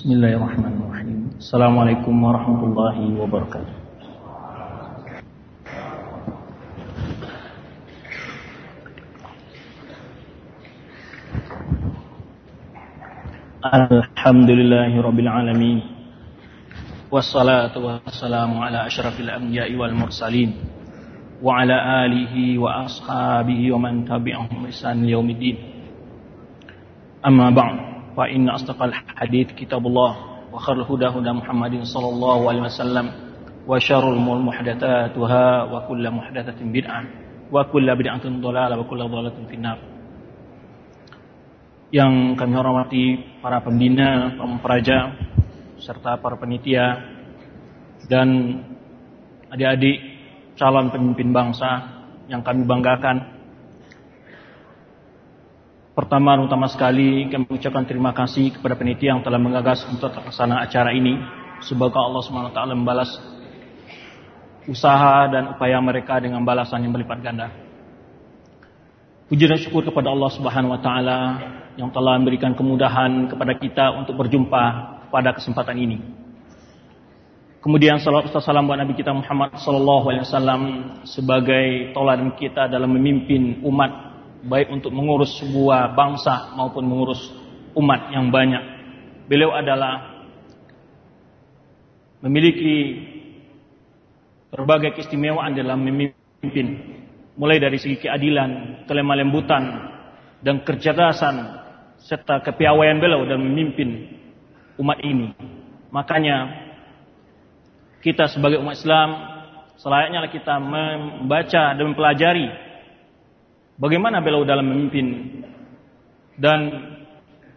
بسم الله الرحمن الرحيم السلام عليكم ورحمة الله وبركاته الحمد لله رب العالمين والصلاة والسلام على أشرف الأنبياء والمرسلين وعلى آله وأصحابه ومن تبعهم بإحسان يوم الدين أما بعد فإن أصدق الحديث كتاب الله وخير الهدى هدى محمد صلى الله عليه وسلم وشر الأمور محدثاتها وكل محدثة بدعة وكل بدعة ضلالة وكل ضلالة في النار yang kami hormati para pembina, pemperaja, serta para penitia dan adik-adik calon pemimpin bangsa yang kami banggakan Pertama utama sekali kami mengucapkan terima kasih kepada penitia yang telah mengagas untuk terlaksana acara ini. Semoga Allah SWT membalas usaha dan upaya mereka dengan balasan yang berlipat ganda. Puji dan syukur kepada Allah Subhanahu wa taala yang telah memberikan kemudahan kepada kita untuk berjumpa pada kesempatan ini. Kemudian salawat salam buat Nabi kita Muhammad sallallahu alaihi wasallam sebagai toladan kita dalam memimpin umat baik untuk mengurus sebuah bangsa maupun mengurus umat yang banyak. Beliau adalah memiliki berbagai keistimewaan dalam memimpin, mulai dari segi keadilan, kelemah lembutan, dan kecerdasan serta kepiawaian beliau dalam memimpin umat ini. Makanya kita sebagai umat Islam selayaknya kita membaca dan mempelajari Bagaimana beliau dalam memimpin dan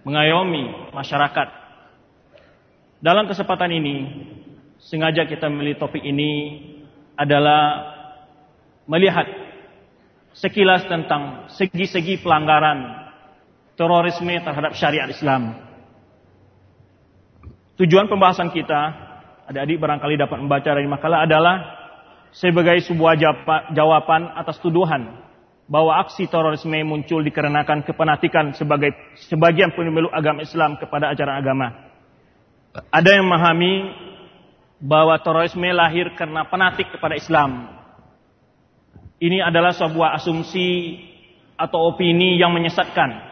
mengayomi masyarakat. Dalam kesempatan ini, sengaja kita memilih topik ini adalah melihat sekilas tentang segi-segi pelanggaran terorisme terhadap syariat Islam. Tujuan pembahasan kita, adik-adik barangkali dapat membaca dari makalah adalah sebagai sebuah jawaban atas tuduhan bahwa aksi terorisme muncul dikarenakan kepenatikan sebagai sebagian pemeluk agama Islam kepada ajaran agama. Ada yang memahami bahwa terorisme lahir karena penatik kepada Islam. Ini adalah sebuah asumsi atau opini yang menyesatkan.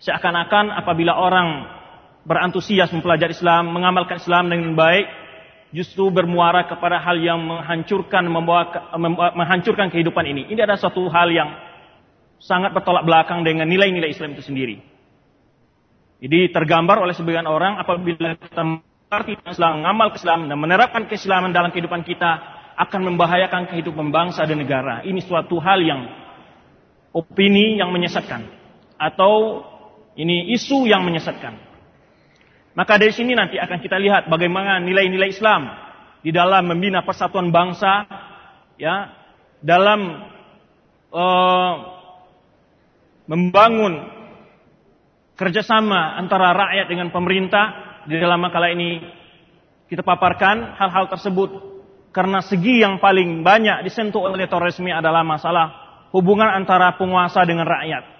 Seakan-akan apabila orang berantusias mempelajari Islam, mengamalkan Islam dengan baik, justru bermuara kepada hal yang menghancurkan membawa menghancurkan kehidupan ini. Ini adalah suatu hal yang sangat bertolak belakang dengan nilai-nilai Islam itu sendiri. Jadi tergambar oleh sebagian orang apabila kita mengerti Islam, mengamal Islam dan menerapkan keislaman dalam kehidupan kita akan membahayakan kehidupan bangsa dan negara. Ini suatu hal yang opini yang menyesatkan atau ini isu yang menyesatkan. Maka dari sini nanti akan kita lihat bagaimana nilai-nilai Islam di dalam membina persatuan bangsa, ya, dalam uh, membangun kerjasama antara rakyat dengan pemerintah. Di dalam makalah ini kita paparkan hal-hal tersebut karena segi yang paling banyak disentuh oleh terorisme adalah masalah hubungan antara penguasa dengan rakyat.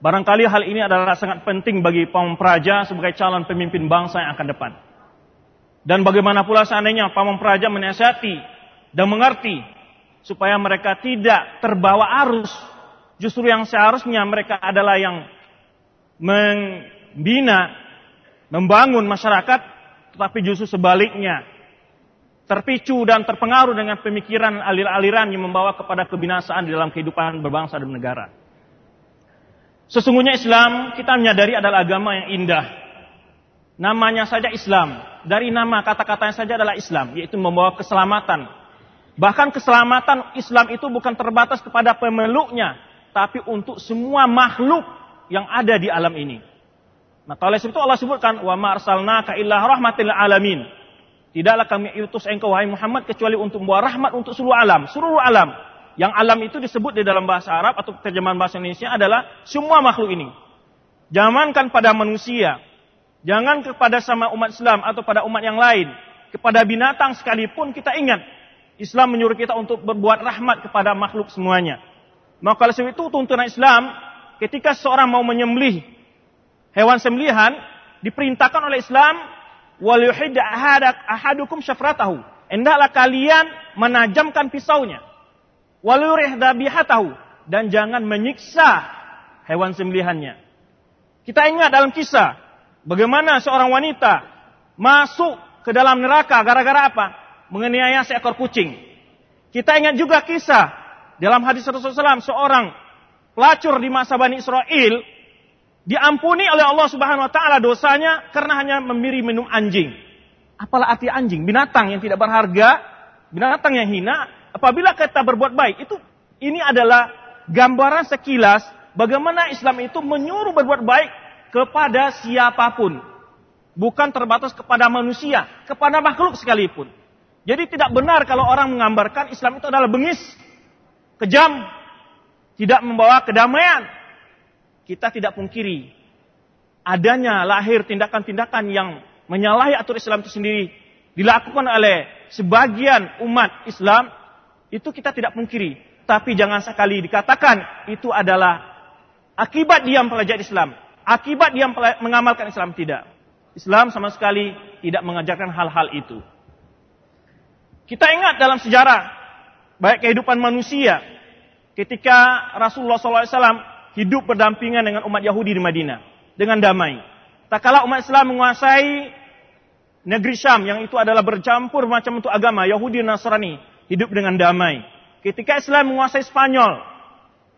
Barangkali hal ini adalah sangat penting bagi Pamong Praja sebagai calon pemimpin bangsa yang akan depan. Dan bagaimana pula seandainya Pamong Praja menasihati dan mengerti supaya mereka tidak terbawa arus. Justru yang seharusnya mereka adalah yang membina, membangun masyarakat, tetapi justru sebaliknya terpicu dan terpengaruh dengan pemikiran alir-aliran yang membawa kepada kebinasaan di dalam kehidupan berbangsa dan negara. Sesungguhnya Islam kita menyadari adalah agama yang indah. Namanya saja Islam. Dari nama kata-katanya saja adalah Islam, yaitu membawa keselamatan. Bahkan keselamatan Islam itu bukan terbatas kepada pemeluknya, tapi untuk semua makhluk yang ada di alam ini. Maka oleh sebab itu Allah sebutkan, "Wa ma arsalnaka illa rahmatil alamin." Tidaklah kami utus engkau wahai Muhammad kecuali untuk membawa rahmat untuk seluruh alam, seluruh alam. Yang alam itu disebut di dalam bahasa Arab atau terjemahan bahasa Indonesia adalah semua makhluk ini. Jangankan pada manusia, jangan kepada sama umat Islam atau pada umat yang lain, kepada binatang sekalipun kita ingat Islam menyuruh kita untuk berbuat rahmat kepada makhluk semuanya. Maka oleh sebab itu tuntunan Islam ketika seorang mau menyembelih hewan sembelihan diperintahkan oleh Islam wal yuhid ahadukum syafratahu. Hendaklah kalian menajamkan pisaunya. Wal yurih dabihatahu dan jangan menyiksa hewan sembelihannya. Kita ingat dalam kisah bagaimana seorang wanita masuk ke dalam neraka gara-gara apa? Menganiaya seekor kucing. Kita ingat juga kisah dalam hadis Rasulullah SAW seorang pelacur di masa Bani Israel diampuni oleh Allah Subhanahu wa taala dosanya karena hanya memiri minum anjing. Apalah arti anjing? Binatang yang tidak berharga, binatang yang hina. Apabila kita berbuat baik, itu ini adalah gambaran sekilas bagaimana Islam itu menyuruh berbuat baik kepada siapa pun. Bukan terbatas kepada manusia, kepada makhluk sekalipun. Jadi tidak benar kalau orang menggambarkan Islam itu adalah bengis, kejam, tidak membawa kedamaian, kita tidak pungkiri adanya lahir tindakan-tindakan yang menyalahi aturan Islam itu sendiri dilakukan oleh sebagian umat Islam itu kita tidak pungkiri. Tapi jangan sekali dikatakan itu adalah akibat diam pelajar Islam. Akibat diam mengamalkan Islam tidak. Islam sama sekali tidak mengajarkan hal-hal itu. Kita ingat dalam sejarah baik kehidupan manusia ketika Rasulullah SAW hidup berdampingan dengan umat Yahudi di Madinah dengan damai. Tak kala umat Islam menguasai negeri Syam yang itu adalah bercampur macam untuk agama Yahudi dan Nasrani hidup dengan damai. Ketika Islam menguasai Spanyol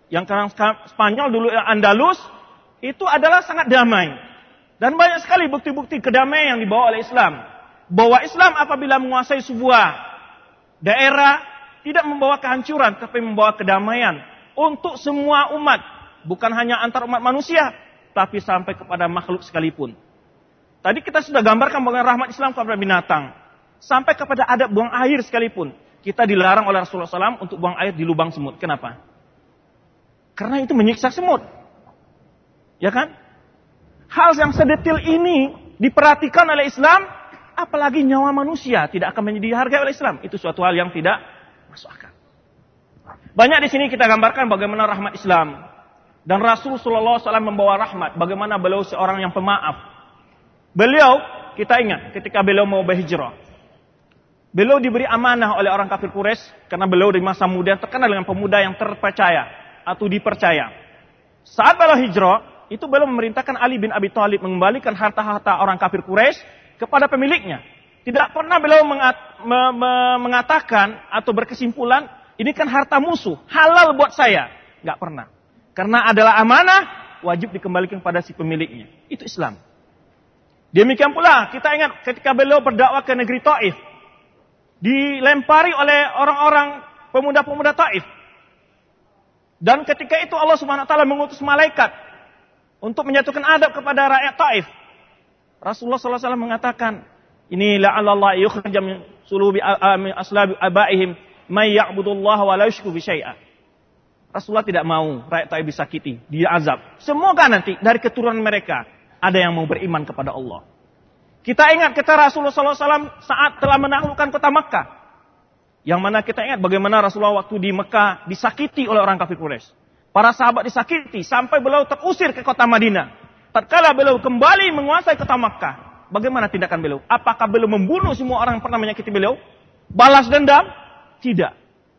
yang sekarang Spanyol dulu Andalus itu adalah sangat damai. Dan banyak sekali bukti-bukti kedamaian yang dibawa oleh Islam. Bahwa Islam apabila menguasai sebuah daerah tidak membawa kehancuran tapi membawa kedamaian untuk semua umat bukan hanya antar umat manusia, tapi sampai kepada makhluk sekalipun. Tadi kita sudah gambarkan bagaimana rahmat Islam kepada binatang. Sampai kepada adab buang air sekalipun. Kita dilarang oleh Rasulullah SAW untuk buang air di lubang semut. Kenapa? Karena itu menyiksa semut. Ya kan? Hal yang sedetil ini diperhatikan oleh Islam, apalagi nyawa manusia tidak akan menjadi harga oleh Islam. Itu suatu hal yang tidak masuk akal. Banyak di sini kita gambarkan bagaimana rahmat Islam. Dan Rasul Sallallahu Alaihi membawa rahmat. Bagaimana beliau seorang yang pemaaf. Beliau, kita ingat ketika beliau mau berhijrah. Beliau diberi amanah oleh orang kafir Quraisy karena beliau di masa muda terkenal dengan pemuda yang terpercaya atau dipercaya. Saat beliau hijrah, itu beliau memerintahkan Ali bin Abi Thalib mengembalikan harta-harta orang kafir Quraisy kepada pemiliknya. Tidak pernah beliau mengat, me, me, mengatakan atau berkesimpulan, ini kan harta musuh, halal buat saya. Gak pernah. Karena adalah amanah, wajib dikembalikan pada si pemiliknya. Itu Islam. Demikian pula kita ingat ketika beliau berdakwah ke negeri Taif. Dilempari oleh orang-orang pemuda-pemuda Taif. Dan ketika itu Allah Subhanahu wa taala mengutus malaikat untuk menyatukan adab kepada rakyat Taif. Rasulullah SAW mengatakan, ini la'allallah yukhraj min sulubi aslabi abaihim may ya'budullah wa la yushku bi syai'ah. Rasulullah tidak mau rakyat Taif disakiti, dia azab. Semoga nanti dari keturunan mereka ada yang mau beriman kepada Allah. Kita ingat kita Rasulullah SAW saat telah menaklukkan kota Mekah. Yang mana kita ingat bagaimana Rasulullah waktu di Mekah disakiti oleh orang kafir Quraisy. Para sahabat disakiti sampai beliau terusir ke kota Madinah. Tatkala beliau kembali menguasai kota Mekah, bagaimana tindakan beliau? Apakah beliau membunuh semua orang yang pernah menyakiti beliau? Balas dendam? Tidak.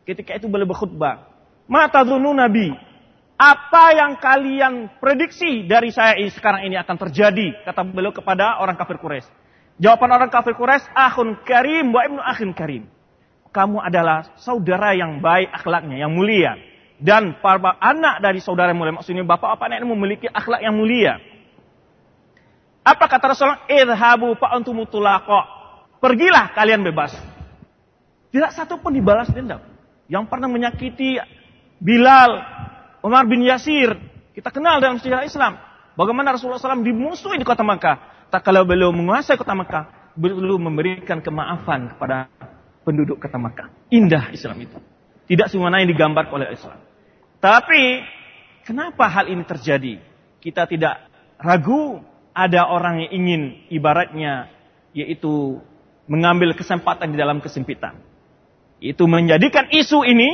Ketika itu beliau berkhutbah. Mata dunu Nabi. Apa yang kalian prediksi dari saya ini sekarang ini akan terjadi? Kata beliau kepada orang kafir Quraisy. Jawaban orang kafir Quraisy, Akhun karim wa ibnu akhin karim. Kamu adalah saudara yang baik akhlaknya, yang mulia. Dan para anak dari saudara yang mulia. Maksudnya bapak apa ini memiliki akhlak yang mulia. Apa kata Rasulullah? Idhabu fa'antumutulaqa. Pergilah kalian bebas. Tidak satu pun dibalas dendam. Yang pernah menyakiti Bilal, Umar bin Yasir. Kita kenal dalam sejarah Islam. Bagaimana Rasulullah SAW dimusuhi di kota Makkah. Tak kalau beliau menguasai kota Makkah, beliau memberikan kemaafan kepada penduduk kota Makkah. Indah Islam itu. Tidak semuanya yang digambar oleh Islam. Tapi, kenapa hal ini terjadi? Kita tidak ragu ada orang yang ingin ibaratnya yaitu mengambil kesempatan di dalam kesempitan. Itu menjadikan isu ini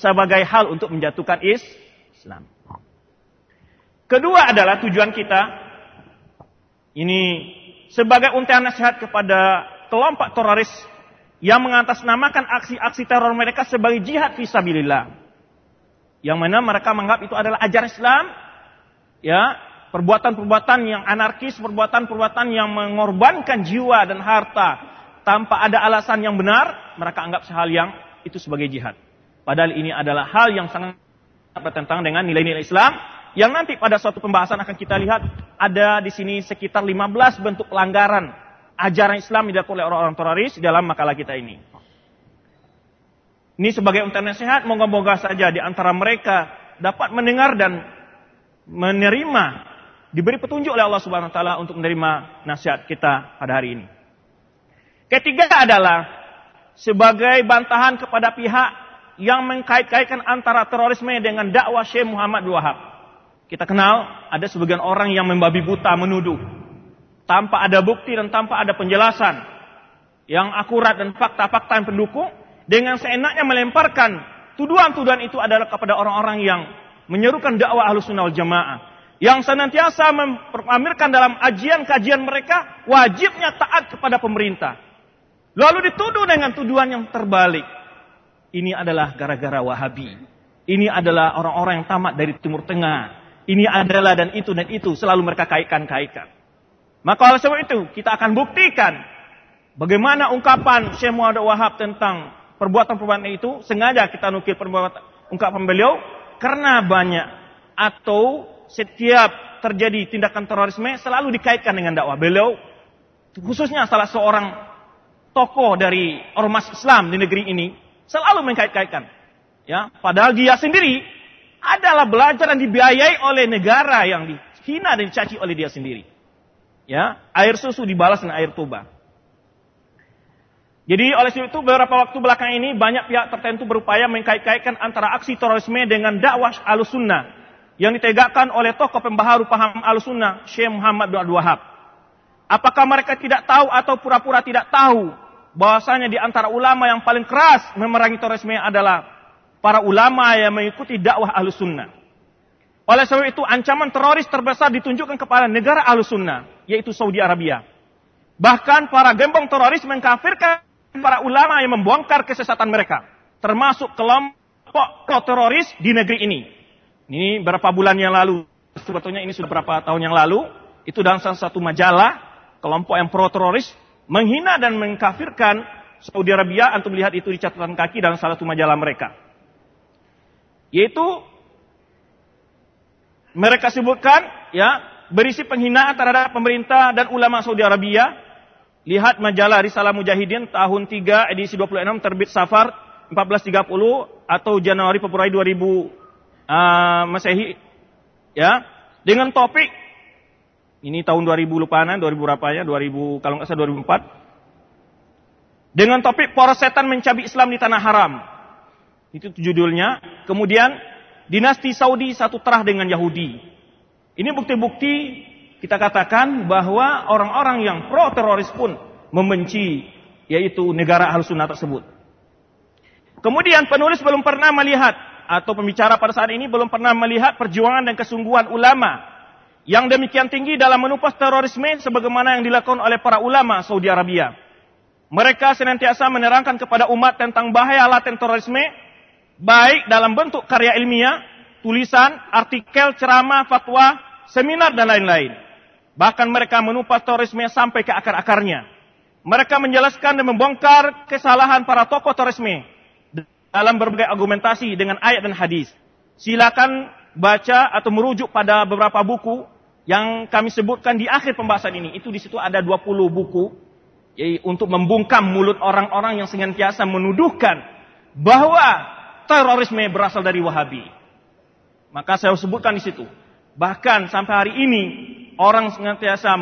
sebagai hal untuk menjatuhkan Islam. Kedua adalah tujuan kita ini sebagai untayan nasihat kepada kelompok teroris yang mengatasnamakan aksi-aksi teror mereka sebagai jihad fisabilillah. Yang mana mereka menganggap itu adalah ajaran Islam, ya, perbuatan-perbuatan yang anarkis, perbuatan-perbuatan yang mengorbankan jiwa dan harta tanpa ada alasan yang benar, mereka anggap sehal yang itu sebagai jihad. Padahal ini adalah hal yang sangat bertentangan dengan nilai-nilai Islam yang nanti pada suatu pembahasan akan kita lihat ada di sini sekitar 15 bentuk pelanggaran ajaran Islam yang dilakukan oleh orang-orang teroris dalam makalah kita ini. Ini sebagai untuk nasihat, moga-moga saja di antara mereka dapat mendengar dan menerima, diberi petunjuk oleh Allah Subhanahu wa taala untuk menerima nasihat kita pada hari ini. Ketiga adalah sebagai bantahan kepada pihak yang mengkait-kaitkan antara terorisme dengan dakwah Syekh Muhammad Wahab. Kita kenal ada sebagian orang yang membabi buta menuduh. Tanpa ada bukti dan tanpa ada penjelasan yang akurat dan fakta-fakta yang pendukung dengan seenaknya melemparkan tuduhan-tuduhan itu adalah kepada orang-orang yang menyerukan dakwah ahlus sunnah wal jamaah yang senantiasa memamerkan dalam ajian kajian mereka wajibnya taat kepada pemerintah. Lalu dituduh dengan tuduhan yang terbalik ini adalah gara-gara wahabi. Ini adalah orang-orang yang tamat dari timur tengah. Ini adalah dan itu dan itu. Selalu mereka kaitkan-kaitkan. Maka oleh sebab itu kita akan buktikan bagaimana ungkapan Syekh Muhammad Wahab tentang perbuatan-perbuatan itu. Sengaja kita nukil perbuatan ungkapan beliau. Karena banyak atau setiap terjadi tindakan terorisme selalu dikaitkan dengan dakwah beliau. Khususnya salah seorang tokoh dari ormas Islam di negeri ini selalu mengkait-kaitkan ya padahal dia sendiri adalah belajar dan dibiayai oleh negara yang dihina dan dicaci oleh dia sendiri Ya, air susu dibalas dengan air tuba. Jadi oleh sebab itu beberapa waktu belakang ini banyak pihak tertentu berupaya mengkait-kaitkan antara aksi terorisme dengan dakwah al-sunnah yang ditegakkan oleh tokoh pembaharu paham al-sunnah Syekh Muhammad bin Wahab. Apakah mereka tidak tahu atau pura-pura tidak tahu bahwasanya di antara ulama yang paling keras memerangi terorisme adalah para ulama yang mengikuti dakwah al-sunnah. Oleh sebab itu ancaman teroris terbesar ditunjukkan kepada negara al-sunnah, yaitu Saudi Arabia. Bahkan para gembong teroris mengkafirkan para ulama yang membongkar kesesatan mereka. Termasuk kelompok teroris di negeri ini. Ini beberapa bulan yang lalu, sebetulnya ini sudah beberapa tahun yang lalu, itu dalam salah satu majalah, kelompok yang pro-teroris menghina dan mengkafirkan Saudi Arabia, antum lihat itu di catatan kaki dalam salah satu majalah mereka. Yaitu mereka sebutkan ya berisi penghinaan terhadap pemerintah dan ulama Saudi Arabia. Lihat majalah Risalah Mujahidin tahun 3 edisi 26 terbit Safar 1430 atau Januari Februari 2000 uh, Masehi ya dengan topik ini tahun 2000 lupaan 2000 berapa ya 2000 kalau nggak salah 2004 dengan topik poros setan mencabi Islam di tanah haram itu judulnya kemudian dinasti Saudi satu terah dengan Yahudi. Ini bukti-bukti kita katakan bahwa orang-orang yang pro teroris pun membenci yaitu negara al sunnah tersebut. Kemudian penulis belum pernah melihat atau pembicara pada saat ini belum pernah melihat perjuangan dan kesungguhan ulama yang demikian tinggi dalam menumpas terorisme sebagaimana yang dilakukan oleh para ulama Saudi Arabia. Mereka senantiasa menerangkan kepada umat tentang bahaya laten terorisme baik dalam bentuk karya ilmiah, tulisan, artikel, ceramah, fatwa, seminar, dan lain-lain. Bahkan mereka menumpas terorisme sampai ke akar-akarnya. Mereka menjelaskan dan membongkar kesalahan para tokoh terorisme dalam berbagai argumentasi dengan ayat dan hadis. Silakan baca atau merujuk pada beberapa buku yang kami sebutkan di akhir pembahasan ini. Itu di situ ada 20 buku yaitu untuk membungkam mulut orang-orang yang senantiasa menuduhkan bahwa terorisme berasal dari Wahabi. Maka saya sebutkan di situ. Bahkan sampai hari ini orang senantiasa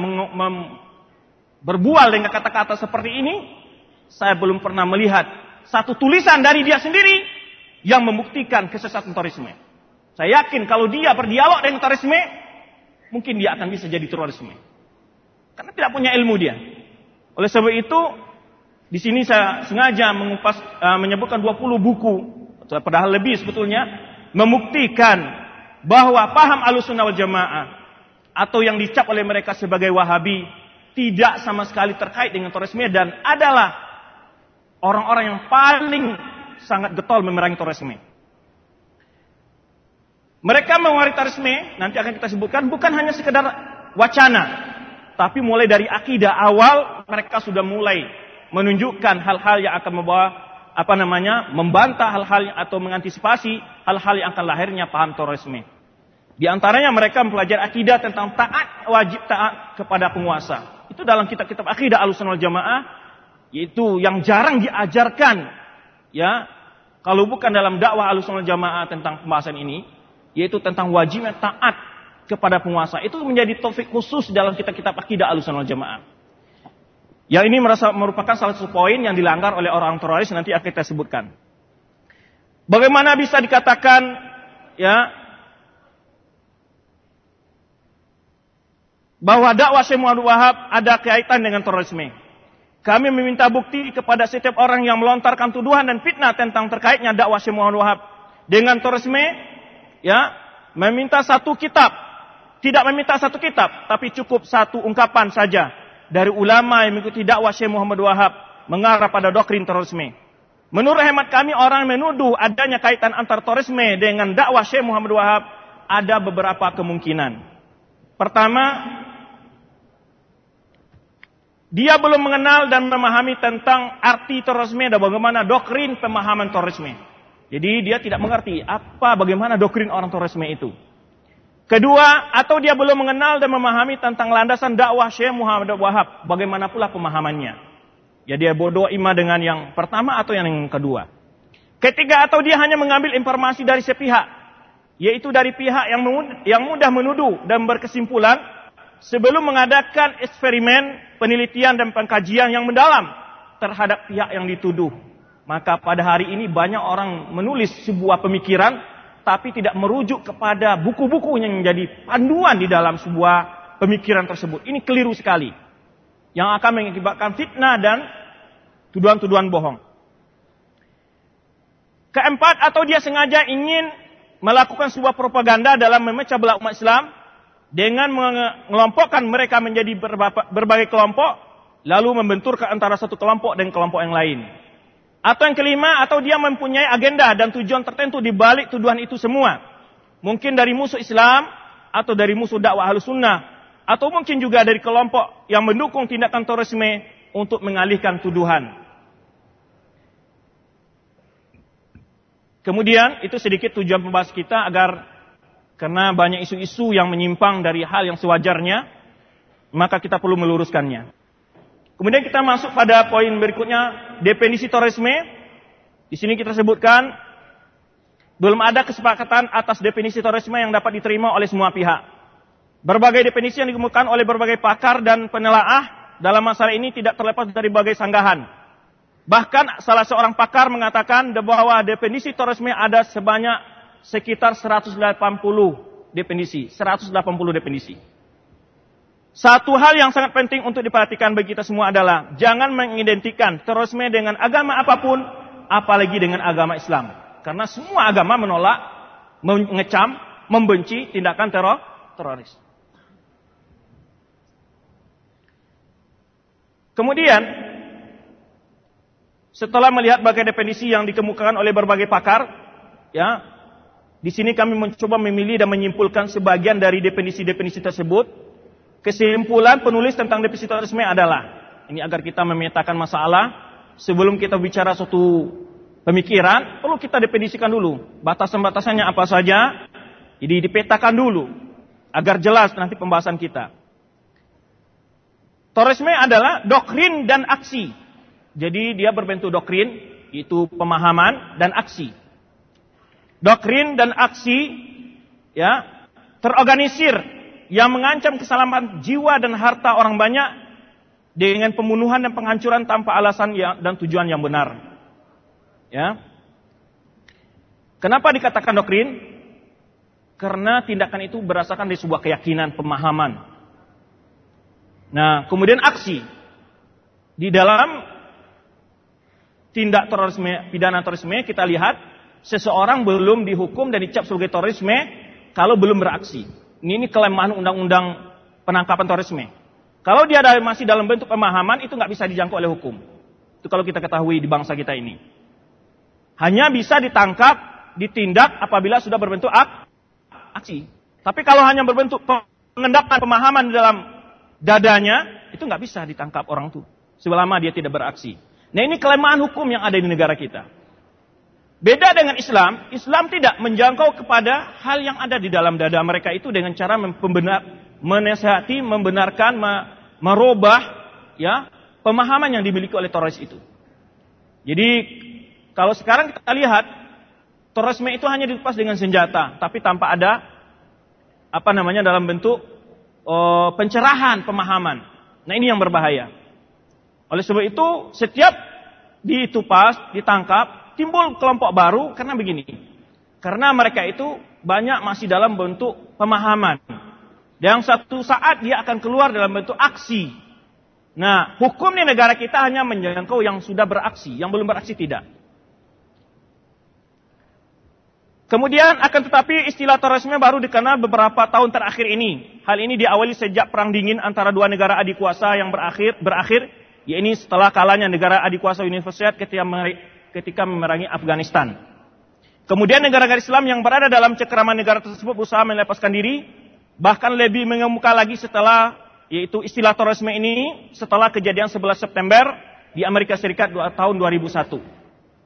berbual dengan kata-kata seperti ini, saya belum pernah melihat satu tulisan dari dia sendiri yang membuktikan kesesatan terorisme. Saya yakin kalau dia berdialog dengan terorisme, mungkin dia akan bisa jadi terorisme. Karena tidak punya ilmu dia. Oleh sebab itu, di sini saya sengaja mengupas, uh, menyebutkan 20 buku padahal lebih sebetulnya membuktikan bahwa paham alusunnah wal jamaah atau yang dicap oleh mereka sebagai wahabi tidak sama sekali terkait dengan terorisme dan adalah orang-orang yang paling sangat getol memerangi terorisme. Mereka mengawali terorisme, nanti akan kita sebutkan, bukan hanya sekedar wacana, tapi mulai dari akidah awal mereka sudah mulai menunjukkan hal-hal yang akan membawa apa namanya membantah hal-hal atau mengantisipasi hal-hal yang akan lahirnya paham terorisme. Di antaranya mereka mempelajari akidah tentang taat wajib taat kepada penguasa. Itu dalam kitab-kitab akidah Ahlussunnah Jamaah yaitu yang jarang diajarkan ya kalau bukan dalam dakwah Ahlussunnah Jamaah tentang pembahasan ini yaitu tentang wajibnya taat kepada penguasa. Itu menjadi topik khusus dalam kitab-kitab akidah Ahlussunnah Jamaah. Yang ini merasa merupakan salah satu poin yang dilanggar oleh orang teroris nanti akan kita sebutkan. Bagaimana bisa dikatakan ya bahwa dakwah Syekh Muhammad Wahab ada kaitan dengan terorisme. Kami meminta bukti kepada setiap orang yang melontarkan tuduhan dan fitnah tentang terkaitnya dakwah Syekh Muhammad Wahab dengan terorisme, ya, meminta satu kitab. Tidak meminta satu kitab, tapi cukup satu ungkapan saja dari ulama yang mengikuti dakwah Syekh Muhammad Wahab mengarah pada doktrin terorisme. Menurut hemat kami orang menuduh adanya kaitan antar terorisme dengan dakwah Syekh Muhammad Wahab ada beberapa kemungkinan. Pertama, dia belum mengenal dan memahami tentang arti terorisme dan bagaimana doktrin pemahaman terorisme. Jadi dia tidak mengerti apa bagaimana doktrin orang terorisme itu. Kedua, atau dia belum mengenal dan memahami tentang landasan dakwah Syekh Muhammad Wahab. Bagaimana pula pemahamannya. Ya dia bodoh ima dengan yang pertama atau yang kedua. Ketiga, atau dia hanya mengambil informasi dari sepihak. Yaitu dari pihak yang mudah menuduh dan berkesimpulan sebelum mengadakan eksperimen, penelitian dan pengkajian yang mendalam terhadap pihak yang dituduh. Maka pada hari ini banyak orang menulis sebuah pemikiran tapi tidak merujuk kepada buku-buku yang menjadi panduan di dalam sebuah pemikiran tersebut. Ini keliru sekali. Yang akan mengakibatkan fitnah dan tuduhan-tuduhan bohong. Keempat, atau dia sengaja ingin melakukan sebuah propaganda dalam memecah belah umat Islam dengan mengelompokkan mereka menjadi berbagai kelompok, lalu membenturkan antara satu kelompok dan kelompok yang lain. Atau yang kelima, atau dia mempunyai agenda dan tujuan tertentu di balik tuduhan itu semua. Mungkin dari musuh Islam, atau dari musuh dakwah halus sunnah, atau mungkin juga dari kelompok yang mendukung tindakan terorisme untuk mengalihkan tuduhan. Kemudian, itu sedikit tujuan pembahas kita agar karena banyak isu-isu yang menyimpang dari hal yang sewajarnya, maka kita perlu meluruskannya. Kemudian kita masuk pada poin berikutnya, definisi terorisme. Di sini kita sebutkan, belum ada kesepakatan atas definisi terorisme yang dapat diterima oleh semua pihak. Berbagai definisi yang dikemukakan oleh berbagai pakar dan penelaah dalam masalah ini tidak terlepas dari berbagai sanggahan. Bahkan salah seorang pakar mengatakan bahwa definisi terorisme ada sebanyak sekitar 180 definisi, 180 definisi. Satu hal yang sangat penting untuk diperhatikan bagi kita semua adalah jangan mengidentikan terorisme dengan agama apa pun, apalagi dengan agama Islam. Karena semua agama menolak, mengecam, membenci tindakan teror, teroris. Kemudian, setelah melihat berbagai definisi yang dikemukakan oleh berbagai pakar, ya, di sini kami mencoba memilih dan menyimpulkan sebagian dari definisi-definisi tersebut. Kesimpulan penulis tentang definisi terorisme adalah, ini agar kita memetakan masalah, sebelum kita bicara suatu pemikiran, perlu kita definisikan dulu. Batasan-batasannya apa saja, jadi dipetakan dulu, agar jelas nanti pembahasan kita. Terorisme adalah doktrin dan aksi. Jadi dia berbentuk doktrin, itu pemahaman dan aksi doktrin dan aksi ya terorganisir yang mengancam keselamatan jiwa dan harta orang banyak dengan pembunuhan dan penghancuran tanpa alasan yang, dan tujuan yang benar. Ya. Kenapa dikatakan doktrin? Karena tindakan itu berdasarkan dari sebuah keyakinan, pemahaman. Nah, kemudian aksi. Di dalam tindak terorisme, pidana terorisme kita lihat seseorang belum dihukum dan dicap sebagai terorisme kalau belum beraksi. Ini, ini kelemahan undang-undang penangkapan terorisme. Kalau dia masih dalam bentuk pemahaman, itu nggak bisa dijangkau oleh hukum. Itu kalau kita ketahui di bangsa kita ini. Hanya bisa ditangkap, ditindak apabila sudah berbentuk ak aksi. Tapi kalau hanya berbentuk pengendapan pemahaman di dalam dadanya, itu nggak bisa ditangkap orang itu. Selama dia tidak beraksi. Nah ini kelemahan hukum yang ada di negara kita. Beda dengan Islam, Islam tidak menjangkau kepada hal yang ada di dalam dada mereka itu dengan cara membenar, menasehati, membenarkan, merubah ya pemahaman yang dimiliki oleh teroris itu. Jadi kalau sekarang kita lihat terorisme itu hanya dilepas dengan senjata, tapi tanpa ada apa namanya dalam bentuk uh, pencerahan pemahaman. Nah ini yang berbahaya. Oleh sebab itu setiap ditupas, ditangkap, timbul kelompok baru karena begini. Karena mereka itu banyak masih dalam bentuk pemahaman. Yang satu saat dia akan keluar dalam bentuk aksi. Nah, hukum di negara kita hanya menjangkau yang sudah beraksi, yang belum beraksi tidak. Kemudian akan tetapi istilah terorisme baru dikenal beberapa tahun terakhir ini. Hal ini diawali sejak perang dingin antara dua negara adik kuasa yang berakhir berakhir yaitu setelah kalahnya negara adik kuasa Uni Soviet ketika ketika memerangi Afghanistan. Kemudian negara-negara Islam yang berada dalam cengkraman negara tersebut berusaha melepaskan diri Bahkan lebih mengemuka lagi setelah yaitu istilah terorisme ini setelah kejadian 11 September di Amerika Serikat tahun 2001.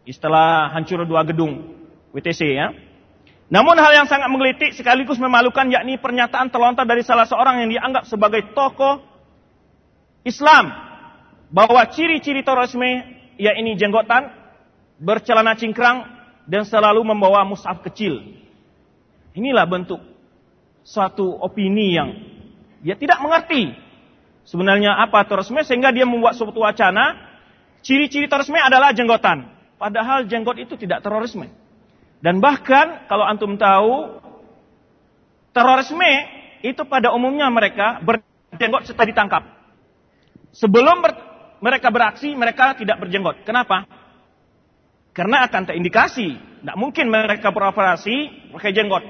Istilah hancur dua gedung WTC ya. Namun hal yang sangat menggelitik sekaligus memalukan yakni pernyataan terlontar dari salah seorang yang dianggap sebagai tokoh Islam bahwa ciri-ciri terorisme yakni jenggotan, bercelana cingkrang dan selalu membawa mushaf kecil. Inilah bentuk suatu opini yang dia tidak mengerti sebenarnya apa terorisme sehingga dia membuat suatu wacana ciri-ciri terorisme adalah jenggotan. Padahal jenggot itu tidak terorisme. Dan bahkan kalau antum tahu terorisme itu pada umumnya mereka berjenggot setelah ditangkap. Sebelum ber, mereka beraksi, mereka tidak berjenggot. Kenapa? Karena akan terindikasi. Tidak mungkin mereka beroperasi pakai jenggot.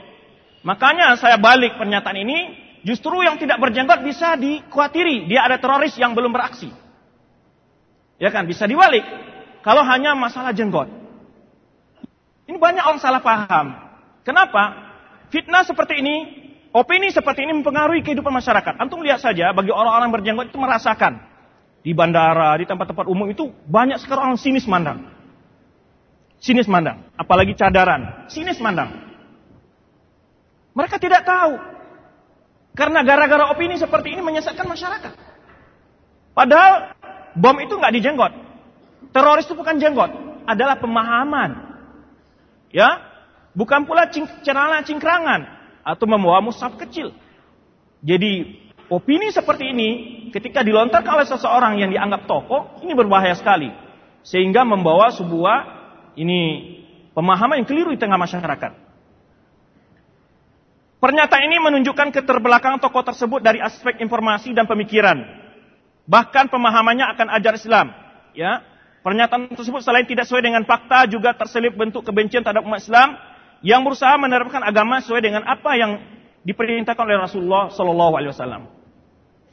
Makanya saya balik pernyataan ini, justru yang tidak berjenggot bisa dikhawatiri. Dia ada teroris yang belum beraksi. Ya kan, bisa dibalik. Kalau hanya masalah jenggot. Ini banyak orang salah paham. Kenapa? Fitnah seperti ini, opini seperti ini mempengaruhi kehidupan masyarakat. Antum lihat saja, bagi orang-orang berjenggot itu merasakan. Di bandara, di tempat-tempat umum itu banyak sekarang orang sinis mandang. Sinis mandang. Apalagi cadaran. Sinis mandang. Mereka tidak tahu. Karena gara-gara opini seperti ini menyesatkan masyarakat. Padahal bom itu nggak dijenggot. Teroris itu bukan jenggot, adalah pemahaman. Ya, bukan pula cing, celana cingkrangan atau membawa musaf kecil. Jadi opini seperti ini ketika dilontarkan oleh seseorang yang dianggap tokoh ini berbahaya sekali sehingga membawa sebuah ini pemahaman yang keliru di tengah masyarakat. Pernyataan ini menunjukkan keterbelakangan tokoh tersebut dari aspek informasi dan pemikiran. Bahkan pemahamannya akan ajar Islam. Ya, Pernyataan tersebut selain tidak sesuai dengan fakta juga terselip bentuk kebencian terhadap umat Islam yang berusaha menerapkan agama sesuai dengan apa yang diperintahkan oleh Rasulullah Shallallahu Alaihi Wasallam.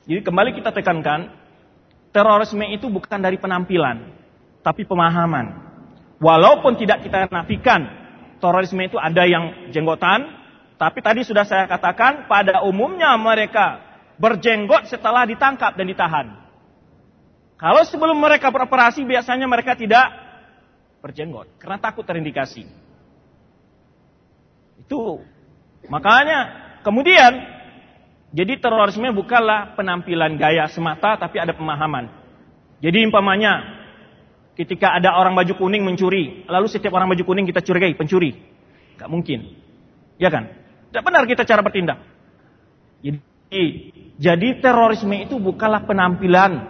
Jadi kembali kita tekankan, terorisme itu bukan dari penampilan, tapi pemahaman. Walaupun tidak kita nafikan, terorisme itu ada yang jenggotan, tapi tadi sudah saya katakan, pada umumnya mereka berjenggot setelah ditangkap dan ditahan. Kalau sebelum mereka beroperasi, biasanya mereka tidak berjenggot. Karena takut terindikasi. Itu. Makanya, kemudian, jadi terorisme bukanlah penampilan gaya semata, tapi ada pemahaman. Jadi umpamanya, ketika ada orang baju kuning mencuri, lalu setiap orang baju kuning kita curigai, pencuri. Gak mungkin. Ya kan? Tidak benar kita cara bertindak. Jadi, jadi terorisme itu bukanlah penampilan,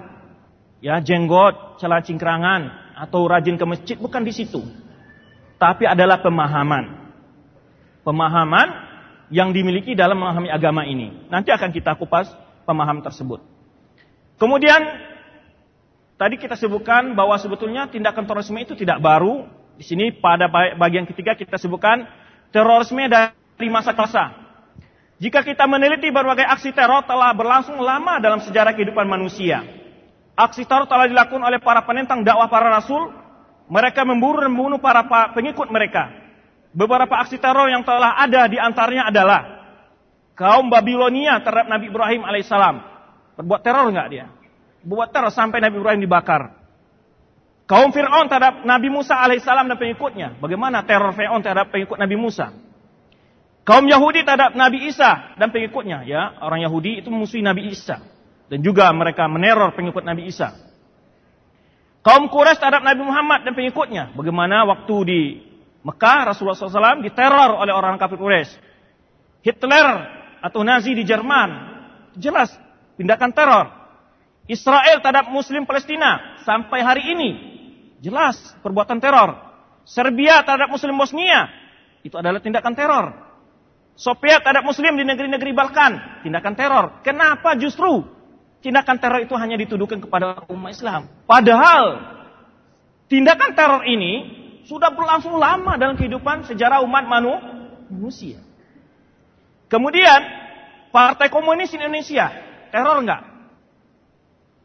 ya jenggot, celah cingkrangan, atau rajin ke masjid, bukan di situ. Tapi adalah pemahaman. Pemahaman yang dimiliki dalam memahami agama ini. Nanti akan kita kupas pemahaman tersebut. Kemudian tadi kita sebutkan bahwa sebetulnya tindakan terorisme itu tidak baru. Di sini pada bagian ketiga kita sebutkan terorisme dari masa kelasa. Jika kita meneliti berbagai aksi teror telah berlangsung lama dalam sejarah kehidupan manusia. Aksi teror telah dilakukan oleh para penentang dakwah para rasul. Mereka memburu dan membunuh para pengikut mereka. Beberapa aksi teror yang telah ada di antaranya adalah kaum Babilonia terhadap Nabi Ibrahim alaihissalam. Berbuat teror nggak dia? Berbuat teror sampai Nabi Ibrahim dibakar. Kaum Fir'aun terhadap Nabi Musa alaihissalam dan pengikutnya. Bagaimana teror Fir'aun terhadap pengikut Nabi Musa? Kaum Yahudi terhadap Nabi Isa dan pengikutnya, ya, orang Yahudi itu memusuhi Nabi Isa dan juga mereka meneror pengikut Nabi Isa. Kaum Quraisy terhadap Nabi Muhammad dan pengikutnya, bagaimana waktu di Mekah Rasulullah SAW diteror oleh orang kafir Quraisy. Hitler atau Nazi di Jerman, jelas tindakan teror. Israel terhadap Muslim Palestina sampai hari ini, jelas perbuatan teror. Serbia terhadap Muslim Bosnia, itu adalah tindakan teror. Soviet terhadap muslim di negeri-negeri Balkan, tindakan teror. Kenapa justru tindakan teror itu hanya dituduhkan kepada umat Islam? Padahal tindakan teror ini sudah berlangsung lama dalam kehidupan sejarah umat manusia. Kemudian Partai Komunis Indonesia, teror enggak?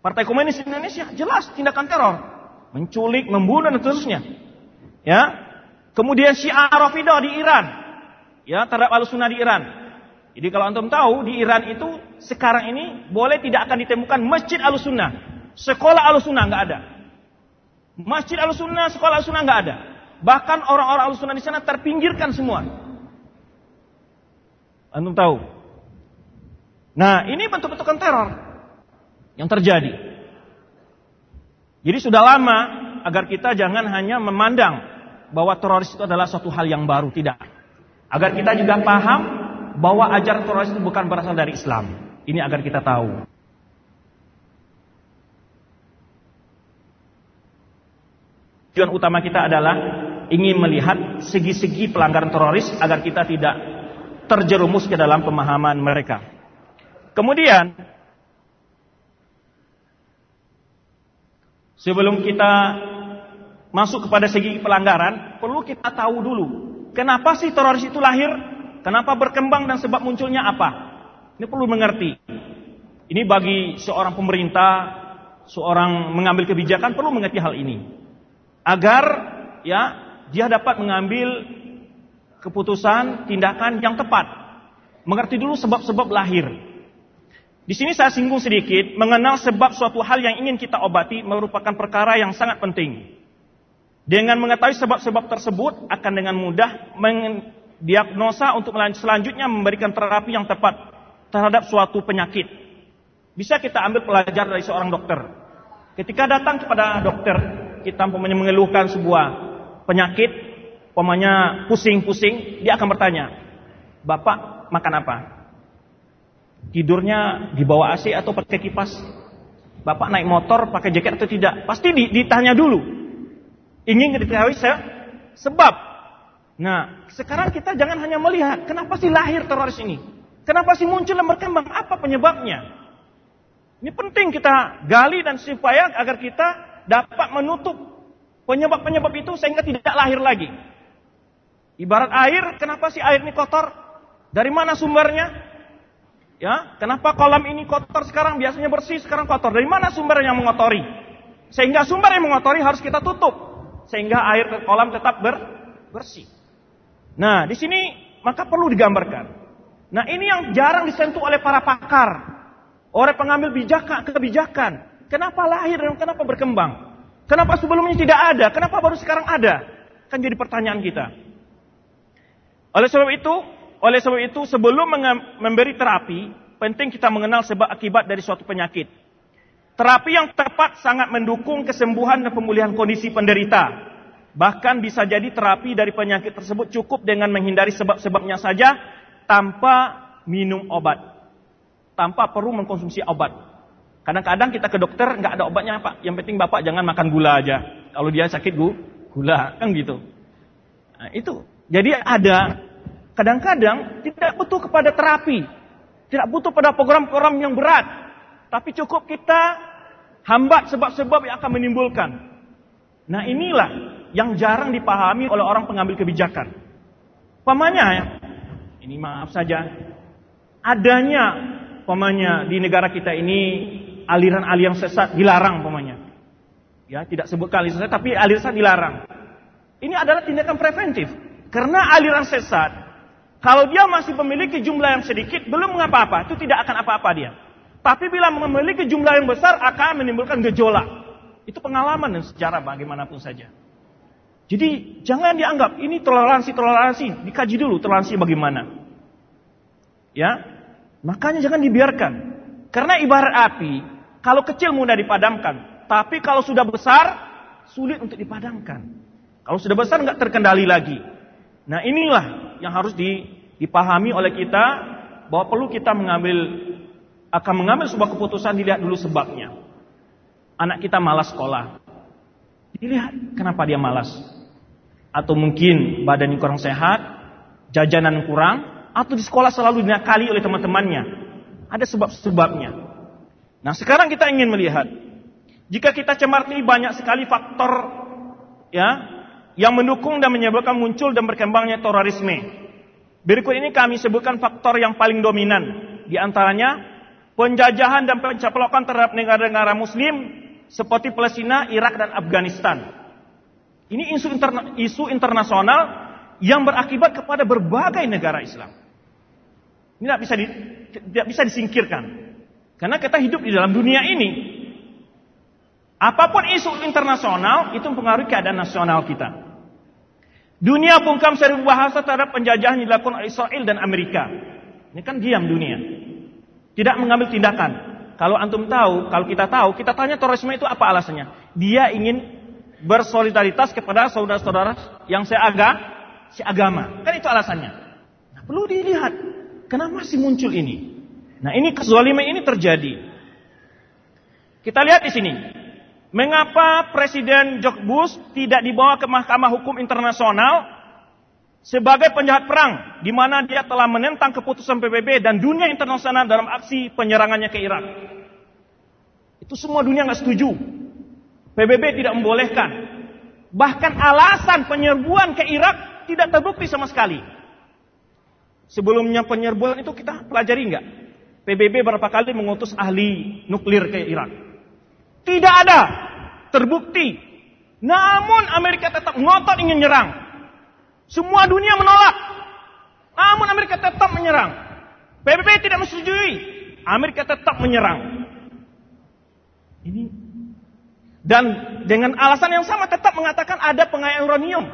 Partai Komunis Indonesia jelas tindakan teror, menculik, membunuh dan seterusnya. Ya. Kemudian Syiah Rafidah di Iran, ya terhadap al-sunnah di Iran. Jadi kalau antum tahu di Iran itu sekarang ini boleh tidak akan ditemukan masjid al-sunnah. Sekolah al-sunnah nggak ada. Masjid al-sunnah, sekolah al-sunnah nggak ada. Bahkan orang-orang al-sunnah di sana terpinggirkan semua. Antum tahu? Nah, ini bentuk-bentukan teror yang terjadi. Jadi sudah lama agar kita jangan hanya memandang bahwa teroris itu adalah suatu hal yang baru, tidak. Agar kita juga paham bahwa ajaran teroris itu bukan berasal dari Islam. Ini agar kita tahu. Tujuan utama kita adalah ingin melihat segi-segi pelanggaran teroris agar kita tidak terjerumus ke dalam pemahaman mereka. Kemudian, sebelum kita masuk kepada segi pelanggaran, perlu kita tahu dulu Kenapa sih teroris itu lahir? Kenapa berkembang dan sebab munculnya apa? Ini perlu mengerti. Ini bagi seorang pemerintah, seorang mengambil kebijakan perlu mengerti hal ini. Agar ya dia dapat mengambil keputusan tindakan yang tepat. Mengerti dulu sebab-sebab lahir. Di sini saya singgung sedikit mengenal sebab suatu hal yang ingin kita obati merupakan perkara yang sangat penting. Dengan mengetahui sebab-sebab tersebut akan dengan mudah mendiagnosa untuk selanjutnya memberikan terapi yang tepat terhadap suatu penyakit. Bisa kita ambil pelajar dari seorang dokter. Ketika datang kepada dokter, kita umpamanya mengeluhkan sebuah penyakit, umpamanya pusing-pusing, dia akan bertanya, "Bapak makan apa?" Tidurnya di bawah AC atau pakai kipas? Bapak naik motor pakai jaket atau tidak? Pasti ditanya dulu. Ingin diketahui sebab. Nah, sekarang kita jangan hanya melihat kenapa sih lahir teroris ini. Kenapa sih muncul dan berkembang? Apa penyebabnya? Ini penting kita gali dan supaya agar kita dapat menutup penyebab-penyebab itu sehingga tidak lahir lagi. Ibarat air, kenapa sih air ini kotor? Dari mana sumbernya? Ya, kenapa kolam ini kotor sekarang biasanya bersih sekarang kotor? Dari mana sumber yang mengotori? Sehingga sumber yang mengotori harus kita tutup sehingga air ke kolam tetap ber, bersih. Nah, di sini maka perlu digambarkan. Nah, ini yang jarang disentuh oleh para pakar, oleh pengambil bijakan, kebijakan. Kenapa lahir dan kenapa berkembang? Kenapa sebelumnya tidak ada? Kenapa baru sekarang ada? Kan jadi pertanyaan kita. Oleh sebab itu, oleh sebab itu sebelum memberi terapi, penting kita mengenal sebab akibat dari suatu penyakit. Terapi yang tepat sangat mendukung kesembuhan dan pemulihan kondisi penderita. Bahkan bisa jadi terapi dari penyakit tersebut cukup dengan menghindari sebab-sebabnya saja tanpa minum obat. Tanpa perlu mengkonsumsi obat. Kadang-kadang kita ke dokter nggak ada obatnya pak. Yang penting bapak jangan makan gula aja. Kalau dia sakit gula kan gitu. Nah, itu. Jadi ada kadang-kadang tidak butuh kepada terapi. Tidak butuh pada program-program yang berat. Tapi cukup kita hambat sebab-sebab yang akan menimbulkan. Nah inilah yang jarang dipahami oleh orang pengambil kebijakan. Pamanya ya, ini maaf saja, adanya pemanya di negara kita ini aliran-aliran sesat dilarang pemanya. Ya, tidak sebut kali sesat tapi aliran sesat dilarang. Ini adalah tindakan preventif. Karena aliran sesat kalau dia masih memiliki jumlah yang sedikit belum mengapa-apa, itu tidak akan apa-apa dia. Tapi bila memiliki jumlah yang besar akan menimbulkan gejolak. Itu pengalaman dan sejarah bagaimanapun saja. Jadi jangan dianggap ini toleransi-toleransi, dikaji dulu toleransi bagaimana. Ya, makanya jangan dibiarkan. Karena ibarat api, kalau kecil mudah dipadamkan, tapi kalau sudah besar sulit untuk dipadamkan. Kalau sudah besar nggak terkendali lagi. Nah inilah yang harus dipahami oleh kita bahwa perlu kita mengambil akan mengambil sebuah keputusan dilihat dulu sebabnya. Anak kita malas sekolah. Dilihat kenapa dia malas atau mungkin badannya kurang sehat, jajanan kurang, atau di sekolah selalu dinakali oleh teman-temannya. Ada sebab-sebabnya. Nah sekarang kita ingin melihat, jika kita cermati banyak sekali faktor ya yang mendukung dan menyebabkan muncul dan berkembangnya terorisme. Berikut ini kami sebutkan faktor yang paling dominan. Di antaranya penjajahan dan pencaplokan terhadap negara-negara muslim seperti Palestina, Irak, dan Afghanistan. Ini isu, interna isu internasional yang berakibat kepada berbagai negara Islam. Ini tidak bisa, di, tidak bisa disingkirkan. Karena kita hidup di dalam dunia ini. Apa pun isu internasional itu mempengaruhi keadaan nasional kita. Dunia bungkam seribu bahasa terhadap penjajahan yang dilakukan oleh Israel dan Amerika. Ini kan diam dunia. Tidak mengambil tindakan. Kalau antum tahu, kalau kita tahu, kita tanya terorisme itu apa alasannya? Dia ingin bersolidaritas kepada saudara-saudara yang seaga, seagama. Kan itu alasannya. Nah, perlu dilihat kenapa masih muncul ini. Nah, ini kezaliman ini terjadi. Kita lihat di sini. Mengapa Presiden George Bush tidak dibawa ke Mahkamah Hukum Internasional sebagai penjahat perang di mana dia telah menentang keputusan PBB dan dunia internasional dalam aksi penyerangannya ke Irak. Itu semua dunia nggak setuju. PBB tidak membolehkan. Bahkan alasan penyerbuan ke Irak tidak terbukti sama sekali. Sebelumnya penyerbuan itu kita pelajari enggak? PBB berapa kali mengutus ahli nuklir ke Irak? Tidak ada terbukti. Namun Amerika tetap ngotot ingin nyerang. Semua dunia menolak. Namun Amerika tetap menyerang. PBB tidak menyetujui. Amerika tetap menyerang. Ini dan dengan alasan yang sama tetap mengatakan ada pengayaan uranium.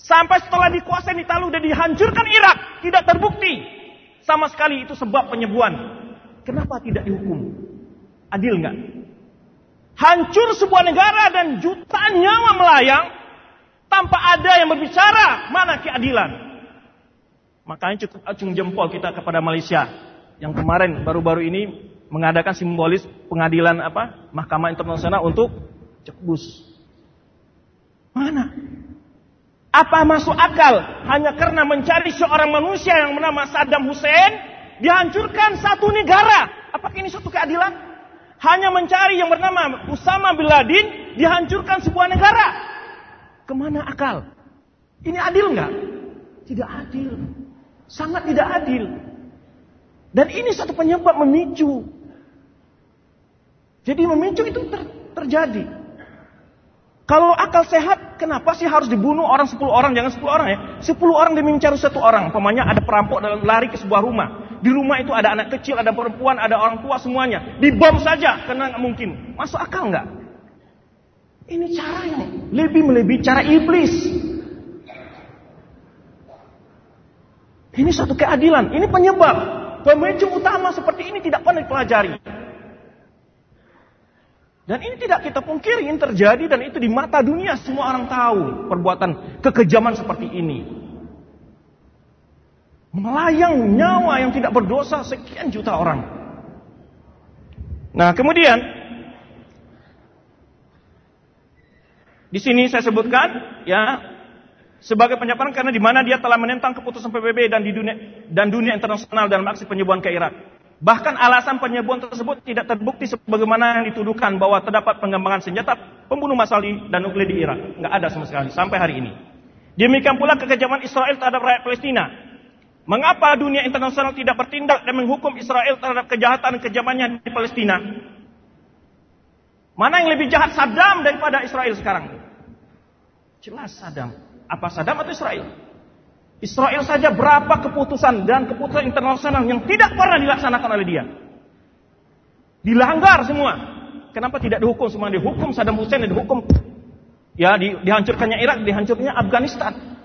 Sampai setelah dikuasai Italia dan dihancurkan Irak. Tidak terbukti. Sama sekali itu sebab penyembuhan. Kenapa tidak dihukum? Adil nggak? Hancur sebuah negara dan jutaan nyawa melayang tanpa ada yang berbicara mana keadilan. Makanya acung jempol kita kepada Malaysia yang kemarin baru-baru ini mengadakan simbolis pengadilan apa Mahkamah Internasional untuk cekbus. Mana? Apa masuk akal hanya karena mencari seorang manusia yang bernama Saddam Hussein dihancurkan satu negara? Apakah ini suatu keadilan? Hanya mencari yang bernama Usama bin Laden dihancurkan sebuah negara. Ke mana akal? Ini adil nggak? Tidak adil. Sangat tidak adil. Dan ini satu penyebab memicu jadi memicu itu ter terjadi. Kalau akal sehat, kenapa sih harus dibunuh orang 10 orang? Jangan 10 orang ya. 10 orang demi mencari satu orang. Pemanya ada perampok dalam lari ke sebuah rumah. Di rumah itu ada anak kecil, ada perempuan, ada orang tua semuanya. Dibom saja, karena nggak mungkin. Masuk akal nggak? Ini cara yang lebih melebihi cara iblis. Ini satu keadilan. Ini penyebab. Pemicu utama seperti ini tidak pernah dipelajari. Dan ini tidak kita pungkiri, ini terjadi dan itu di mata dunia semua orang tahu perbuatan kekejaman seperti ini. Melayang nyawa yang tidak berdosa sekian juta orang. Nah, kemudian di sini saya sebutkan ya sebagai penyampaian karena di mana dia telah menentang keputusan PBB dan di dunia dan dunia internasional dalam aksi penyerbuan ke Irak. Bahkan alasan penyerbuan tersebut tidak terbukti sebagaimana yang dituduhkan bahwa terdapat pengembangan senjata pembunuh massal dan nuklir di Irak. Nggak ada sama sekali sampai hari ini. Demikian pula kekejaman Israel terhadap rakyat Palestina. Mengapa dunia internasional tidak bertindak dan menghukum Israel terhadap kejahatan kejamannya di Palestina? Mana yang lebih jahat Saddam daripada Israel sekarang? Jelas Saddam. Apa Saddam atau Israel? Israel saja berapa keputusan dan keputusan internasional yang tidak pernah dilaksanakan oleh dia. Dilanggar semua. Kenapa tidak dihukum semua? Dihukum Saddam Hussein, dihukum ya di, dihancurkannya Irak, dihancurkannya Afghanistan.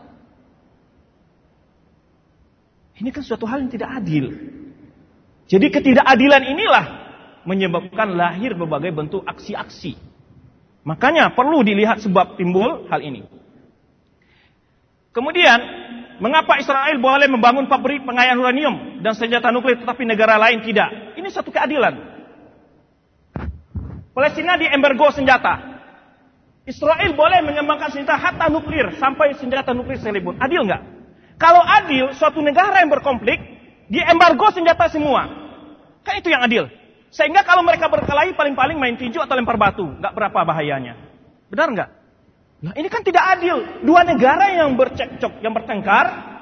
Ini kan suatu hal yang tidak adil. Jadi ketidakadilan inilah menyebabkan lahir berbagai bentuk aksi-aksi. Makanya perlu dilihat sebab timbul hal ini. Kemudian, mengapa Israel boleh membangun pabrik pengayaan uranium dan senjata nuklir tetapi negara lain tidak? Ini satu keadilan. Palestina di embargo senjata. Israel boleh mengembangkan senjata hatta nuklir sampai senjata nuklir sekalipun. Adil nggak? Kalau adil, suatu negara yang berkonflik, dia embargo senjata semua. Kan itu yang adil. Sehingga kalau mereka berkelahi paling-paling main tinju atau lempar batu. Nggak berapa bahayanya. Benar nggak? Nah ini kan tidak adil. Dua negara yang bercekcok, yang bertengkar.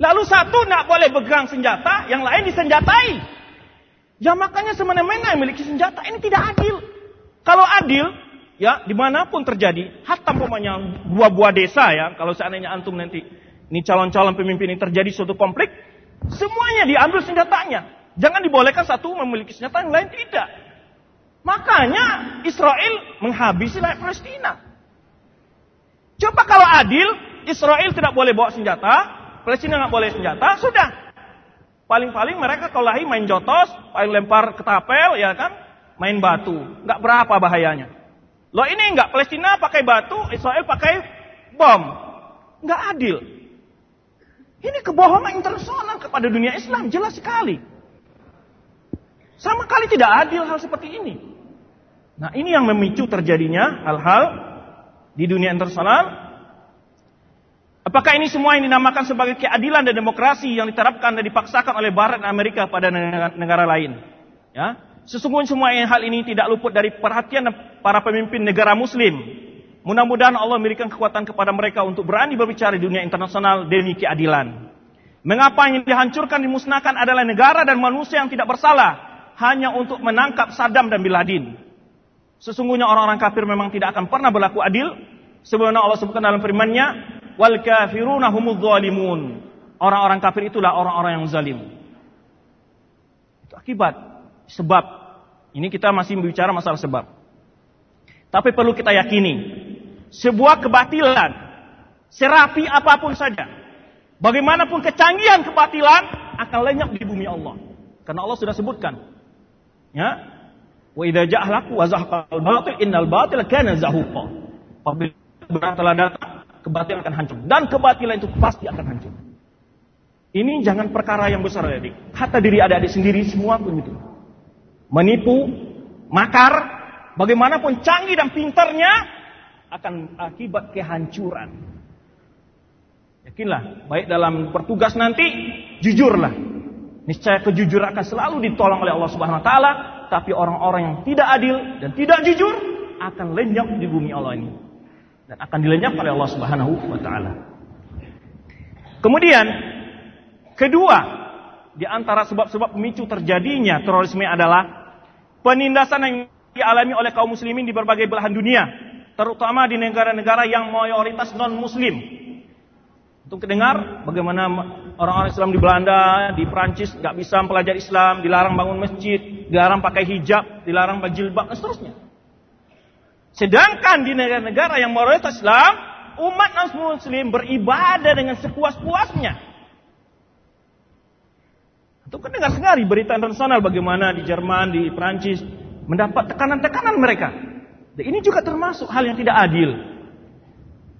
Lalu satu nggak boleh pegang senjata, yang lain disenjatai. Ya makanya semena-mena yang memiliki senjata. Ini tidak adil. Kalau adil, ya di mana pun terjadi, hatta umpamanya buah-buah desa ya, kalau seandainya antum nanti ini calon-calon pemimpin ini terjadi suatu konflik, semuanya diambil senjatanya. Jangan dibolehkan satu memiliki senjata yang lain tidak. Makanya Israel menghabisi rakyat Palestina. Coba kalau adil, Israel tidak boleh bawa senjata, Palestina nggak boleh senjata, sudah. Paling-paling mereka kalau lahir main jotos, paling lempar ketapel, ya kan, main batu, nggak berapa bahayanya. Loh ini nggak Palestina pakai batu, Israel pakai bom, nggak adil. Ini kebohongan internasional kepada dunia Islam, jelas sekali. Sama kali tidak adil hal seperti ini. Nah ini yang memicu terjadinya hal-hal di dunia internasional. Apakah ini semua yang dinamakan sebagai keadilan dan demokrasi yang diterapkan dan dipaksakan oleh Barat Amerika pada negara, negara lain? Ya, sesungguhnya semua hal ini tidak luput dari perhatian para pemimpin negara Muslim Mudah-mudahan Allah memberikan kekuatan kepada mereka untuk berani berbicara di dunia internasional demi keadilan. Mengapa yang dihancurkan, dimusnahkan adalah negara dan manusia yang tidak bersalah hanya untuk menangkap Saddam dan Bin Laden. Sesungguhnya orang-orang kafir memang tidak akan pernah berlaku adil. Sebagaimana Allah sebutkan dalam firman-Nya, "Wal kafiruna zalimun." Orang-orang kafir itulah orang-orang yang zalim. Itu akibat, sebab. Ini kita masih berbicara masalah sebab. Tapi perlu kita yakini, sebuah kebatilan, serapi apa pun saja, bagaimanapun kecanggihan kebatilan akan lenyap di bumi Allah. Karena Allah sudah sebutkan. Ya. Wa idza ja'alaku wa zahqal batil innal batil kana zahuqa. Apabila telah datang, kebatilan akan hancur dan kebatilan itu pasti akan hancur. Ini jangan perkara yang besar adik. Hatta diri adik-adik sendiri semua pun itu. Menipu, makar, bagaimanapun canggih dan pintarnya, akan akibat kehancuran. Yakinlah, baik dalam bertugas nanti, jujurlah. Niscaya kejujuran akan selalu ditolong oleh Allah Subhanahu wa taala, tapi orang-orang yang tidak adil dan tidak jujur akan lenyap di bumi Allah ini. Dan akan dilenyap oleh Allah Subhanahu wa taala. Kemudian, kedua, di antara sebab-sebab pemicu terjadinya terorisme adalah penindasan yang dialami oleh kaum muslimin di berbagai belahan dunia terutama di negara-negara yang mayoritas non-muslim. Untuk kedengar bagaimana orang-orang Islam di Belanda, di Prancis nggak bisa mempelajari Islam, dilarang bangun masjid, dilarang pakai hijab, dilarang berjilbab dan seterusnya. Sedangkan di negara-negara yang mayoritas Islam, umat non-muslim beribadah dengan sepuas-puasnya. Itu kan dengar sekali berita internasional bagaimana di Jerman, di Prancis mendapat tekanan-tekanan mereka. Dan ini juga termasuk hal yang tidak adil.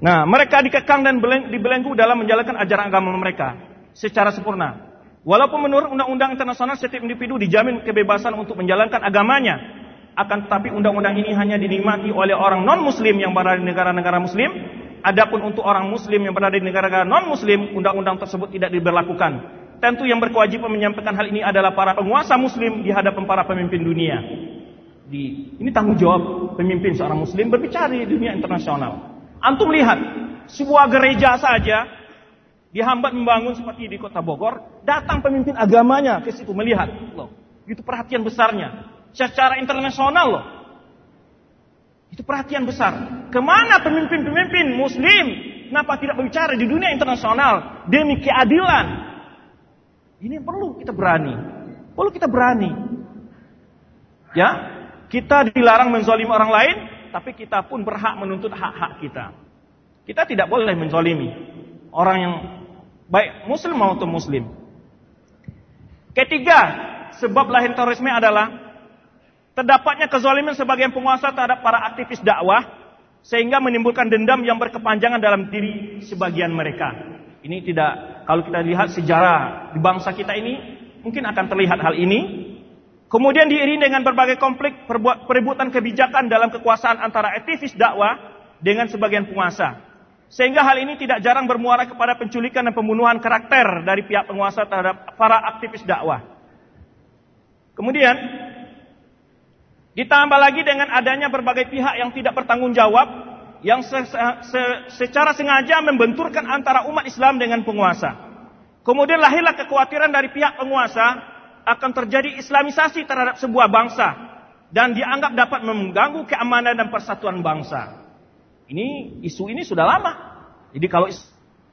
Nah, mereka dikekang dan dibelenggu dalam menjalankan ajaran agama mereka secara sempurna. Walaupun menurut undang-undang internasional setiap individu dijamin kebebasan untuk menjalankan agamanya, akan tetapi undang-undang ini hanya dinikmati oleh orang non-muslim yang berada di negara-negara muslim. Adapun untuk orang muslim yang berada di negara-negara non-muslim, undang-undang tersebut tidak diberlakukan. Tentu yang berkewajiban menyampaikan hal ini adalah para penguasa muslim di hadapan para pemimpin dunia di ini tanggung jawab pemimpin seorang muslim berbicara di dunia internasional. Antum lihat sebuah gereja saja dihambat membangun seperti di kota Bogor, datang pemimpin agamanya ke situ melihat. Loh, itu perhatian besarnya. Secara internasional loh. Itu perhatian besar. Ke mana pemimpin-pemimpin muslim? Kenapa tidak berbicara di dunia internasional demi keadilan? Ini perlu kita berani. Perlu kita berani. Ya, kita dilarang menzolimi orang lain, tapi kita pun berhak menuntut hak-hak kita. Kita tidak boleh menzolimi orang yang baik muslim maupun muslim. Ketiga, sebab lahir terorisme adalah terdapatnya kezaliman sebagian penguasa terhadap para aktivis dakwah sehingga menimbulkan dendam yang berkepanjangan dalam diri sebagian mereka. Ini tidak kalau kita lihat sejarah di bangsa kita ini mungkin akan terlihat hal ini. Kemudian diiringi dengan berbagai konflik perebutan kebijakan dalam kekuasaan antara aktivis dakwah dengan sebagian penguasa. Sehingga hal ini tidak jarang bermuara kepada penculikan dan pembunuhan karakter dari pihak penguasa terhadap para aktivis dakwah. Kemudian, ditambah lagi dengan adanya berbagai pihak yang tidak bertanggung jawab, yang se se secara sengaja membenturkan antara umat Islam dengan penguasa. Kemudian lahirlah kekhawatiran dari pihak penguasa akan terjadi islamisasi terhadap sebuah bangsa dan dianggap dapat mengganggu keamanan dan persatuan bangsa. Ini isu ini sudah lama. Jadi kalau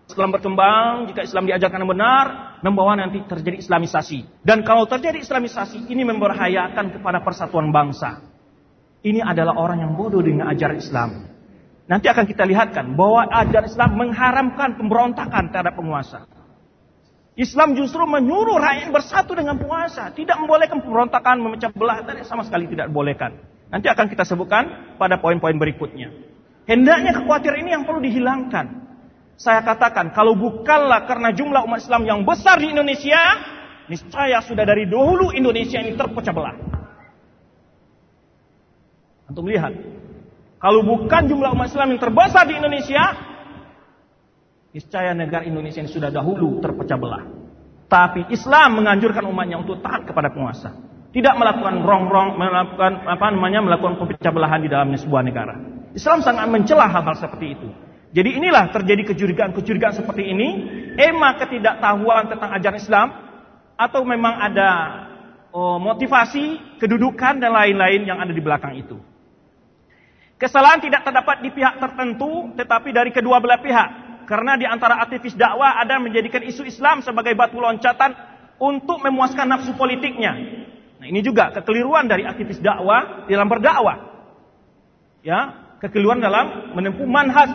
Islam berkembang, jika Islam diajarkan yang benar, membawa nanti terjadi islamisasi. Dan kalau terjadi islamisasi, ini membahayakan kepada persatuan bangsa. Ini adalah orang yang bodoh dengan ajaran Islam. Nanti akan kita lihatkan bahwa ajaran Islam mengharamkan pemberontakan terhadap penguasa. Islam justru menyuruh rakyat bersatu dengan penguasa. Tidak membolehkan pemberontakan, memecah belah, sama sekali tidak bolehkan. Nanti akan kita sebutkan pada poin-poin berikutnya. Hendaknya kekhawatiran ini yang perlu dihilangkan. Saya katakan, kalau bukanlah karena jumlah umat Islam yang besar di Indonesia, niscaya sudah dari dahulu Indonesia ini terpecah belah. Untuk melihat, kalau bukan jumlah umat Islam yang terbesar di Indonesia, niscaya negara Indonesia ini sudah dahulu terpecah belah. Tapi Islam menganjurkan umatnya untuk taat kepada penguasa. Tidak melakukan rong-rong, melakukan apa namanya, melakukan pecah belahan di dalam sebuah negara. Islam sangat mencela hal-hal seperti itu. Jadi inilah terjadi kecurigaan-kecurigaan seperti ini. Emang ketidaktahuan tentang ajaran Islam. Atau memang ada oh, motivasi, kedudukan dan lain-lain yang ada di belakang itu. Kesalahan tidak terdapat di pihak tertentu, tetapi dari kedua belah pihak. Karena di antara aktivis dakwah ada menjadikan isu Islam sebagai batu loncatan untuk memuaskan nafsu politiknya. Nah ini juga kekeliruan dari aktivis dakwah dalam berdakwah. Ya, kekeliruan dalam menempuh manhaj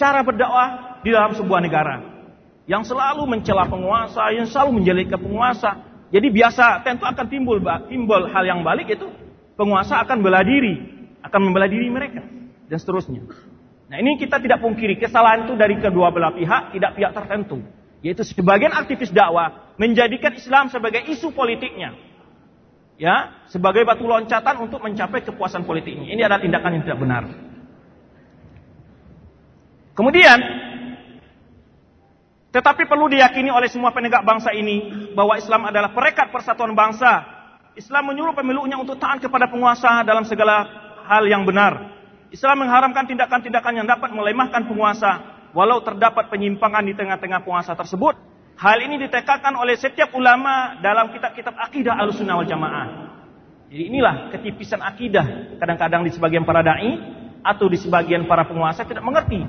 cara berdakwah di dalam sebuah negara yang selalu mencela penguasa, yang selalu menjelekkan penguasa. Jadi biasa tentu akan timbul timbul hal yang balik itu penguasa akan bela diri, akan membela diri mereka dan seterusnya. Nah, ini kita tidak pungkiri kesalahan itu dari kedua belah pihak, tidak pihak tertentu. Yaitu sebagian aktivis dakwah menjadikan Islam sebagai isu politiknya. Ya, sebagai batu loncatan untuk mencapai kepuasan politiknya. Ini adalah tindakan yang tidak benar. Kemudian, tetapi perlu diyakini oleh semua penegak bangsa ini bahwa Islam adalah perekat persatuan bangsa. Islam menyuruh pemilunya untuk taat kepada penguasa dalam segala hal yang benar. Islam mengharamkan tindakan-tindakan yang dapat melemahkan penguasa walau terdapat penyimpangan di tengah-tengah penguasa tersebut. Hal ini ditekatkan oleh setiap ulama dalam kitab-kitab akidah al-sunnah wal jamaah. Jadi inilah ketipisan akidah kadang-kadang di sebagian para dai atau di sebagian para penguasa tidak mengerti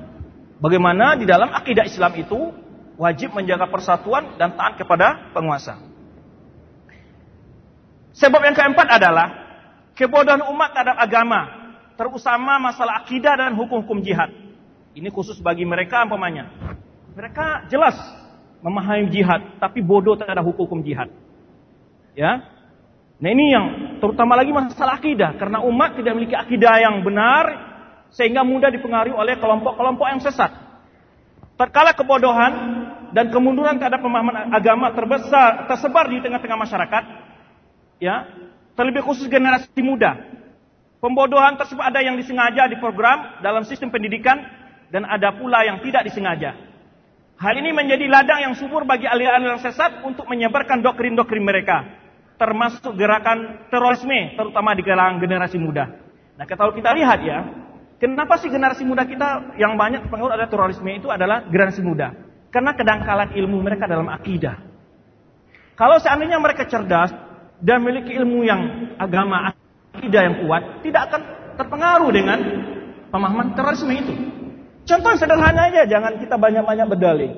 Bagaimana di dalam akidah Islam itu wajib menjaga persatuan dan taat kepada penguasa. Sebab yang keempat adalah kebodohan umat terhadap agama, terutama masalah akidah dan hukum-hukum jihad. Ini khusus bagi mereka umpamanya. Mereka jelas memahami jihad, tapi bodoh terhadap hukum-hukum jihad. Ya. Nah ini yang terutama lagi masalah akidah, karena umat tidak memiliki akidah yang benar, sehingga mudah dipengaruhi oleh kelompok-kelompok yang sesat. Terkala kebodohan dan kemunduran terhadap pemahaman agama terbesar tersebar di tengah-tengah masyarakat, ya, terlebih khusus generasi muda. Pembodohan tersebut ada yang disengaja di program dalam sistem pendidikan dan ada pula yang tidak disengaja. Hal ini menjadi ladang yang subur bagi aliran-aliran sesat untuk menyebarkan doktrin-doktrin mereka, termasuk gerakan terorisme, terutama di kalangan generasi muda. Nah, kalau kita lihat ya, Kenapa sih generasi muda kita yang banyak terpengaruh ada terorisme itu adalah generasi muda? Karena kedangkalan ilmu mereka dalam akidah. Kalau seandainya mereka cerdas dan memiliki ilmu yang agama, akidah yang kuat, tidak akan terpengaruh dengan pemahaman terorisme itu. Contoh sederhana aja, jangan kita banyak-banyak berdalih.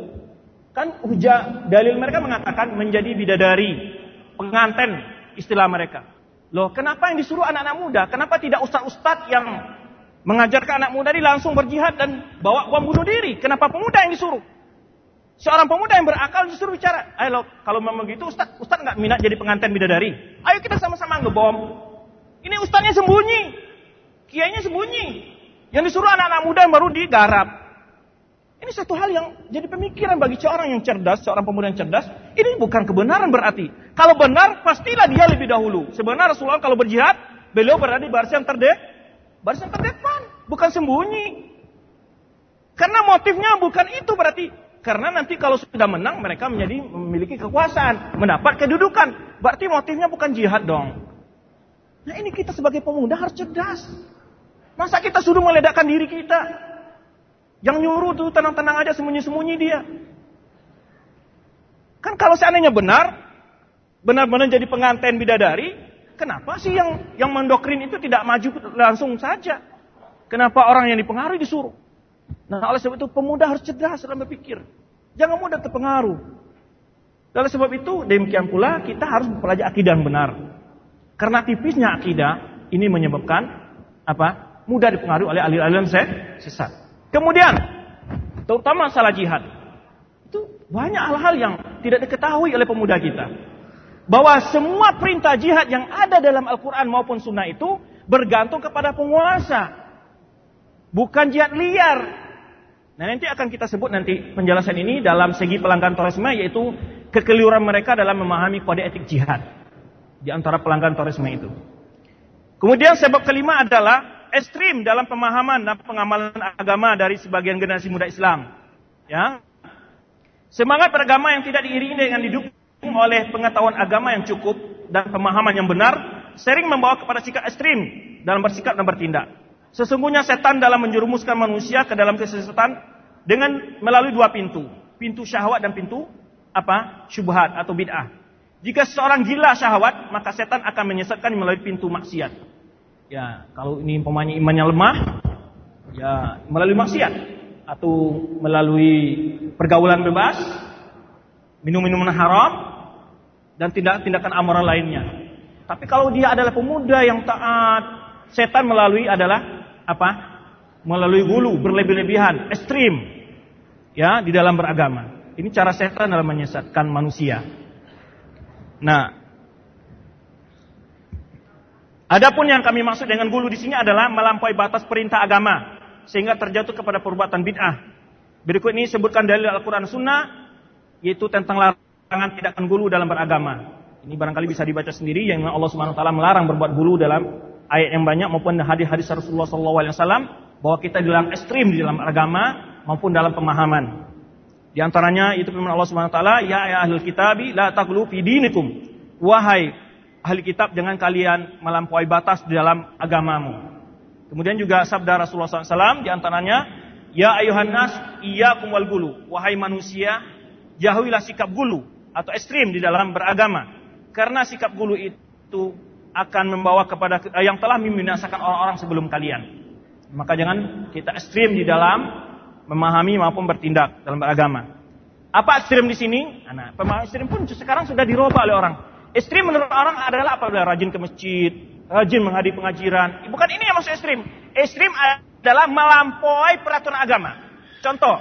Kan hujah dalil mereka mengatakan menjadi bidadari, penganten istilah mereka. Loh, kenapa yang disuruh anak-anak muda? Kenapa tidak ustadz-ustadz yang mengajarkan anak muda ini langsung berjihad dan bawa bom bunuh diri? Kenapa pemuda yang disuruh? Seorang pemuda yang berakal justru bicara, ayo kalau memang begitu Ustaz, Ustaz nggak minat jadi pengantin bidadari. Ayo kita sama-sama ngebom. Ini Ustaznya sembunyi, kiainya sembunyi. Yang disuruh anak-anak muda yang baru digarap. Ini satu hal yang jadi pemikiran bagi seorang yang cerdas, seorang pemuda yang cerdas. Ini bukan kebenaran berarti. Kalau benar, pastilah dia lebih dahulu. Sebenarnya Rasulullah kalau berjihad, beliau berada di baris yang terdek, baris yang terdepan, bukan sembunyi. Karena motifnya bukan itu berarti karena nanti kalau sudah menang mereka menjadi memiliki kekuasaan, mendapat kedudukan. Berarti motifnya bukan jihad dong. Nah ini kita sebagai pemuda harus cerdas. Masa kita suruh meledakkan diri kita? Yang nyuruh tuh tenang-tenang aja sembunyi-sembunyi dia. Kan kalau seandainya benar, benar-benar jadi pengantin bidadari, kenapa sih yang yang mendokrin itu tidak maju langsung saja? Kenapa orang yang dipengaruhi disuruh? Nah, oleh sebab itu pemuda harus cerdas dalam berpikir. Jangan mudah terpengaruh. Oleh sebab itu, demikian pula kita harus mempelajari akidah yang benar. Karena tipisnya akidah ini menyebabkan apa? Mudah dipengaruhi oleh aliran-aliran sesat. Kemudian, terutama masalah jihad. Itu banyak hal-hal yang tidak diketahui oleh pemuda kita. Bahwa semua perintah jihad yang ada dalam Al-Quran maupun Sunnah itu bergantung kepada penguasa. Bukan jihad liar, Nah nanti akan kita sebut nanti penjelasan ini dalam segi pelanggan terorisme yaitu kekeliruan mereka dalam memahami kode etik jihad di antara pelanggan terorisme itu. Kemudian sebab kelima adalah ekstrim dalam pemahaman dan pengamalan agama dari sebagian generasi muda Islam. Ya. Semangat beragama yang tidak diiringi dengan didukung oleh pengetahuan agama yang cukup dan pemahaman yang benar sering membawa kepada sikap ekstrim dalam bersikap dan bertindak. Sesungguhnya setan dalam menjerumuskan manusia ke dalam kesesatan dengan melalui dua pintu. Pintu syahwat dan pintu apa? Syubhat atau bid'ah. Jika seorang gila syahwat, maka setan akan menyesatkan melalui pintu maksiat. Ya, kalau ini pemain imannya lemah, ya melalui maksiat atau melalui pergaulan bebas, minum-minuman haram dan tindakan-tindakan amoral lainnya. Tapi kalau dia adalah pemuda yang taat, setan melalui adalah apa? Melalui hulu, berlebih-lebihan, ekstrim. Ya, di dalam beragama. Ini cara setan dalam menyesatkan manusia. Nah, adapun yang kami maksud dengan gulu di sini adalah melampaui batas perintah agama sehingga terjatuh kepada perbuatan bid'ah. Berikut ini sebutkan dalil Al-Qur'an Sunnah yaitu tentang larangan tidak gulu dalam beragama. Ini barangkali bisa dibaca sendiri yang Allah Subhanahu wa taala melarang berbuat gulu dalam ayat yang banyak maupun hadis-hadis Rasulullah SAW bahwa kita dalam ekstrim di dalam agama maupun dalam pemahaman. Di antaranya itu firman Allah Subhanahu wa taala, "Ya ya ahli kitabi la taghlu fi dinikum." Wahai ahli kitab, jangan kalian melampaui batas di dalam agamamu. Kemudian juga sabda Rasulullah SAW di antaranya, "Ya ayuhan nas, iyyakum wal gulu." Wahai manusia, jauhilah sikap gulu atau ekstrim di dalam beragama. Karena sikap gulu itu akan membawa kepada eh, yang telah membinasakan orang-orang sebelum kalian. Maka jangan kita ekstrim di dalam memahami maupun bertindak dalam beragama. Apa ekstrim di sini? Nah, pemahaman ekstrim pun sekarang sudah dirubah oleh orang. Ekstrim menurut orang adalah apa? Rajin ke masjid, rajin menghadiri pengajian. Bukan ini yang maksud ekstrim. Ekstrim adalah melampaui peraturan agama. Contoh,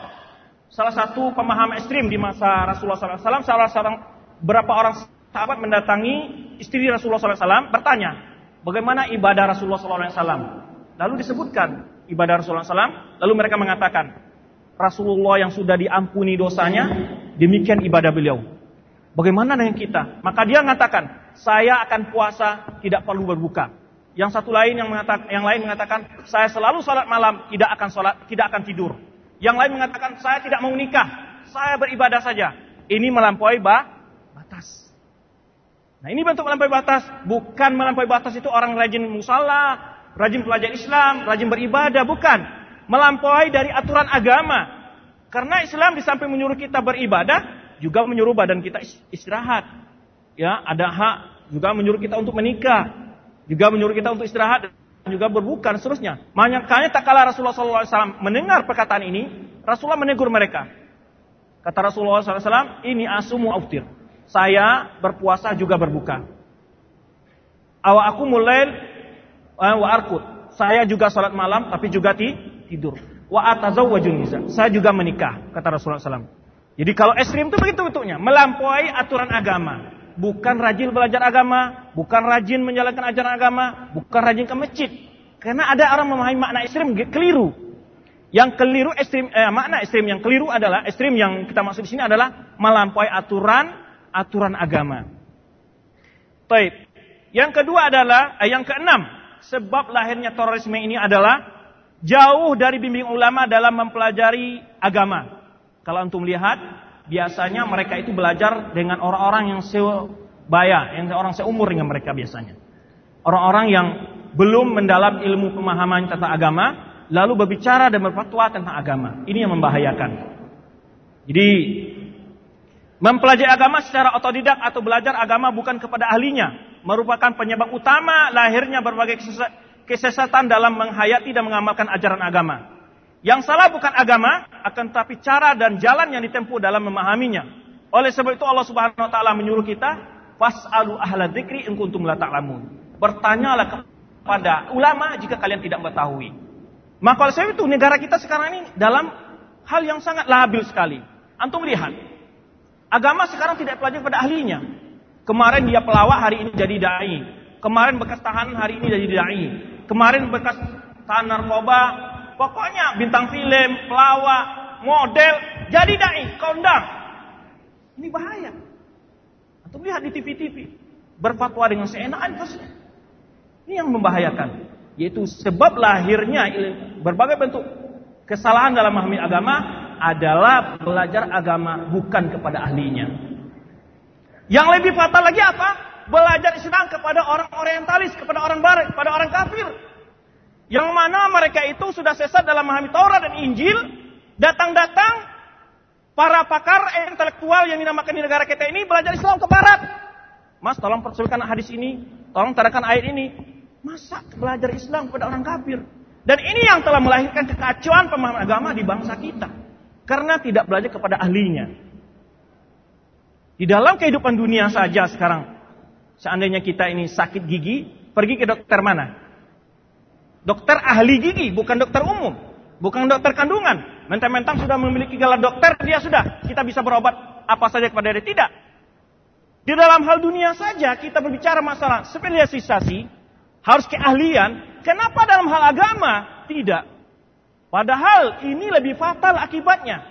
salah satu pemahaman ekstrim di masa Rasulullah SAW, salah seorang berapa orang sahabat mendatangi istri Rasulullah SAW bertanya, bagaimana ibadah Rasulullah SAW? Lalu disebutkan ibadah Rasulullah SAW, lalu mereka mengatakan, Rasulullah yang sudah diampuni dosanya, demikian ibadah beliau. Bagaimana dengan kita? Maka dia mengatakan, saya akan puasa, tidak perlu berbuka. Yang satu lain yang mengatakan, yang lain mengatakan, saya selalu salat malam, tidak akan salat, tidak akan tidur. Yang lain mengatakan, saya tidak mau nikah, saya beribadah saja. Ini melampaui batas. Nah ini bentuk melampaui batas. Bukan melampaui batas itu orang rajin musala, rajin pelajar Islam, rajin beribadah. Bukan. Melampaui dari aturan agama. Karena Islam di samping menyuruh kita beribadah, juga menyuruh badan kita istirahat. Ya, ada hak juga menyuruh kita untuk menikah, juga menyuruh kita untuk istirahat dan juga berbuka dan seterusnya. Makanya tak kala Rasulullah SAW mendengar perkataan ini, Rasulullah menegur mereka. Kata Rasulullah SAW, ini asumu auftir. Saya berpuasa juga berbuka. Awa aku mulai eh, wa arkut. Saya juga sholat malam tapi juga tidur. Wa atazawwajun nisa. Saya juga menikah, kata Rasulullah SAW. Jadi kalau ekstrim itu begitu bentuknya, melampaui aturan agama. Bukan rajin belajar agama, bukan rajin menjalankan ajaran agama, bukan rajin ke masjid. Karena ada orang memahami makna ekstrim keliru. Yang keliru ekstrim, eh, makna ekstrim yang keliru adalah ekstrim yang kita maksud di sini adalah melampaui aturan aturan agama. Baik. Yang kedua adalah eh, yang keenam, sebab lahirnya terorisme ini adalah jauh dari bimbing ulama dalam mempelajari agama. Kalau antum lihat, biasanya mereka itu belajar dengan orang-orang yang sebaya, yang orang seumur dengan mereka biasanya. Orang-orang yang belum mendalam ilmu pemahaman tentang agama, lalu berbicara dan berfatwa tentang agama. Ini yang membahayakan. Jadi Mempelajari agama secara otodidak atau belajar agama bukan kepada ahlinya merupakan penyebab utama lahirnya berbagai kesesatan dalam menghayati dan mengamalkan ajaran agama. Yang salah bukan agama, akan tapi cara dan jalan yang ditempuh dalam memahaminya. Oleh sebab itu Allah Subhanahu wa taala menyuruh kita, "Fas'alu ahla dzikri in kuntum la ta'lamun." Bertanyalah kepada ulama jika kalian tidak mengetahui. Maka oleh sebab itu negara kita sekarang ini dalam hal yang sangat labil sekali. Antum lihat, Agama sekarang tidak pelajari pada ahlinya. Kemarin dia pelawak, hari ini jadi dai. Kemarin bekas tahanan, hari ini jadi dai. Kemarin bekas tahan narkoba, pokoknya bintang film, pelawak, model, jadi dai, kondang. Ini bahaya. Atau lihat di TV-TV, berfatwa dengan seenak terus. Ini yang membahayakan. Yaitu sebab lahirnya berbagai bentuk kesalahan dalam memahami agama adalah belajar agama bukan kepada ahlinya. Yang lebih fatal lagi apa? Belajar Islam kepada orang orientalis, kepada orang barat, kepada orang kafir. Yang mana mereka itu sudah sesat dalam memahami Taurat dan Injil, datang-datang para pakar intelektual yang dinamakan di negara kita ini belajar Islam ke barat. Mas, tolong persoalkan hadis ini, tolong tarakan ayat ini. Masa belajar Islam kepada orang kafir? Dan ini yang telah melahirkan kekacauan pemahaman agama di bangsa kita. Karena tidak belajar kepada ahlinya. Di dalam kehidupan dunia saja sekarang. Seandainya kita ini sakit gigi, pergi ke dokter mana? Dokter ahli gigi, bukan dokter umum. Bukan dokter kandungan. Mentang-mentang sudah memiliki gelar dokter, dia sudah. Kita bisa berobat apa saja kepada dia. Tidak. Di dalam hal dunia saja kita berbicara masalah spesialisasi, harus keahlian. Kenapa dalam hal agama tidak? Padahal ini lebih fatal akibatnya.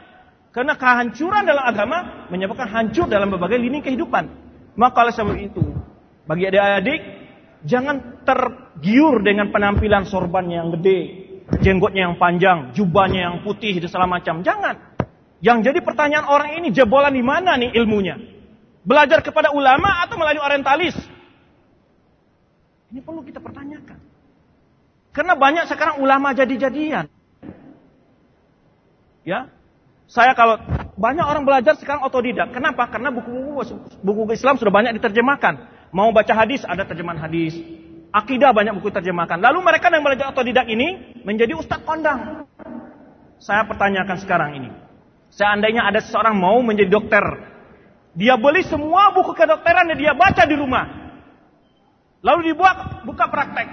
Karena kehancuran dalam agama menyebabkan hancur dalam berbagai lini kehidupan. Maka oleh sebab itu, bagi adik-adik, jangan tergiur dengan penampilan sorban yang gede, jenggotnya yang panjang, jubahnya yang putih, dan segala macam. Jangan. Yang jadi pertanyaan orang ini jebolan di mana nih ilmunya? Belajar kepada ulama atau melalui orientalis? Ini perlu kita pertanyakan. Karena banyak sekarang ulama jadi-jadian. Ya, saya kalau banyak orang belajar sekarang otodidak. Kenapa? Karena buku-buku buku Islam sudah banyak diterjemahkan. Mau baca hadis ada terjemahan hadis. Akidah banyak buku terjemahkan. Lalu mereka yang belajar otodidak ini menjadi ustadz kondang. Saya pertanyakan sekarang ini. Seandainya ada seseorang mau menjadi dokter. Dia beli semua buku kedokteran dan dia baca di rumah. Lalu dibuat buka praktek.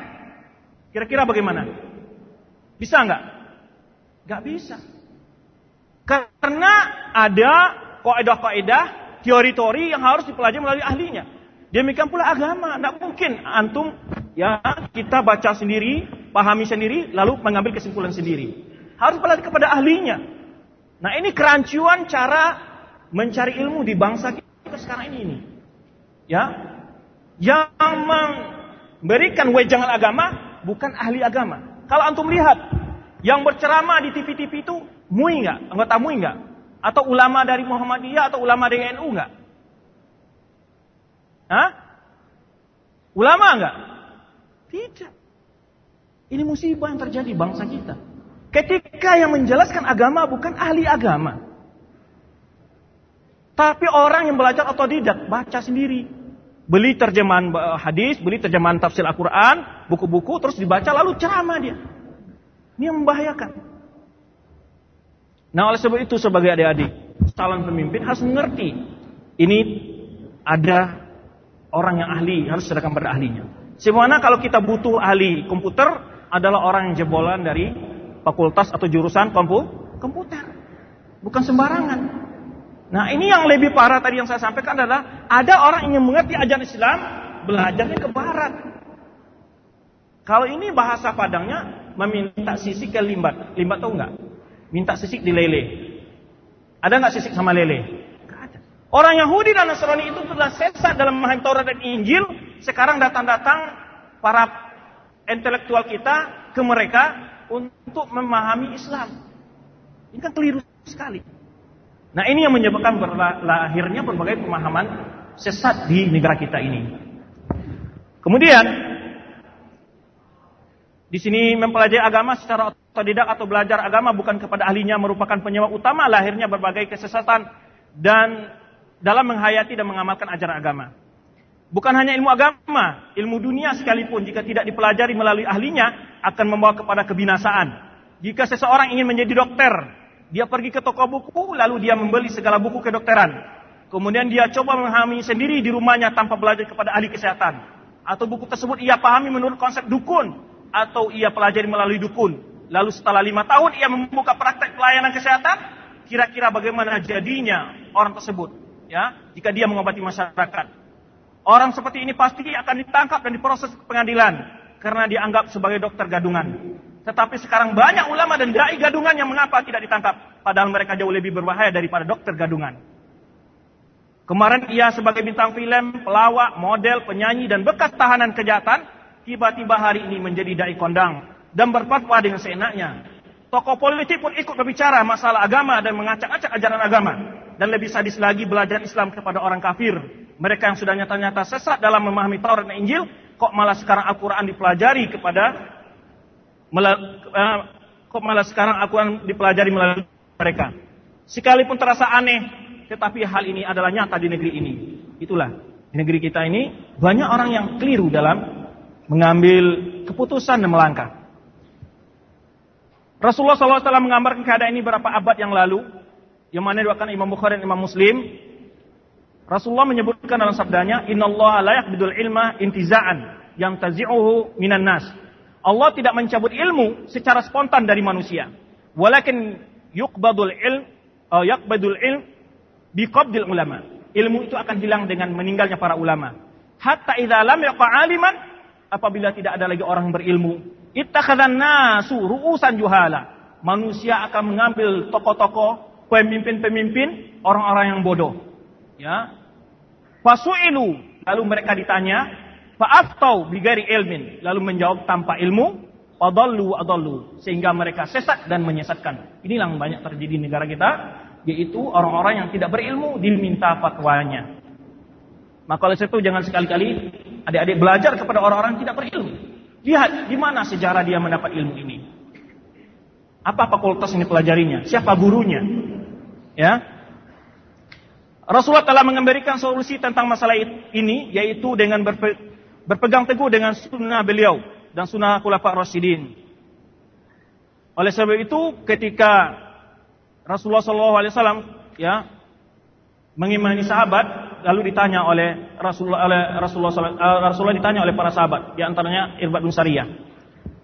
Kira-kira bagaimana? Bisa nggak? Nggak bisa. Karena ada kaidah-kaidah, teori-teori yang harus dipelajari melalui ahlinya. Demikian pula agama, tidak mungkin antum ya kita baca sendiri, pahami sendiri, lalu mengambil kesimpulan sendiri. Harus belajar kepada ahlinya. Nah ini kerancuan cara mencari ilmu di bangsa kita sekarang ini. ini. Ya, yang memberikan wejangan agama bukan ahli agama. Kalau antum lihat yang berceramah di TV-TV itu MUI nggak? Anggota MUI nggak? Atau ulama dari Muhammadiyah atau ulama dari NU nggak? Hah? Ulama nggak? Tidak. Ini musibah yang terjadi bangsa kita. Ketika yang menjelaskan agama bukan ahli agama. Tapi orang yang belajar otodidak, baca sendiri. Beli terjemahan eh, hadis, beli terjemahan tafsir Al-Quran, buku-buku, terus dibaca lalu ceramah dia. Ini yang membahayakan. Nah oleh sebab itu sebagai adik-adik, calon pemimpin harus mengerti. Ini ada orang yang ahli, harus serahkan pada ahlinya. Semana kalau kita butuh ahli komputer adalah orang yang jebolan dari fakultas atau jurusan komputer. Bukan sembarangan. Nah ini yang lebih parah tadi yang saya sampaikan adalah ada orang ingin mengerti ajaran Islam, belajarnya ke barat. Kalau ini bahasa Padangnya meminta sisik ke limbat. Limbat tahu nggak? Minta sisik di lele. Ada nggak sisik sama lele? Orang Yahudi dan Nasrani itu telah sesat dalam memahami Taurat dan Injil. Sekarang datang-datang para intelektual kita ke mereka untuk memahami Islam. Ini kan keliru sekali. Nah ini yang menyebabkan lahirnya berbagai pemahaman sesat di negara kita ini. Kemudian di sini mempelajari agama secara otodidak atau belajar agama bukan kepada ahlinya merupakan penyebab utama lahirnya berbagai kesesatan dan dalam menghayati dan mengamalkan ajaran agama. Bukan hanya ilmu agama, ilmu dunia sekalipun jika tidak dipelajari melalui ahlinya akan membawa kepada kebinasaan. Jika seseorang ingin menjadi dokter, dia pergi ke toko buku lalu dia membeli segala buku kedokteran. Kemudian dia coba memahami sendiri di rumahnya tanpa belajar kepada ahli kesehatan. Atau buku tersebut ia pahami menurut konsep dukun atau ia pelajari melalui dukun. Lalu setelah lima tahun ia membuka praktek pelayanan kesehatan, kira-kira bagaimana jadinya orang tersebut? Ya jika dia mengobati masyarakat. Orang seperti ini pasti akan ditangkap dan diproses ke pengadilan karena dianggap sebagai dokter gadungan. Tetapi sekarang banyak ulama dan dai gadungan yang mengapa tidak ditangkap padahal mereka jauh lebih berbahaya daripada dokter gadungan. Kemarin ia sebagai bintang film, pelawak, model, penyanyi dan bekas tahanan kejahatan, tiba-tiba hari ini menjadi dai kondang dan berfatwa dengan seenaknya. Tokoh politik pun ikut berbicara masalah agama dan mengacak-acak ajaran agama dan lebih sadis lagi belajar Islam kepada orang kafir. Mereka yang sudah nyata-nyata sesat dalam memahami Taurat dan Injil, kok malah sekarang Al-Quran dipelajari kepada uh, kok malah sekarang Al-Quran dipelajari melalui mereka. Sekalipun terasa aneh, tetapi hal ini adalah nyata di negeri ini. Itulah di negeri kita ini banyak orang yang keliru dalam mengambil keputusan dan melangkah. Rasulullah SAW menggambarkan keadaan ini beberapa abad yang lalu yang mana diwakilkan Imam Bukhari dan Imam Muslim. Rasulullah menyebutkan dalam sabdanya, Inna Allah layak bidul ilma intiza'an yang tazi'uhu minan nas. Allah tidak mencabut ilmu secara spontan dari manusia. Walakin yukbadul ilm, uh, yakbadul ilm biqabdil ulama. Ilmu itu akan hilang dengan meninggalnya para ulama. Hatta idza lam yaqa aliman apabila tidak ada lagi orang berilmu, ittakhadhan nasu ru'usan juhala. Manusia akan mengambil tokoh-tokoh pemimpin-pemimpin orang-orang yang bodoh. Ya. Fasu'ilu, lalu mereka ditanya, fa'aftau bigari ilmin, lalu menjawab tanpa ilmu, adallu adallu, sehingga mereka sesat dan menyesatkan. Inilah yang banyak terjadi di negara kita, yaitu orang-orang yang tidak berilmu diminta fatwanya. Maka oleh itu jangan sekali-kali adik-adik belajar kepada orang-orang yang tidak berilmu. Lihat di mana sejarah dia mendapat ilmu ini. Apa fakultas ini pelajarinya? Siapa gurunya? Ya. Rasulullah telah memberikan solusi tentang masalah ini yaitu dengan berpe berpegang teguh dengan sunnah beliau dan sunnah khulafa rasyidin. Oleh sebab itu ketika Rasulullah SAW ya mengimani sahabat lalu ditanya oleh Rasulullah oleh Rasulullah uh, Rasulullah ditanya oleh para sahabat di antaranya Irbad bin Sariyah.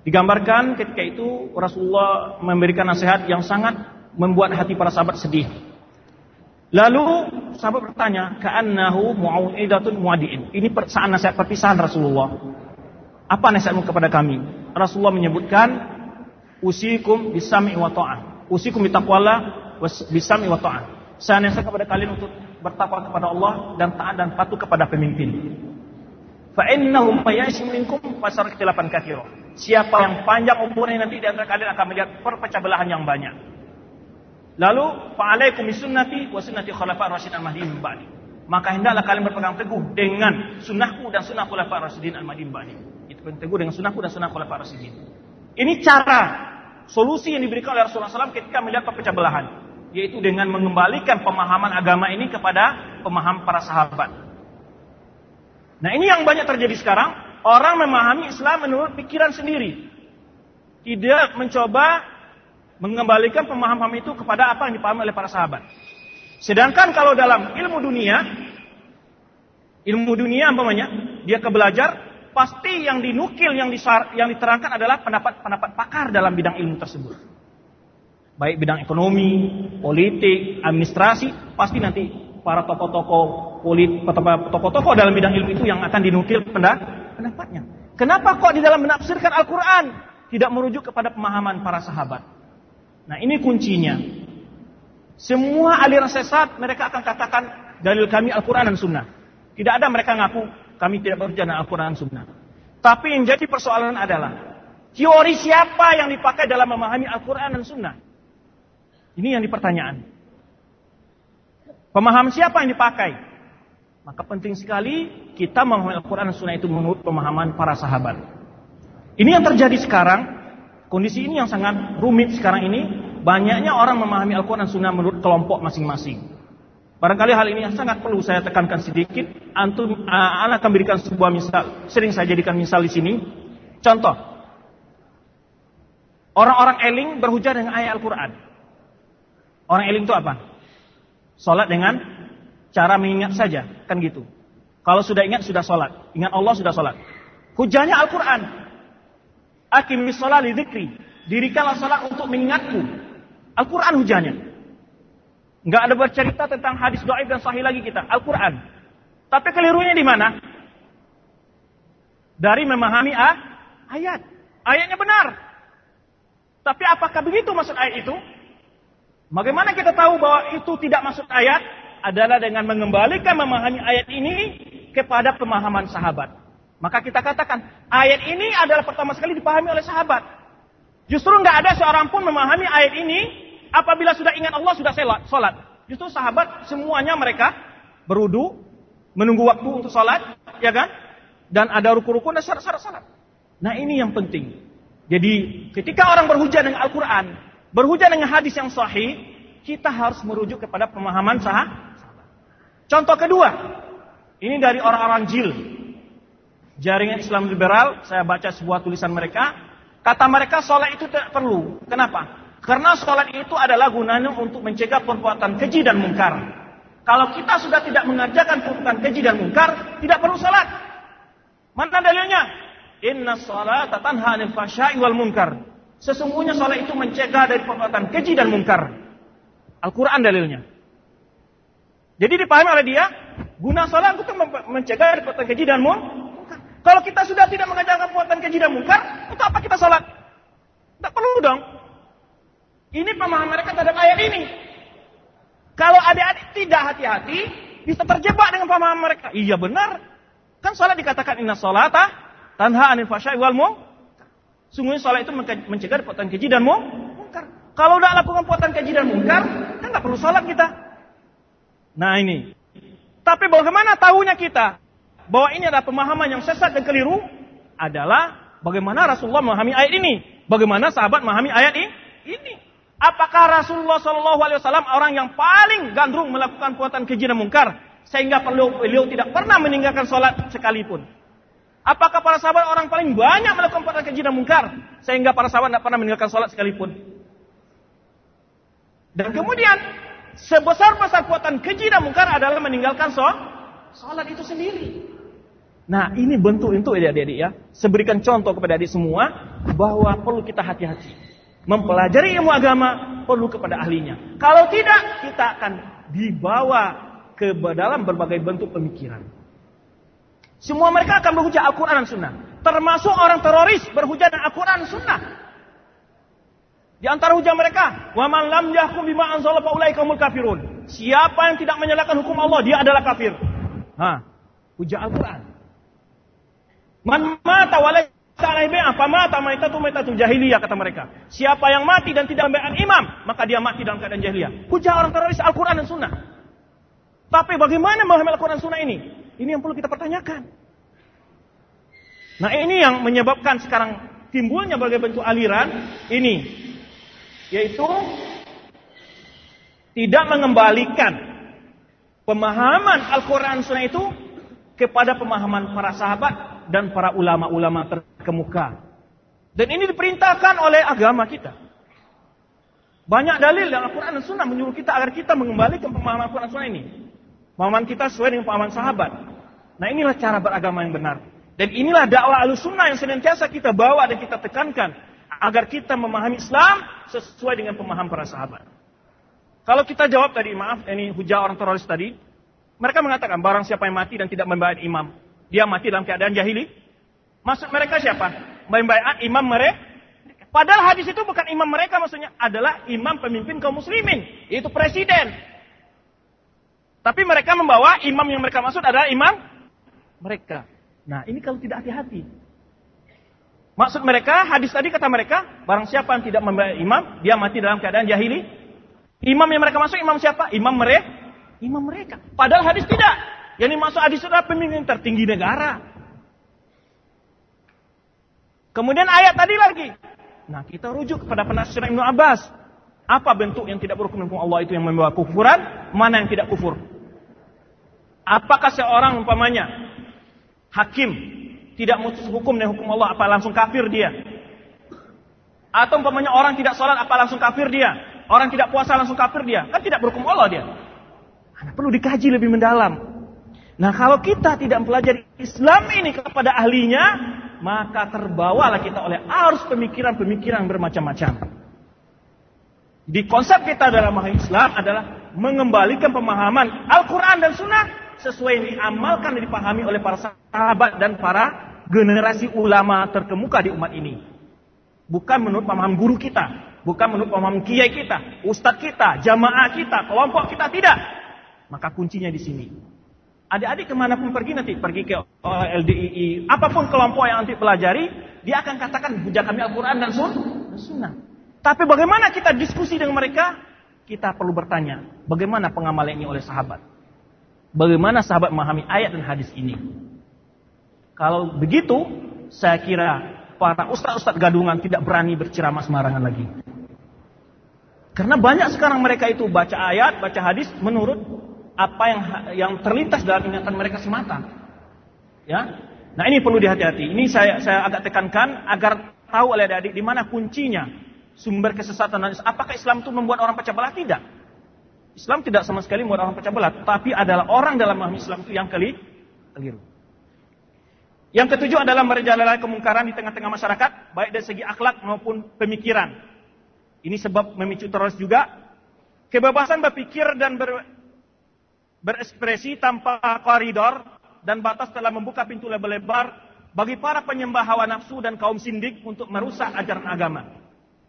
Digambarkan ketika itu Rasulullah memberikan nasihat yang sangat membuat hati para sahabat sedih. Lalu sahabat bertanya, "Ka'annahu mu'au'idatun muadiin." Ini saat nasihat perpisahan Rasulullah. Apa nasihatmu kepada kami? Rasulullah menyebutkan, "Usikum bisami wa ta'ah." Usikum bitaqwallah bisami wa ta'ah. Saya nasihat kepada kalian untuk bertakwa kepada Allah dan taat dan patuh kepada pemimpin. Fa innahum fayashi minkum fasar ikhtilafan katsira. Siapa yang panjang umurnya nanti di antara kalian akan melihat perpecah belahan yang banyak. Lalu fa'alaikum bisunnati wa sunnati khulafa rasyidin al-mahdiyyin ba'di. Maka hendaklah kalian berpegang teguh dengan sunnahku dan sunnah khulafa rasyidin al-mahdiyyin ba'di. Itu teguh dengan sunnahku dan sunnah khulafa rasyidin. Ini cara solusi yang diberikan oleh Rasulullah SAW ketika melihat perpecah belahan. Yaitu dengan mengembalikan pemahaman agama ini kepada pemahaman para sahabat. Nah ini yang banyak terjadi sekarang. Orang memahami Islam menurut pikiran sendiri. Tidak mencoba mengembalikan pemahaman itu kepada apa yang dipahami oleh para sahabat. Sedangkan kalau dalam ilmu dunia, ilmu dunia umpamanya, dia kebelajar, pasti yang dinukil, yang, disar, yang diterangkan adalah pendapat-pendapat pakar dalam bidang ilmu tersebut. Baik bidang ekonomi, politik, administrasi, pasti nanti para tokoh-tokoh politik, tokoh-tokoh dalam bidang ilmu itu yang akan dinukil pendapatnya. Kenapa kok di dalam menafsirkan Al-Quran tidak merujuk kepada pemahaman para sahabat? Nah ini kuncinya. Semua aliran sesat mereka akan katakan dalil kami Al-Quran dan Sunnah. Tidak ada mereka ngaku kami tidak bekerja dengan Al-Quran dan Sunnah. Tapi yang jadi persoalan adalah teori siapa yang dipakai dalam memahami Al-Quran dan Sunnah. Ini yang dipertanyaan. Pemahaman siapa yang dipakai? Maka penting sekali kita memahami Al-Quran dan Sunnah itu menurut pemahaman para sahabat. Ini yang terjadi sekarang. Kondisi ini yang sangat rumit sekarang ini. Banyaknya orang memahami Al-Quran dan Sunnah menurut kelompok masing-masing. Barangkali hal ini sangat perlu saya tekankan sedikit. Antum, uh, anak akan berikan sebuah misal. Sering saya jadikan misal di sini. Contoh. Orang-orang eling berhujah dengan ayat Al-Quran. Orang eling itu apa? Sholat dengan cara mengingat saja. Kan gitu. Kalau sudah ingat, sudah sholat. Ingat Allah, sudah sholat. Hujahnya Al-Quran. Akimis sholat li Dirikanlah sholat untuk mengingatku. Al-Quran hujahnya. Nggak ada bercerita tentang hadis doa dan sahih lagi kita. Al-Quran. Tapi kelirunya di mana? Dari memahami ah, ayat. Ayatnya benar. Tapi apakah begitu maksud ayat itu? Bagaimana kita tahu bahwa itu tidak maksud ayat? Adalah dengan mengembalikan memahami ayat ini kepada pemahaman sahabat. Maka kita katakan, ayat ini adalah pertama sekali dipahami oleh sahabat. Justru nggak ada seorang pun memahami ayat ini apabila sudah ingat Allah sudah sholat. Justru sahabat semuanya mereka berudu, menunggu waktu untuk sholat, ya kan? Dan ada ruku-ruku dan syarat-syarat sholat. Nah ini yang penting. Jadi ketika orang berhujah dengan Al-Quran, berhujah dengan hadis yang sahih, kita harus merujuk kepada pemahaman sahabat. Contoh kedua, ini dari orang-orang jil. Jaringan Islam liberal, saya baca sebuah tulisan mereka, kata mereka sholat itu tidak perlu. Kenapa? Karena sholat itu adalah gunanya untuk mencegah perbuatan keji dan mungkar. Kalau kita sudah tidak mengerjakan perbuatan keji dan mungkar, tidak perlu sholat. Mana dalilnya? Inna sholat tanha anil wal munkar. Sesungguhnya sholat itu mencegah dari perbuatan keji dan mungkar. Al-Quran dalilnya. Jadi dipahami oleh dia, guna sholat untuk mencegah dari perbuatan keji dan mungkar. Kalau kita sudah tidak mengerjakan perbuatan keji dan mungkar, untuk apa kita sholat? Tidak perlu dong. Ini pemahaman mereka terhadap ayat ini. Kalau adik-adik tidak hati-hati, bisa terjebak dengan pemahaman mereka. Iya benar. Kan sholat dikatakan inna sholata tanha anil fasyai wal Sungguhnya sholat itu mencegah perbuatan keji dan mungkar. Kalau tidak lakukan perbuatan keji dan mungkar, kan nggak perlu sholat kita. Nah ini. Tapi bagaimana tahunya kita bahwa ini adalah pemahaman yang sesat dan keliru adalah bagaimana Rasulullah memahami ayat ini, bagaimana sahabat memahami ayat ini. Ini Apakah Rasulullah Shallallahu Alaihi Wasallam orang yang paling gandrung melakukan perbuatan keji dan mungkar sehingga beliau, beliau tidak pernah meninggalkan sholat sekalipun? Apakah para sahabat orang paling banyak melakukan perbuatan keji dan mungkar sehingga para sahabat tidak pernah meninggalkan sholat sekalipun? Dan kemudian sebesar-besar perbuatan keji dan mungkar adalah meninggalkan sholat itu sendiri. Nah ini bentuk itu adik-adik ya. Seberikan contoh kepada adik semua bahwa perlu kita hati-hati mempelajari ilmu agama perlu kepada ahlinya. Kalau tidak, kita akan dibawa ke dalam berbagai bentuk pemikiran. Semua mereka akan berhujah Al-Quran dan Sunnah. Termasuk orang teroris berhujah dengan Al-Quran dan Sunnah. Di antara hujah mereka, wa man lam yahkum bima anzala fa kafirun. Siapa yang tidak menyalahkan hukum Allah, dia adalah kafir. Ha, hujah Al-Quran. Man mata walai apa mata maitatu jahiliyah kata mereka. Siapa yang mati dan tidak membaiat imam, maka dia mati dalam keadaan jahiliyah. Hujah orang teroris Al-Quran dan Sunnah. Tapi bagaimana memahami Al-Quran Sunnah ini? Ini yang perlu kita pertanyakan. Nah ini yang menyebabkan sekarang timbulnya berbagai bentuk aliran. Ini Yaitu tidak mengembalikan pemahaman Al-Quran Sunnah itu kepada pemahaman para sahabat dan para ulama-ulama terkemuka. Dan ini diperintahkan oleh agama kita. Banyak dalil dalam Al-Quran dan Sunnah menyuruh kita agar kita mengembalikan pemahaman Al-Quran dan Sunnah ini. Pemahaman kita sesuai dengan pemahaman sahabat. Nah inilah cara beragama yang benar. Dan inilah dakwah al-sunnah yang senantiasa kita bawa dan kita tekankan. Agar kita memahami Islam sesuai dengan pemahaman para sahabat. Kalau kita jawab tadi, maaf, ini hujah orang teroris tadi. Mereka mengatakan, barang siapa yang mati dan tidak membayar imam. Dia mati dalam keadaan jahili. Maksud mereka siapa? Membayar imam mereka Padahal hadis itu bukan imam mereka maksudnya adalah imam pemimpin kaum muslimin, yaitu presiden. Tapi mereka membawa imam yang mereka maksud adalah imam mereka. Nah, ini kalau tidak hati-hati. Maksud mereka, hadis tadi kata mereka, barang siapa yang tidak membayar imam, dia mati dalam keadaan jahili. Imam yang mereka maksud imam siapa? Imam mereka. Imam mereka. Padahal hadis tidak. Yang dimaksud hadis adalah pemimpin tertinggi negara. Kemudian ayat tadi lagi. Nah, kita rujuk kepada penafsiran Ibnu Abbas. Apa bentuk yang tidak berhukum hukum Allah itu yang membawa kufuran? Mana yang tidak kufur? Apakah seorang umpamanya hakim tidak mutus hukum dengan hukum Allah apa langsung kafir dia? Atau umpamanya orang tidak sholat apa langsung kafir dia? Orang tidak puasa langsung kafir dia? Kan tidak berhukum Allah dia. Nah, perlu dikaji lebih mendalam. Nah kalau kita tidak mempelajari Islam ini kepada ahlinya, maka terbawalah kita oleh arus pemikiran-pemikiran bermacam-macam. Di konsep kita dalam Islam adalah mengembalikan pemahaman Al-Quran dan Sunnah sesuai yang diamalkan dan dipahami oleh para sahabat dan para generasi ulama terkemuka di umat ini. Bukan menurut pemahaman guru kita, bukan menurut pemahaman kiai kita, ustadz kita, jamaah kita, kelompok kita tidak. Maka kuncinya di sini. Adik-adik ke mana pun pergi nanti, pergi ke LDII, apa pun kelompok yang nanti pelajari, dia akan katakan hujah kami Al-Quran dan Sunnah. Tapi bagaimana kita diskusi dengan mereka? Kita perlu bertanya, bagaimana pengamalannya oleh sahabat? Bagaimana sahabat memahami ayat dan hadis ini? Kalau begitu, saya kira para ustadz-ustadz gadungan tidak berani berceramah sembarangan lagi. Karena banyak sekarang mereka itu baca ayat, baca hadis menurut apa yang yang terlintas dalam ingatan mereka semata. Ya. Nah, ini perlu dihati-hati. Ini saya saya agak tekankan agar tahu oleh adik-adik di mana kuncinya sumber kesesatan apakah Islam itu membuat orang pecah belah tidak? Islam tidak sama sekali membuat orang pecah belah, tapi adalah orang dalam memahami Islam itu yang keli, keliru. Yang ketujuh adalah merejalai kemungkaran di tengah-tengah masyarakat, baik dari segi akhlak maupun pemikiran. Ini sebab memicu teroris juga. Kebebasan berpikir dan ber, berekspresi tanpa koridor dan batas telah membuka pintu lebar-lebar bagi para penyembah hawa nafsu dan kaum sindik untuk merusak ajaran agama.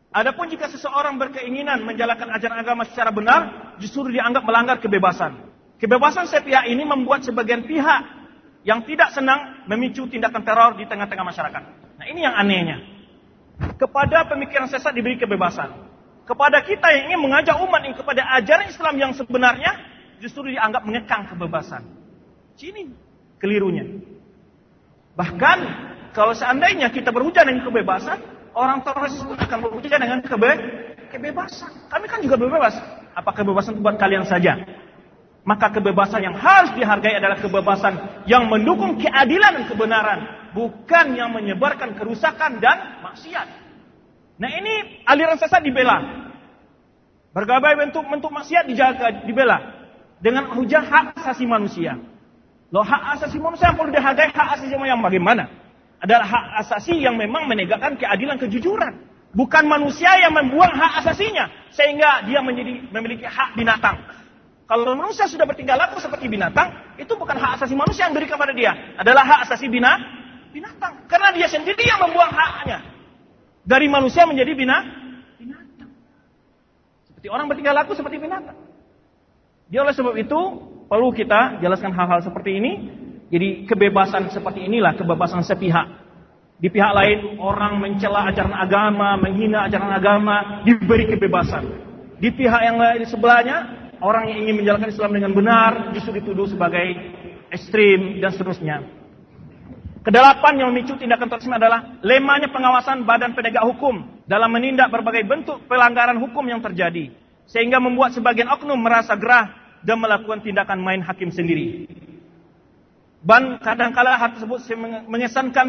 Adapun jika seseorang berkeinginan menjalankan ajaran agama secara benar, justru dianggap melanggar kebebasan. Kebebasan sepihak ini membuat sebagian pihak yang tidak senang memicu tindakan teror di tengah-tengah masyarakat. Nah ini yang anehnya. Kepada pemikiran sesat diberi kebebasan. Kepada kita yang ingin mengajak umat ini kepada ajaran Islam yang sebenarnya, justru dianggap mengekang kebebasan. Sini kelirunya. Bahkan kalau seandainya kita berhujan dengan kebebasan, orang teroris akan berhujan dengan kebe kebebasan. Kami kan juga bebas. Apa kebebasan itu buat kalian saja? Maka kebebasan yang harus dihargai adalah kebebasan yang mendukung keadilan dan kebenaran, bukan yang menyebarkan kerusakan dan maksiat. Nah ini aliran sesat dibela. Berbagai bentuk-bentuk maksiat dijaga, dibela dengan hujah hak asasi manusia. Loh hak asasi manusia yang perlu dihargai hak asasi manusia yang bagaimana? Adalah hak asasi yang memang menegakkan keadilan kejujuran. Bukan manusia yang membuang hak asasinya. Sehingga dia menjadi memiliki hak binatang. Kalau manusia sudah bertingkah laku seperti binatang, itu bukan hak asasi manusia yang diberikan pada dia. Adalah hak asasi bina, binatang. Karena dia sendiri yang membuang haknya. Dari manusia menjadi bina, binatang. Seperti orang bertingkah laku seperti binatang. Dia oleh sebab itu perlu kita jelaskan hal-hal seperti ini. Jadi kebebasan seperti inilah kebebasan sepihak. Di pihak lain orang mencela ajaran agama, menghina ajaran agama, diberi kebebasan. Di pihak yang lain sebelahnya, orang yang ingin menjalankan Islam dengan benar justru dituduh sebagai ekstrim dan seterusnya. Kedelapan yang memicu tindakan terorisme adalah lemahnya pengawasan badan penegak hukum dalam menindak berbagai bentuk pelanggaran hukum yang terjadi. Sehingga membuat sebagian oknum merasa gerah dan melakukan tindakan main hakim sendiri. Dan kadangkala hal tersebut mengesankan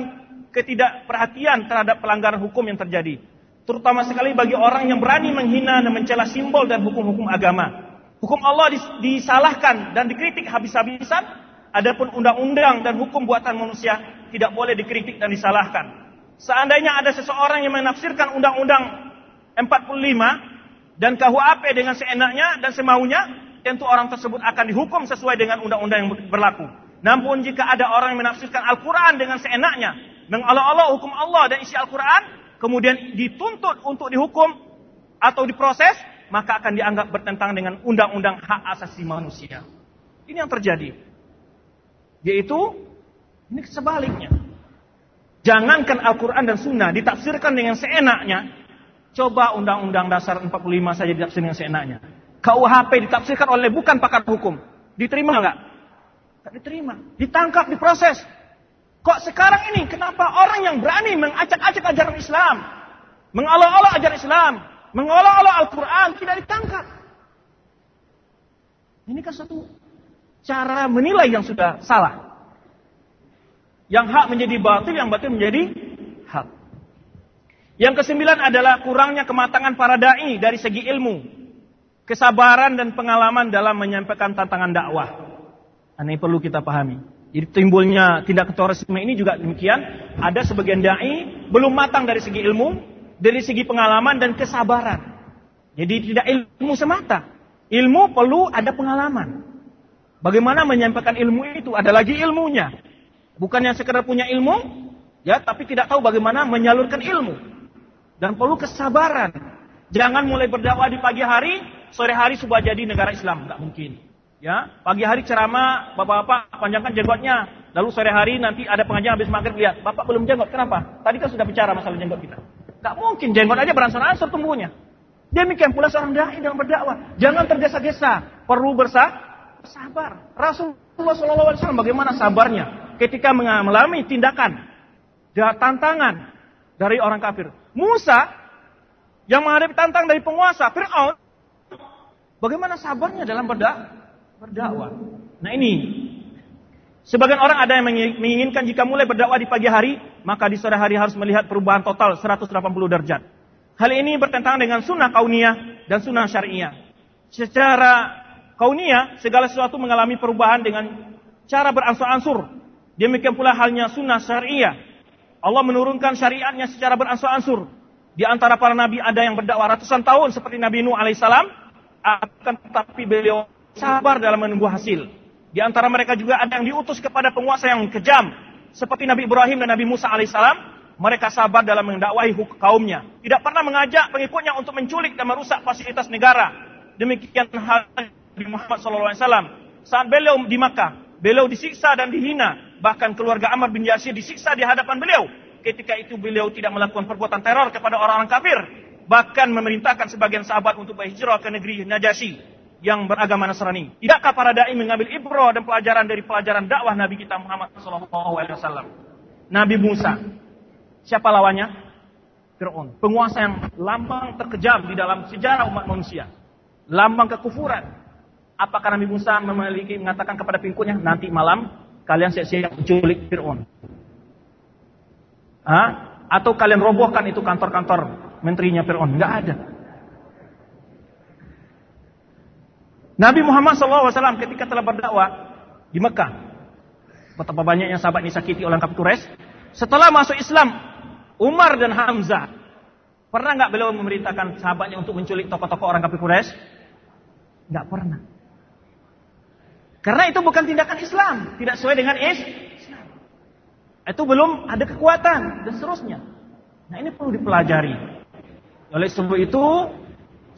ketidakperhatian terhadap pelanggaran hukum yang terjadi. Terutama sekali bagi orang yang berani menghina dan mencela simbol dan hukum-hukum agama. Hukum Allah disalahkan dan dikritik habis-habisan, adapun undang-undang dan hukum buatan manusia tidak boleh dikritik dan disalahkan. Seandainya ada seseorang yang menafsirkan undang-undang 45 dan KUHP dengan seenaknya dan semaunya, tentu orang tersebut akan dihukum sesuai dengan undang-undang yang berlaku. Namun jika ada orang yang menafsirkan Al-Quran dengan seenaknya, mengolok-olok hukum Allah dan isi Al-Quran, kemudian dituntut untuk dihukum atau diproses, maka akan dianggap bertentangan dengan undang-undang hak asasi manusia. Ini yang terjadi. Yaitu, ini sebaliknya. Jangankan Al-Quran dan Sunnah ditafsirkan dengan seenaknya, coba undang-undang dasar 45 saja ditafsirkan dengan seenaknya. KUHP ditafsirkan oleh bukan pakar hukum. Diterima nggak? Tak diterima. Ditangkap, diproses. Kok sekarang ini kenapa orang yang berani mengacak-acak ajaran Islam, mengolok-olok ajaran Islam, mengolok-olok Al-Quran tidak ditangkap? Ini kan satu cara menilai yang sudah salah. Yang hak menjadi batil, yang batil menjadi hak. Yang kesembilan adalah kurangnya kematangan para dai dari segi ilmu, kesabaran dan pengalaman dalam menyampaikan tantangan dakwah. Ini perlu kita pahami. Jadi timbulnya tindak terorisme ini juga demikian. Ada sebagian dai belum matang dari segi ilmu, dari segi pengalaman dan kesabaran. Jadi tidak ilmu semata. Ilmu perlu ada pengalaman. Bagaimana menyampaikan ilmu itu? Ada lagi ilmunya. Bukan yang sekedar punya ilmu, ya, tapi tidak tahu bagaimana menyalurkan ilmu. Dan perlu kesabaran. Jangan mulai berdakwah di pagi hari, sore hari sudah jadi negara Islam. Tidak mungkin. Ya, pagi hari ceramah, bapak-bapak panjangkan jenggotnya. Lalu sore hari nanti ada pengajian habis maghrib lihat, bapak belum jenggot. Kenapa? Tadi kan sudah bicara masalah jenggot kita. Gak mungkin jenggot aja beransur-ansur tumbuhnya. Demikian pula seorang dai dalam berdakwah. Jangan tergesa-gesa. Perlu bersabar. Rasulullah SAW bagaimana sabarnya ketika mengalami tindakan tantangan dari orang kafir. Musa yang menghadapi tantang dari penguasa Fir'aun, bagaimana sabarnya dalam berdakwah? Berdakwah. Nah ini, sebagian orang ada yang menginginkan jika mulai berdakwah di pagi hari, maka di sore hari harus melihat perubahan total 180 derajat. Hal ini bertentangan dengan sunnah kauniyah dan sunnah syariah. Secara kauniyah, segala sesuatu mengalami perubahan dengan cara beransur-ansur. Demikian pula halnya sunnah syariah. Allah menurunkan syariatnya secara beransur-ansur. Di antara para nabi ada yang berdakwah ratusan tahun seperti Nabi Nuh alaihissalam, akan tetapi beliau sabar dalam menunggu hasil. Di antara mereka juga ada yang diutus kepada penguasa yang kejam, seperti Nabi Ibrahim dan Nabi Musa alaihissalam. Mereka sabar dalam mendakwahi kaumnya. Tidak pernah mengajak pengikutnya untuk menculik dan merusak fasilitas negara. Demikian hal Nabi Muhammad SAW. Saat beliau di Makkah, beliau disiksa dan dihina. Bahkan keluarga Amr bin Yasir disiksa di hadapan beliau. Ketika itu beliau tidak melakukan perbuatan teror kepada orang-orang kafir. Bahkan memerintahkan sebagian sahabat untuk berhijrah ke negeri Najasyi yang beragama Nasrani. Tidakkah para dai mengambil ibrah dan pelajaran dari pelajaran dakwah Nabi kita Muhammad SAW? Nabi Musa. Siapa lawannya? Fir'aun. Penguasa yang lambang terkejam di dalam sejarah umat manusia. Lambang kekufuran. Apakah Nabi Musa memiliki mengatakan kepada pengikutnya, nanti malam kalian siap-siap menculik Fir'aun. Atau kalian robohkan itu kantor-kantor menterinya Fir'aun. Enggak ada. Nabi Muhammad SAW ketika telah berdakwah di Mekah, betapa banyaknya sahabat disakiti oleh kafir Quraisy. Setelah masuk Islam, Umar dan Hamzah pernah nggak beliau memerintahkan sahabatnya untuk menculik tokoh-tokoh orang kafir Quraisy? Nggak pernah. Karena itu bukan tindakan Islam, tidak sesuai dengan Islam. Itu belum ada kekuatan dan seterusnya. Nah ini perlu dipelajari. Oleh sebab itu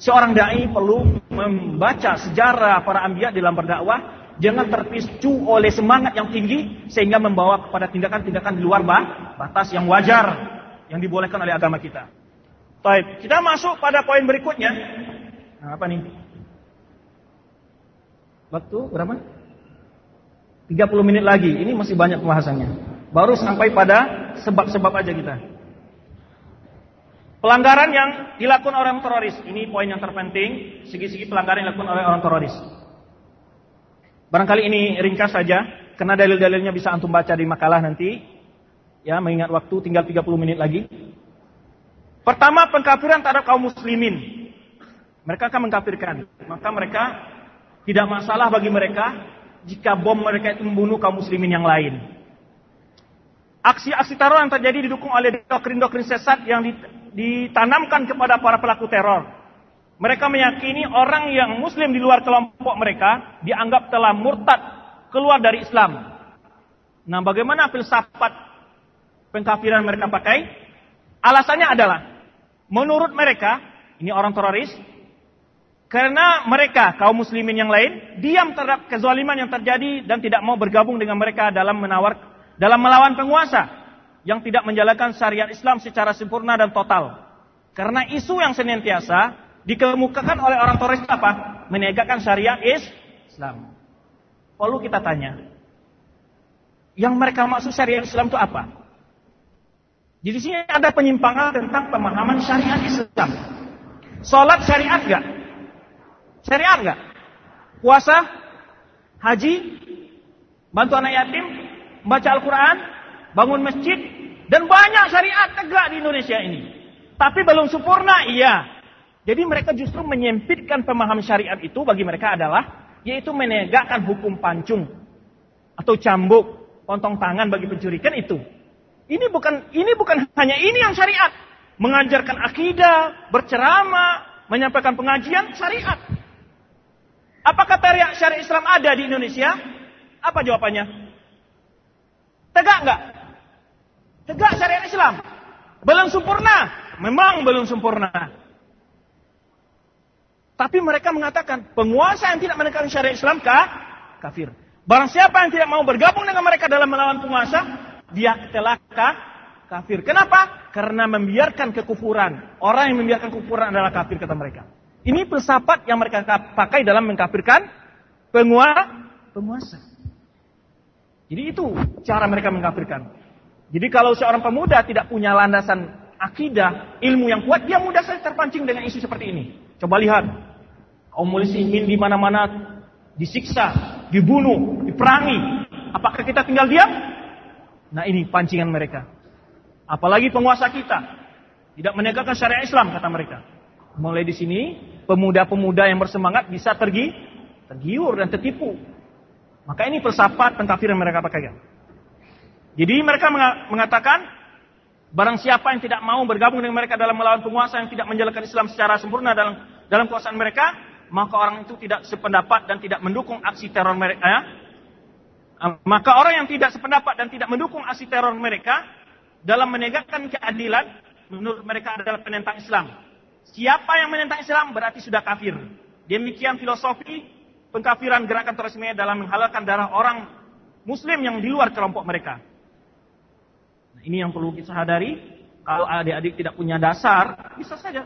Seorang dai perlu membaca sejarah para anbiya dalam berdakwah, jangan terpicu oleh semangat yang tinggi sehingga membawa kepada tindakan-tindakan di luar batas yang wajar yang dibolehkan oleh agama kita. Baik, kita masuk pada poin berikutnya. Nah, apa nih? Waktu berapa? 30 menit lagi. Ini masih banyak pembahasannya. Baru sampai pada sebab-sebab aja kita. Pelanggaran yang dilakukan orang teroris. Ini poin yang terpenting. Segi-segi pelanggaran yang dilakukan oleh orang teroris. Barangkali ini ringkas saja. Karena dalil-dalilnya bisa antum baca di makalah nanti. Ya, mengingat waktu tinggal 30 menit lagi. Pertama, pengkafiran terhadap kaum muslimin. Mereka akan mengkafirkan. Maka mereka tidak masalah bagi mereka jika bom mereka itu membunuh kaum muslimin yang lain. Aksi-aksi teror yang terjadi didukung oleh doktrin-doktrin sesat yang ditanamkan kepada para pelaku teror. Mereka meyakini orang yang muslim di luar kelompok mereka dianggap telah murtad keluar dari Islam. Nah, bagaimana filsafat pengkafiran mereka pakai? Alasannya adalah menurut mereka, ini orang teroris, karena mereka kaum muslimin yang lain diam terhadap kezaliman yang terjadi dan tidak mau bergabung dengan mereka dalam menawar dalam melawan penguasa yang tidak menjalankan syariat Islam secara sempurna dan total. Karena isu yang senantiasa dikemukakan oleh orang Torres apa? Menegakkan syariat Islam. Lalu kita tanya, yang mereka maksud syariat Islam itu apa? Jadi sini ada penyimpangan tentang pemahaman syariat Islam. Salat syariat enggak? Syariat enggak? Puasa, haji, bantu anak yatim, baca Al-Quran, bangun masjid, dan banyak syariat tegak di Indonesia ini. Tapi belum sempurna, iya. Jadi mereka justru menyempitkan pemahaman syariat itu bagi mereka adalah yaitu menegakkan hukum pancung atau cambuk, pontong tangan bagi pencuri kan itu. Ini bukan ini bukan hanya ini yang syariat. Mengajarkan akidah, berceramah, menyampaikan pengajian syariat. Apakah syariat Islam ada di Indonesia? Apa jawabannya? Tegak nggak? Tegak syariat Islam. Belum sempurna. Memang belum sempurna. Tapi mereka mengatakan penguasa yang tidak menegakkan syariat Islam kah? kafir. Barang siapa yang tidak mau bergabung dengan mereka dalam melawan penguasa, dia telah kah? kafir. Kenapa? Karena membiarkan kekufuran. Orang yang membiarkan kekufuran adalah kafir kata mereka. Ini filsafat yang mereka pakai dalam mengkafirkan penguasa. Jadi itu cara mereka mengkafirkan. Jadi kalau seorang pemuda tidak punya landasan akidah, ilmu yang kuat, dia mudah saja terpancing dengan isu seperti ini. Coba lihat, kaum muslimin di mana-mana disiksa, dibunuh, diperangi. Apakah kita tinggal diam? Nah ini pancingan mereka. Apalagi penguasa kita tidak menegakkan syariat Islam kata mereka. Mulai di sini pemuda-pemuda yang bersemangat bisa tergi, tergiur dan tertipu. Maka ini filsafat pengkafiran mereka pakai. Jadi mereka mengatakan barang siapa yang tidak mau bergabung dengan mereka dalam melawan penguasa yang tidak menjalankan Islam secara sempurna dalam dalam kekuasaan mereka, maka orang itu tidak sependapat dan tidak mendukung aksi teror mereka. Ya. Maka orang yang tidak sependapat dan tidak mendukung aksi teror mereka dalam menegakkan keadilan menurut mereka adalah penentang Islam. Siapa yang menentang Islam berarti sudah kafir. Demikian filosofi pengkafiran gerakan terorisme dalam menghalalkan darah orang muslim yang di luar kelompok mereka. Ini yang perlu kita sadari. Kalau adik-adik tidak punya dasar, bisa saja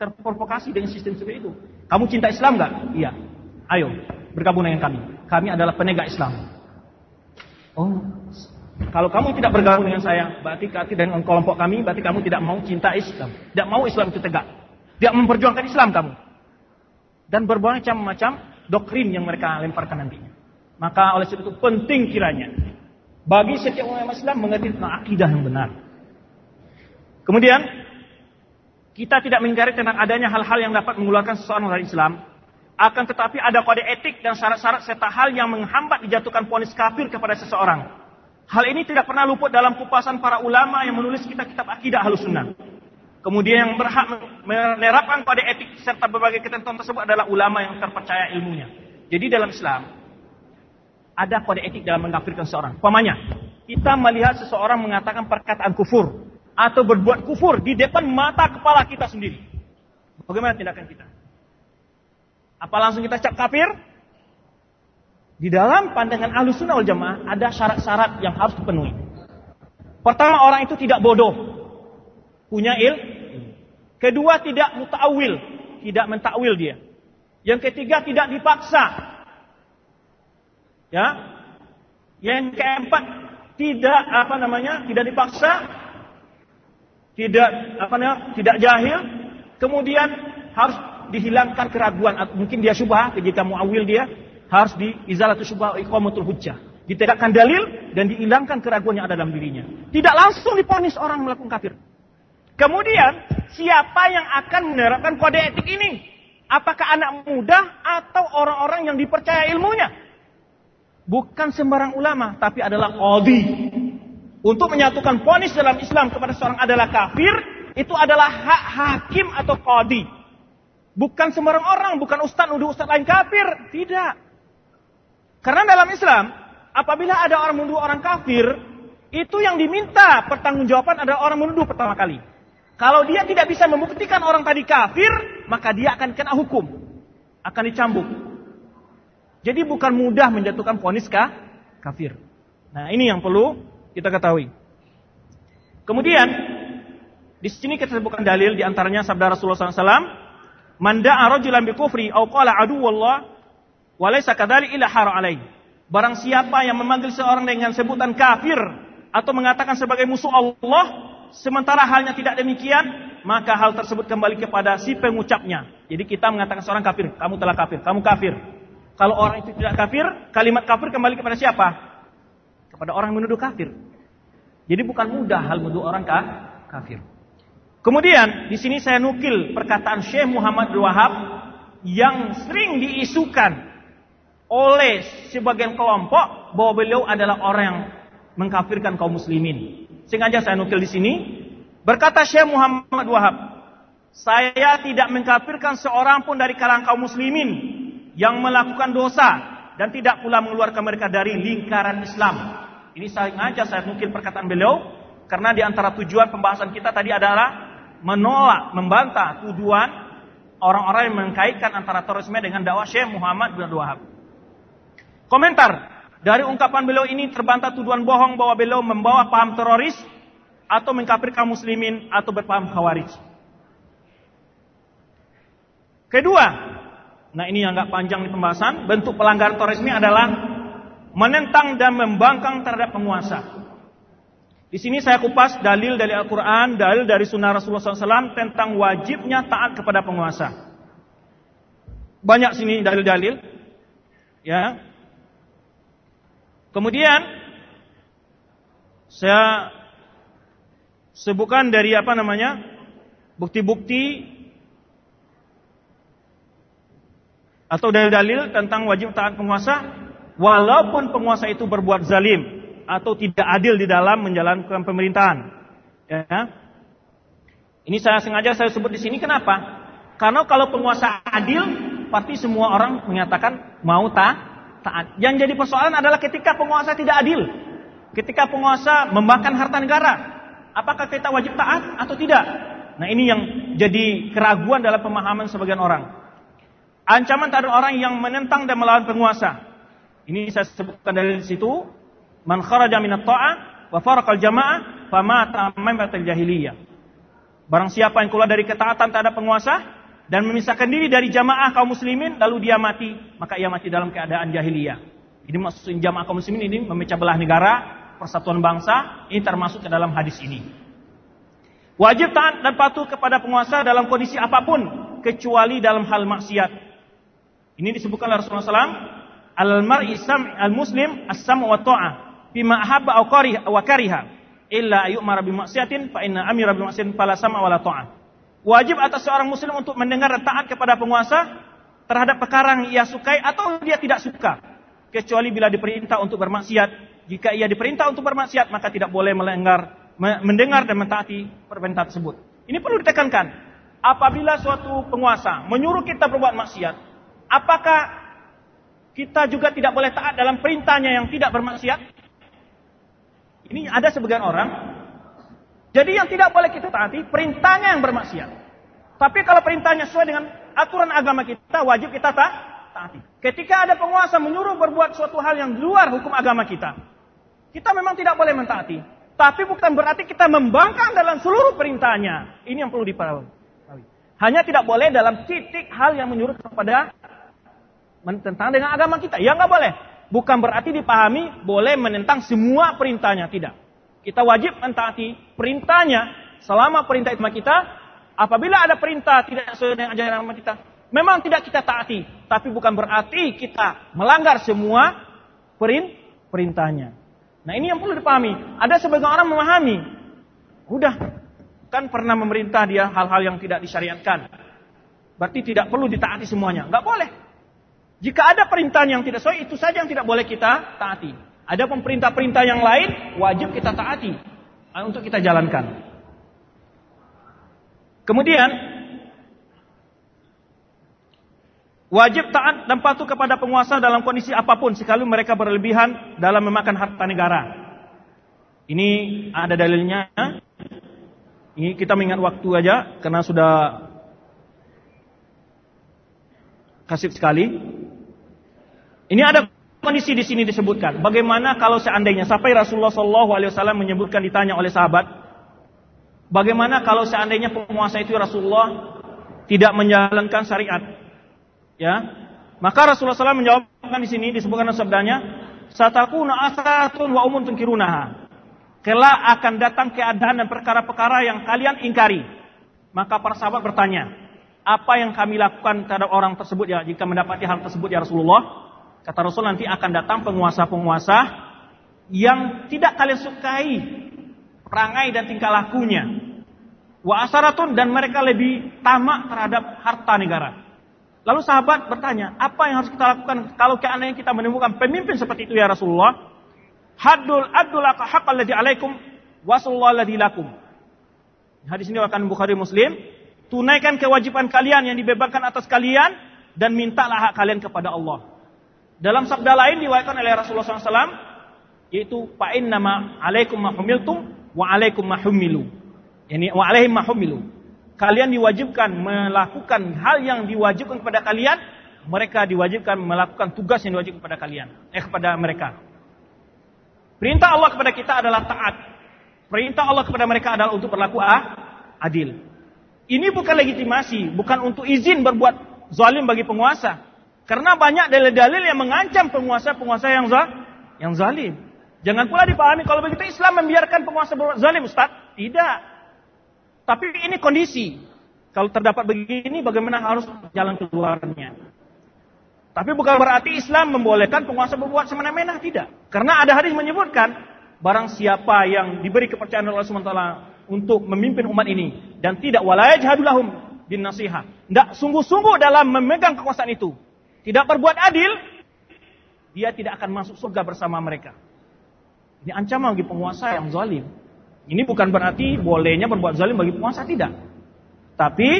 terprovokasi dengan sistem seperti itu. Kamu cinta Islam nggak? Iya. Ayo, bergabung dengan kami. Kami adalah penegak Islam. Oh, kalau kamu tidak bergabung dengan saya, berarti dengan kelompok kami, berarti kamu tidak mau cinta Islam. Tidak mau Islam itu tegak. Tidak memperjuangkan Islam kamu. Dan berbagai macam-macam doktrin yang mereka lemparkan nantinya. Maka oleh sebab itu penting kiranya bagi setiap orang Islam mengerti tentang akidah yang benar. Kemudian kita tidak mengingkari tentang adanya hal-hal yang dapat mengeluarkan seseorang dari Islam. Akan tetapi ada kode etik dan syarat-syarat serta hal yang menghambat dijatuhkan ponis kafir kepada seseorang. Hal ini tidak pernah luput dalam kupasan para ulama yang menulis kitab-kitab akidah halus sunnah. Kemudian yang berhak menerapkan kode etik serta berbagai ketentuan tersebut adalah ulama yang terpercaya ilmunya. Jadi dalam Islam, ada kode etik dalam mengkafirkan seorang. Pemanya, kita melihat seseorang mengatakan perkataan kufur atau berbuat kufur di depan mata kepala kita sendiri. Bagaimana tindakan kita? Apa langsung kita cap kafir? Di dalam pandangan ahlu sunnah jamaah ada syarat-syarat yang harus dipenuhi. Pertama orang itu tidak bodoh. Punya il. Kedua tidak muta'awil. Tidak mentakwil dia. Yang ketiga tidak dipaksa. Ya. Yang keempat, tidak apa namanya, tidak dipaksa, tidak apa namanya, tidak jahil, kemudian harus dihilangkan keraguan mungkin dia syubha jika muawil dia harus diizalatu syubha iqamatul hujjah. Ditegakkan dalil dan dihilangkan keraguan yang ada dalam dirinya. Tidak langsung diponis orang melakukan kafir. Kemudian siapa yang akan menerapkan kode etik ini? Apakah anak muda atau orang-orang yang dipercaya ilmunya bukan sembarang ulama tapi adalah qadhi untuk menyatukan ponis dalam Islam kepada seorang adalah kafir itu adalah hak hakim atau qadhi Bukan sembarang orang, bukan ustaz nuduh ustaz lain kafir. Tidak. Karena dalam Islam, apabila ada orang menuduh orang kafir, itu yang diminta pertanggungjawaban adalah orang menuduh pertama kali. Kalau dia tidak bisa membuktikan orang tadi kafir, maka dia akan kena hukum. Akan dicambuk. Jadi bukan mudah menjatuhkan vonis kafir. Nah ini yang perlu kita ketahui. Kemudian, di sini kita sebutkan dalil di antaranya sabda Rasulullah SAW Man da'a rajulan bi kufri aw qala aduwallah wa laysa kadzalik illa har alaih. Barang siapa yang memanggil seorang dengan sebutan kafir atau mengatakan sebagai musuh Allah sementara halnya tidak demikian, maka hal tersebut kembali kepada si pengucapnya. Jadi kita mengatakan seorang kafir, kamu telah kafir, kamu kafir. Kalau orang itu tidak kafir, kalimat kafir kembali kepada siapa? Kepada orang yang menuduh kafir. Jadi bukan mudah hal menuduh orang kafir. Kemudian di sini saya nukil perkataan Syekh Muhammad Wahab yang sering diisukan oleh sebagian kelompok bahwa beliau adalah orang yang mengkafirkan kaum muslimin. Sengaja saya nukil di sini. Berkata Syekh Muhammad Wahab, saya tidak mengkafirkan seorang pun dari kalangan kaum muslimin yang melakukan dosa dan tidak pula mengeluarkan mereka dari lingkaran Islam. Ini sengaja saya nukil perkataan beliau karena di antara tujuan pembahasan kita tadi adalah menolak, membantah tuduhan orang-orang yang mengkaitkan antara terorisme dengan dakwah Syekh Muhammad bin Abdul Wahab. Komentar dari ungkapan beliau ini terbantah tuduhan bohong bahwa beliau membawa paham teroris atau mengkafirkan muslimin atau berpaham khawarij. Kedua, nah ini yang agak panjang di pembahasan, bentuk pelanggaran terorisme adalah menentang dan membangkang terhadap penguasa. Di sini saya kupas dalil dari Al-Quran, dalil dari Sunnah Rasulullah SAW tentang wajibnya taat kepada penguasa. Banyak sini dalil-dalil, ya. Kemudian saya sebutkan dari apa namanya bukti-bukti atau dalil-dalil tentang wajib taat penguasa, walaupun penguasa itu berbuat zalim, atau tidak adil di dalam menjalankan pemerintahan. Ya. Ini saya sengaja saya sebut di sini kenapa? Karena kalau penguasa adil, pasti semua orang menyatakan mau ta taat. Yang jadi persoalan adalah ketika penguasa tidak adil. Ketika penguasa membangkan harta negara, apakah kita wajib taat atau tidak? Nah, ini yang jadi keraguan dalam pemahaman sebagian orang. Ancaman terhadap orang yang menentang dan melawan penguasa. Ini saya sebutkan dari situ Man kharaja minat ta'ah wa faraqal jamaah famata maimatal jahiliyah. Barang siapa yang keluar dari ketaatan terhadap penguasa dan memisahkan diri dari jamaah kaum muslimin lalu dia mati, maka ia mati dalam keadaan jahiliyah. Ini maksud jamaah kaum muslimin ini memecah belah negara, persatuan bangsa, ini termasuk ke dalam hadis ini. Wajib taat dan patuh kepada penguasa dalam kondisi apa pun kecuali dalam hal maksiat. Ini disebutkan Rasulullah SAW. Al-mar'i al-muslim as-sam wa ta'ah bima ahabba wa kariha illa yu'mara bi maksiatin fa inna amira bi maksiatin fala sama wala ta'ah. Wajib atas seorang muslim untuk mendengar dan taat kepada penguasa terhadap perkara yang ia sukai atau dia tidak suka kecuali bila diperintah untuk bermaksiat. Jika ia diperintah untuk bermaksiat maka tidak boleh melanggar mendengar dan mentaati perintah tersebut. Ini perlu ditekankan. Apabila suatu penguasa menyuruh kita berbuat maksiat, apakah kita juga tidak boleh taat dalam perintahnya yang tidak bermaksiat? Ini ada sebagian orang. Jadi yang tidak boleh kita taati perintahnya yang bermaksiat. Tapi kalau perintahnya sesuai dengan aturan agama kita, wajib kita ta taati. Ketika ada penguasa menyuruh berbuat suatu hal yang luar hukum agama kita, kita memang tidak boleh mentaati. Tapi bukan berarti kita membangkang dalam seluruh perintahnya. Ini yang perlu dipahami. Hanya tidak boleh dalam titik hal yang menyuruh kepada tentang dengan agama kita. Ya nggak boleh. bukan berarti dipahami boleh menentang semua perintahnya, tidak. Kita wajib mentaati perintahnya selama perintah itu kita. Apabila ada perintah tidak sesuai dengan ajaran agama kita, memang tidak kita taati, tapi bukan berarti kita melanggar semua perintahnya. Nah ini yang perlu dipahami. Ada sebagian orang memahami, udah kan pernah memerintah dia hal-hal yang tidak disyariatkan. Berarti tidak perlu ditaati semuanya. Nggak boleh. Jika ada perintah yang tidak sesuai, itu saja yang tidak boleh kita taati. Ada perintah-perintah yang lain, wajib kita taati. Eh, untuk kita jalankan. Kemudian, wajib taat dan patuh kepada penguasa dalam kondisi apa pun, sekalipun mereka berlebihan dalam memakan harta negara. Ini ada dalilnya ini kita mengingat waktu aja karena sudah kasih sekali. Ini ada kondisi di sini disebutkan. Bagaimana kalau seandainya sampai Rasulullah Shallallahu Alaihi Wasallam menyebutkan ditanya oleh sahabat, bagaimana kalau seandainya penguasa itu Rasulullah tidak menjalankan syariat, ya? Maka Rasulullah SAW menjawabkan di sini disebutkan sabdanya, "Satakuna asatun wa umun tunkirunaha." kelak akan datang keadaan dan perkara-perkara yang kalian ingkari. Maka para sahabat bertanya, apa yang kami lakukan terhadap orang tersebut ya jika mendapati hal tersebut ya Rasulullah? Kata Rasul nanti akan datang penguasa-penguasa yang tidak kalian sukai perangai dan tingkah lakunya. Wa asaratun dan mereka lebih tamak terhadap harta negara. Lalu sahabat bertanya, apa yang harus kita lakukan kalau keadaan kita menemukan pemimpin seperti itu ya Rasulullah? Haddul adul haqqal ladzi alaikum wa ladzi lakum. Hadis ini akan Bukhari Muslim. Tunaikan kewajiban kalian yang dibebankan atas kalian dan mintalah hak kalian kepada Allah. Dalam sabda lain diwakilkan oleh Rasulullah SAW yaitu fa'in nama alaikum mahumiltum wa alaikum mahumilu. Yani wa alaihim mahumilu. Kalian diwajibkan melakukan hal yang diwajibkan kepada kalian, mereka diwajibkan melakukan tugas yang diwajibkan kepada kalian, eh kepada mereka. Perintah Allah kepada kita adalah taat. Perintah Allah kepada mereka adalah untuk berlaku adil. Ini bukan legitimasi, bukan untuk izin berbuat zalim bagi penguasa. Karena banyak dalil-dalil yang mengancam penguasa-penguasa yang yang zalim. Jangan pula dipahami kalau begitu Islam membiarkan penguasa berbuat zalim, Ustaz. Tidak. Tapi ini kondisi. Kalau terdapat begini, bagaimana harus jalan keluarnya? Tapi bukan berarti Islam membolehkan penguasa berbuat semena-mena, tidak. Karena ada hadis menyebutkan, barang siapa yang diberi kepercayaan oleh Allah SWT untuk memimpin umat ini, dan tidak walayah jahadulahum bin nasihat. Tidak sungguh-sungguh dalam memegang kekuasaan itu. Tidak berbuat adil, dia tidak akan masuk surga bersama mereka. Ini ancaman bagi penguasa yang zalim. Ini bukan berarti bolehnya berbuat zalim bagi penguasa, tidak. Tapi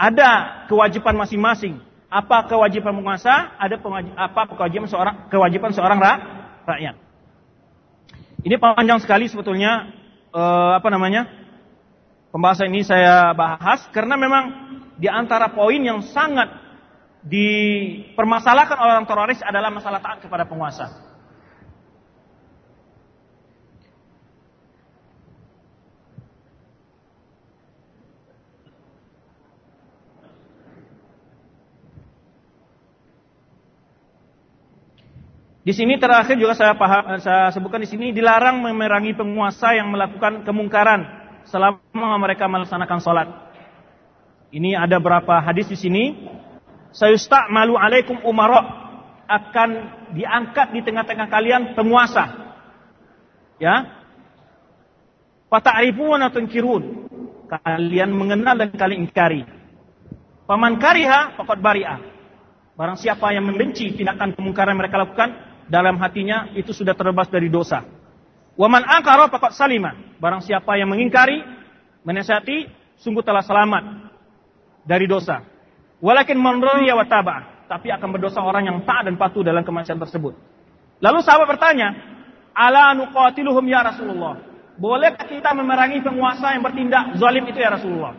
ada kewajiban masing-masing apa kewajiban penguasa, ada apa kewajiban seorang kewajiban seorang rakyat. Ini panjang sekali sebetulnya eh, apa namanya? Pembahasan ini saya bahas karena memang di antara poin yang sangat dipermasalahkan oleh orang teroris adalah masalah taat kepada penguasa. Di sini terakhir juga saya paham, saya sebutkan di sini dilarang memerangi penguasa yang melakukan kemungkaran selama mereka melaksanakan sholat. Ini ada berapa hadis di sini. Sayusta malu alaikum umarok akan diangkat di tengah-tengah kalian penguasa. Ya. Fata'rifun atau kirun. Kalian mengenal dan kalian ingkari. Paman kariha fakot bari'ah. Barang siapa yang membenci tindakan kemungkaran mereka lakukan, dalam hatinya itu sudah terbebas dari dosa. Waman angkara fakat salima. Barang siapa yang mengingkari, menasihati, sungguh telah selamat dari dosa. Walakin man ya wataba. Tapi akan berdosa orang yang taat dan patuh dalam kemaksiatan tersebut. Lalu sahabat bertanya, Ala nuqatiluhum ya Rasulullah. Bolehkah kita memerangi penguasa yang bertindak zalim itu ya Rasulullah?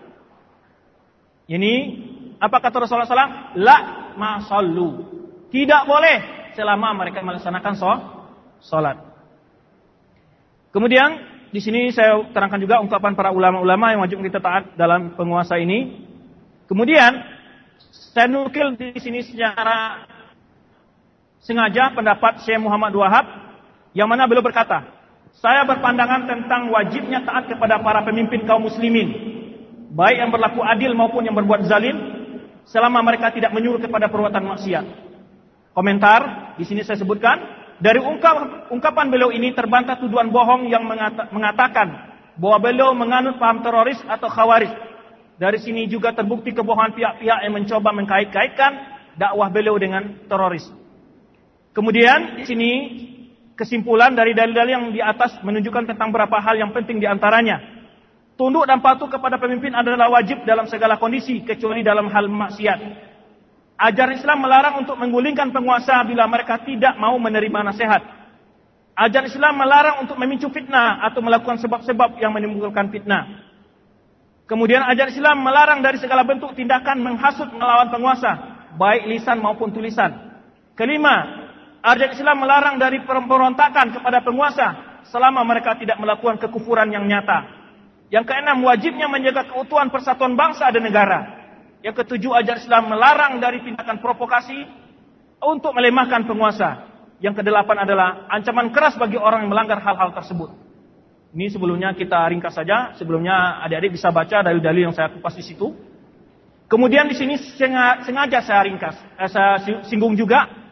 Ini apa kata Rasulullah SAW? La masallu. Tidak boleh selama mereka melaksanakan sholat. Kemudian di sini saya terangkan juga ungkapan para ulama-ulama yang wajib kita taat dalam penguasa ini. Kemudian saya nukil di sini secara sengaja pendapat Syekh Muhammad Wahab yang mana beliau berkata, saya berpandangan tentang wajibnya taat kepada para pemimpin kaum muslimin, baik yang berlaku adil maupun yang berbuat zalim, selama mereka tidak menyuruh kepada perbuatan maksiat. Komentar di sini saya sebutkan dari ungkap, ungkapan beliau ini terbantah tuduhan bohong yang mengata, mengatakan bahwa beliau menganut paham teroris atau khawarij. Dari sini juga terbukti kebohongan pihak-pihak yang mencoba mengkait-kaitkan dakwah beliau dengan teroris. Kemudian di sini kesimpulan dari dalil-dalil yang di atas menunjukkan tentang beberapa hal yang penting di antaranya. Tunduk dan patuh kepada pemimpin adalah wajib dalam segala kondisi kecuali dalam hal maksiat. Ajaran Islam melarang untuk menggulingkan penguasa bila mereka tidak mau menerima nasihat. Ajaran Islam melarang untuk memicu fitnah atau melakukan sebab-sebab yang menimbulkan fitnah. Kemudian ajaran Islam melarang dari segala bentuk tindakan menghasut melawan penguasa, baik lisan maupun tulisan. Kelima, Ajaran Islam melarang dari pemberontakan kepada penguasa selama mereka tidak melakukan kekufuran yang nyata. Yang keenam, wajibnya menjaga keutuhan persatuan bangsa dan negara. Yang ketujuh, ajaran Islam melarang dari tindakan provokasi untuk melemahkan penguasa. Yang kedelapan adalah ancaman keras bagi orang yang melanggar hal-hal tersebut. Ini sebelumnya kita ringkas saja. Sebelumnya adik-adik bisa baca dalil-dalil yang saya kupas di situ. Kemudian di sini sengaja saya ringkas, eh, saya singgung juga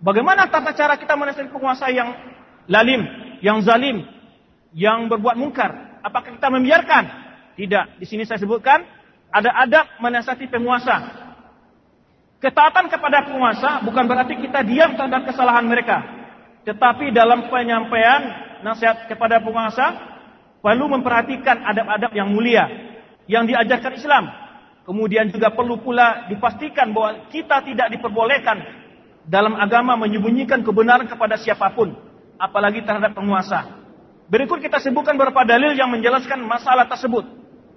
Bagaimana tata cara kita menasihati penguasa yang lalim, yang zalim, yang berbuat mungkar? Apakah kita membiarkan? Tidak. Di sini saya sebutkan ada adab menasihati penguasa. Ketaatan kepada penguasa bukan berarti kita diam terhadap kesalahan mereka. Tetapi dalam penyampaian nasihat kepada penguasa perlu memperhatikan adab-adab yang mulia yang diajarkan Islam. Kemudian juga perlu pula dipastikan bahwa kita tidak diperbolehkan dalam agama menyembunyikan kebenaran kepada siapa pun, apalagi terhadap penguasa. Berikut kita sebutkan beberapa dalil yang menjelaskan masalah tersebut.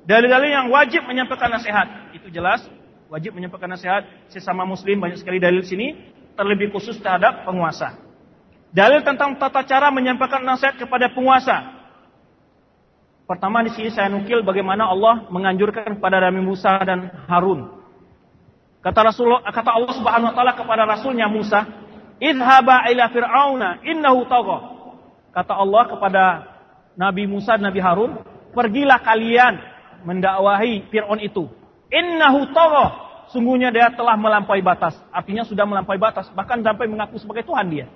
Dalil-dalil yang wajib menyampaikan nasihat. Itu jelas, wajib menyampaikan nasihat sesama muslim banyak sekali dalil sini, terlebih khusus terhadap penguasa. Dalil tentang tata cara menyampaikan nasihat kepada penguasa. Pertama di sini saya nukil bagaimana Allah menganjurkan kepada Nabi Musa dan Harun Kata Rasulullah, kata Allah Subhanahu wa taala kepada rasulnya Musa, "Idhaba ila fir'auna innahu tagha." Kata Allah kepada Nabi Musa dan Nabi Harun, "Pergilah kalian mendakwahi Firaun itu. Innahu tagha." Sungguhnya dia telah melampaui batas. Artinya sudah melampaui batas, bahkan sampai mengaku sebagai Tuhan dia.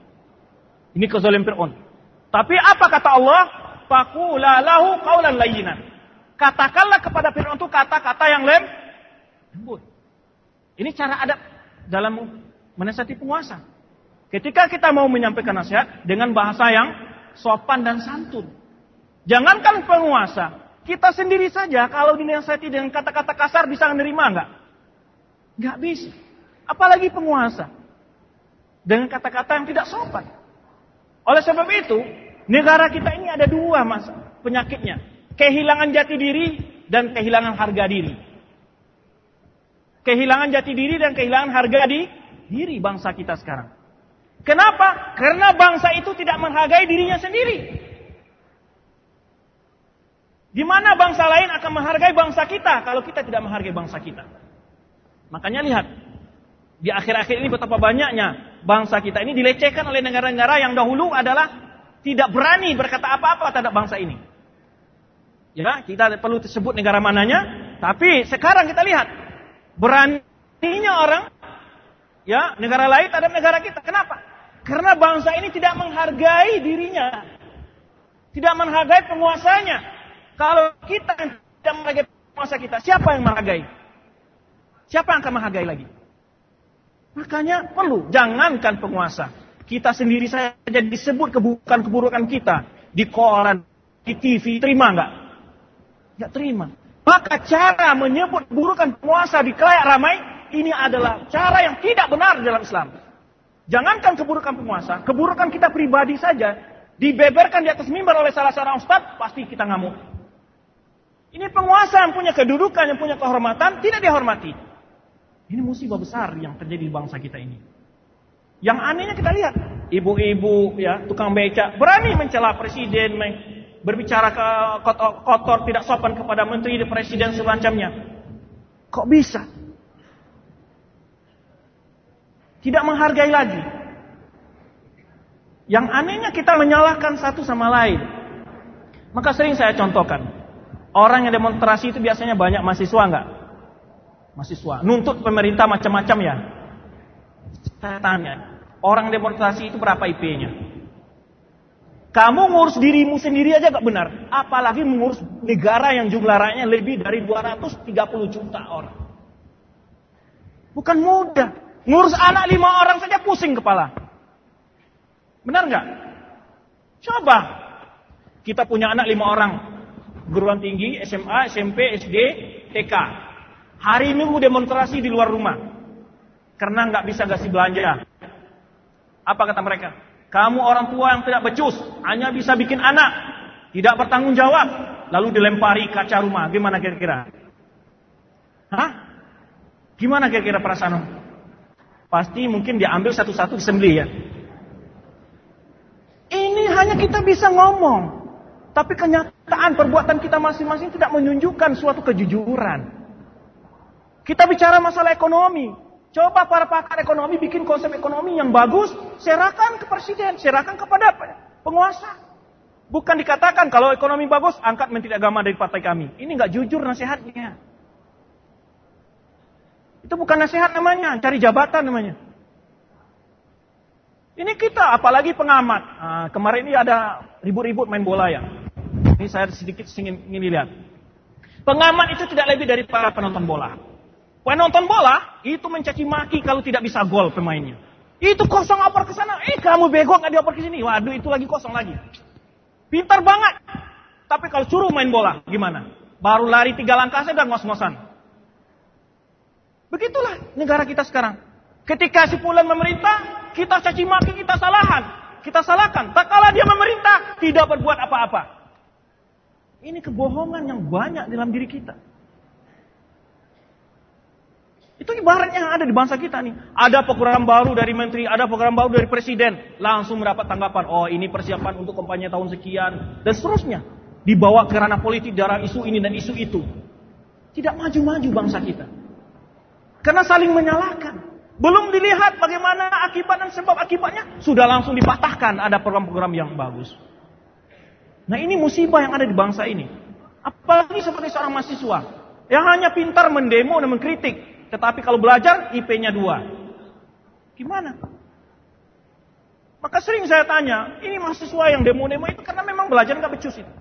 Ini kezalim Firaun. Tapi apa kata Allah? Faqula lahu qaulan layyinan. Katakanlah kepada Firaun itu kata-kata yang lembut. Ini cara adab dalam menasihati penguasa. Ketika kita mau menyampaikan nasihat dengan bahasa yang sopan dan santun. Jangankan penguasa, kita sendiri saja kalau dinasihati dengan kata-kata kasar bisa menerima enggak? Enggak bisa. Apalagi penguasa. Dengan kata-kata yang tidak sopan. Oleh sebab itu, negara kita ini ada dua mas penyakitnya. Kehilangan jati diri dan kehilangan harga diri kehilangan jati diri dan kehilangan harga di diri bangsa kita sekarang. Kenapa? Karena bangsa itu tidak menghargai dirinya sendiri. Di mana bangsa lain akan menghargai bangsa kita kalau kita tidak menghargai bangsa kita? Makanya lihat, di akhir-akhir ini betapa banyaknya bangsa kita ini dilecehkan oleh negara-negara yang dahulu adalah tidak berani berkata apa-apa terhadap bangsa ini. Ya, kita perlu disebut negara mananya, tapi sekarang kita lihat Beraninya orang ya negara lain terhadap negara kita. Kenapa? Karena bangsa ini tidak menghargai dirinya. Tidak menghargai penguasanya. Kalau kita tidak menghargai penguasa kita, siapa yang menghargai? Siapa yang akan menghargai lagi? Makanya perlu, jangankan penguasa. Kita sendiri saja disebut keburukan-keburukan kita. Di koran, di TV, terima nggak? Nggak terima. Maka cara menyebut burukan penguasa di kelayak ramai, ini adalah cara yang tidak benar dalam Islam. Jangankan keburukan penguasa, keburukan kita pribadi saja, dibeberkan di atas mimbar oleh salah seorang ustaz, pasti kita ngamuk. Ini penguasa yang punya kedudukan, yang punya kehormatan, tidak dihormati. Ini musibah besar yang terjadi di bangsa kita ini. Yang anehnya kita lihat, ibu-ibu ya tukang beca berani mencela presiden, berbicara ke kotor, kotor tidak sopan kepada menteri dan presiden semacamnya. Kok bisa? Tidak menghargai lagi. Yang anehnya kita menyalahkan satu sama lain. Maka sering saya contohkan. Orang yang demonstrasi itu biasanya banyak mahasiswa enggak? Mahasiswa. Nuntut pemerintah macam-macam ya. Saya tanya, orang demonstrasi itu berapa IP-nya? Kamu ngurus dirimu sendiri aja gak benar. Apalagi mengurus negara yang jumlah rakyatnya lebih dari 230 juta orang. Bukan mudah. Ngurus anak lima orang saja pusing kepala. Benar nggak? Coba. Kita punya anak lima orang. Guruan tinggi, SMA, SMP, SD, TK. Hari ini mau demonstrasi di luar rumah. Karena nggak bisa kasih belanja. Apa kata mereka? Kamu orang tua yang tidak becus. Hanya bisa bikin anak. Tidak bertanggung jawab. Lalu dilempari kaca rumah. Gimana kira-kira? Hah? Gimana kira-kira perasaan? Pasti mungkin diambil satu-satu disembelih ya hanya kita bisa ngomong. Tapi kenyataan perbuatan kita masing-masing tidak menunjukkan suatu kejujuran. Kita bicara masalah ekonomi. Coba para pakar ekonomi bikin konsep ekonomi yang bagus, serahkan ke presiden, serahkan kepada penguasa. Bukan dikatakan kalau ekonomi bagus, angkat menteri agama dari partai kami. Ini nggak jujur nasihatnya. Itu bukan nasihat namanya, cari jabatan namanya. Ini kita, apalagi pengamat. Nah, kemarin ini ada ribut-ribut main bola ya. Ini saya sedikit ingin, ingin lihat. Pengamat itu tidak lebih dari para penonton bola. Penonton bola itu mencaci maki kalau tidak bisa gol pemainnya. Itu kosong oper ke sana. Eh kamu bego nggak dioper ke sini. Waduh itu lagi kosong lagi. Pintar banget. Tapi kalau suruh main bola gimana? Baru lari tiga langkah saja ngos-ngosan. Begitulah negara kita sekarang. Ketika si pulang memerintah, kita caci maki, kita salahan. Kita salahkan. Tak kalah dia memerintah, tidak berbuat apa-apa. Ini kebohongan yang banyak dalam diri kita. Itu ibaratnya yang ada di bangsa kita nih. Ada program baru dari menteri, ada program baru dari presiden. Langsung mendapat tanggapan. Oh ini persiapan untuk kampanye tahun sekian. Dan seterusnya. Dibawa ke ranah politik darah isu ini dan isu itu. Tidak maju-maju bangsa kita. Karena saling menyalahkan. Belum dilihat bagaimana akibat dan sebab akibatnya, sudah langsung dipatahkan ada program-program yang bagus. Nah ini musibah yang ada di bangsa ini. Apalagi seperti seorang mahasiswa yang hanya pintar mendemo dan mengkritik, tetapi kalau belajar IP-nya dua. Gimana? Maka sering saya tanya, ini mahasiswa yang demo-demo itu karena memang belajar nggak becus itu.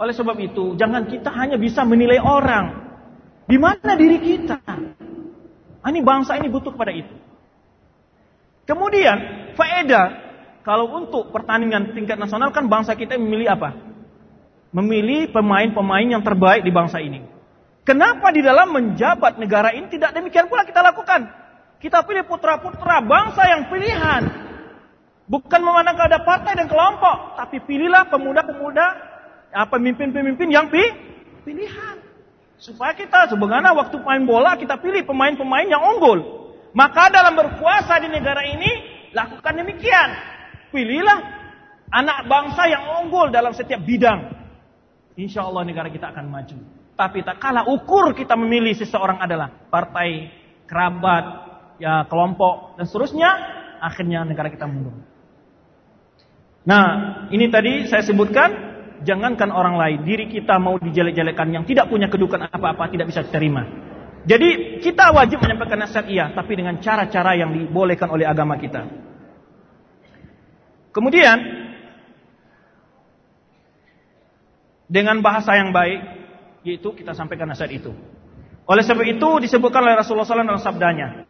Oleh sebab itu, jangan kita hanya bisa menilai orang, di mana diri kita? Ah, ini bangsa ini butuh pada itu. Kemudian, faedah kalau untuk pertandingan tingkat nasional kan bangsa kita memilih apa? Memilih pemain-pemain yang terbaik di bangsa ini. Kenapa di dalam menjabat negara ini tidak demikian pula kita lakukan? Kita pilih putra-putra bangsa yang pilihan. Bukan memandang kepada partai dan kelompok, tapi pilihlah pemuda-pemuda, pemimpin-pemimpin yang pilihan. Supaya kita sebenarnya waktu main bola kita pilih pemain-pemain yang unggul. Maka dalam berpuasa di negara ini lakukan demikian. Pilihlah anak bangsa yang unggul dalam setiap bidang. Insya Allah negara kita akan maju. Tapi tak kalah ukur kita memilih seseorang adalah partai, kerabat, ya kelompok dan seterusnya, akhirnya negara kita mundur. Nah, ini tadi saya sebutkan jangankan orang lain, diri kita mau dijelek-jelekan yang tidak punya kedudukan apa-apa tidak bisa diterima. Jadi kita wajib menyampaikan nasihat iya, tapi dengan cara-cara yang dibolehkan oleh agama kita. Kemudian dengan bahasa yang baik, yaitu kita sampaikan nasihat itu. Oleh sebab itu disebutkan oleh Rasulullah SAW dalam sabdanya,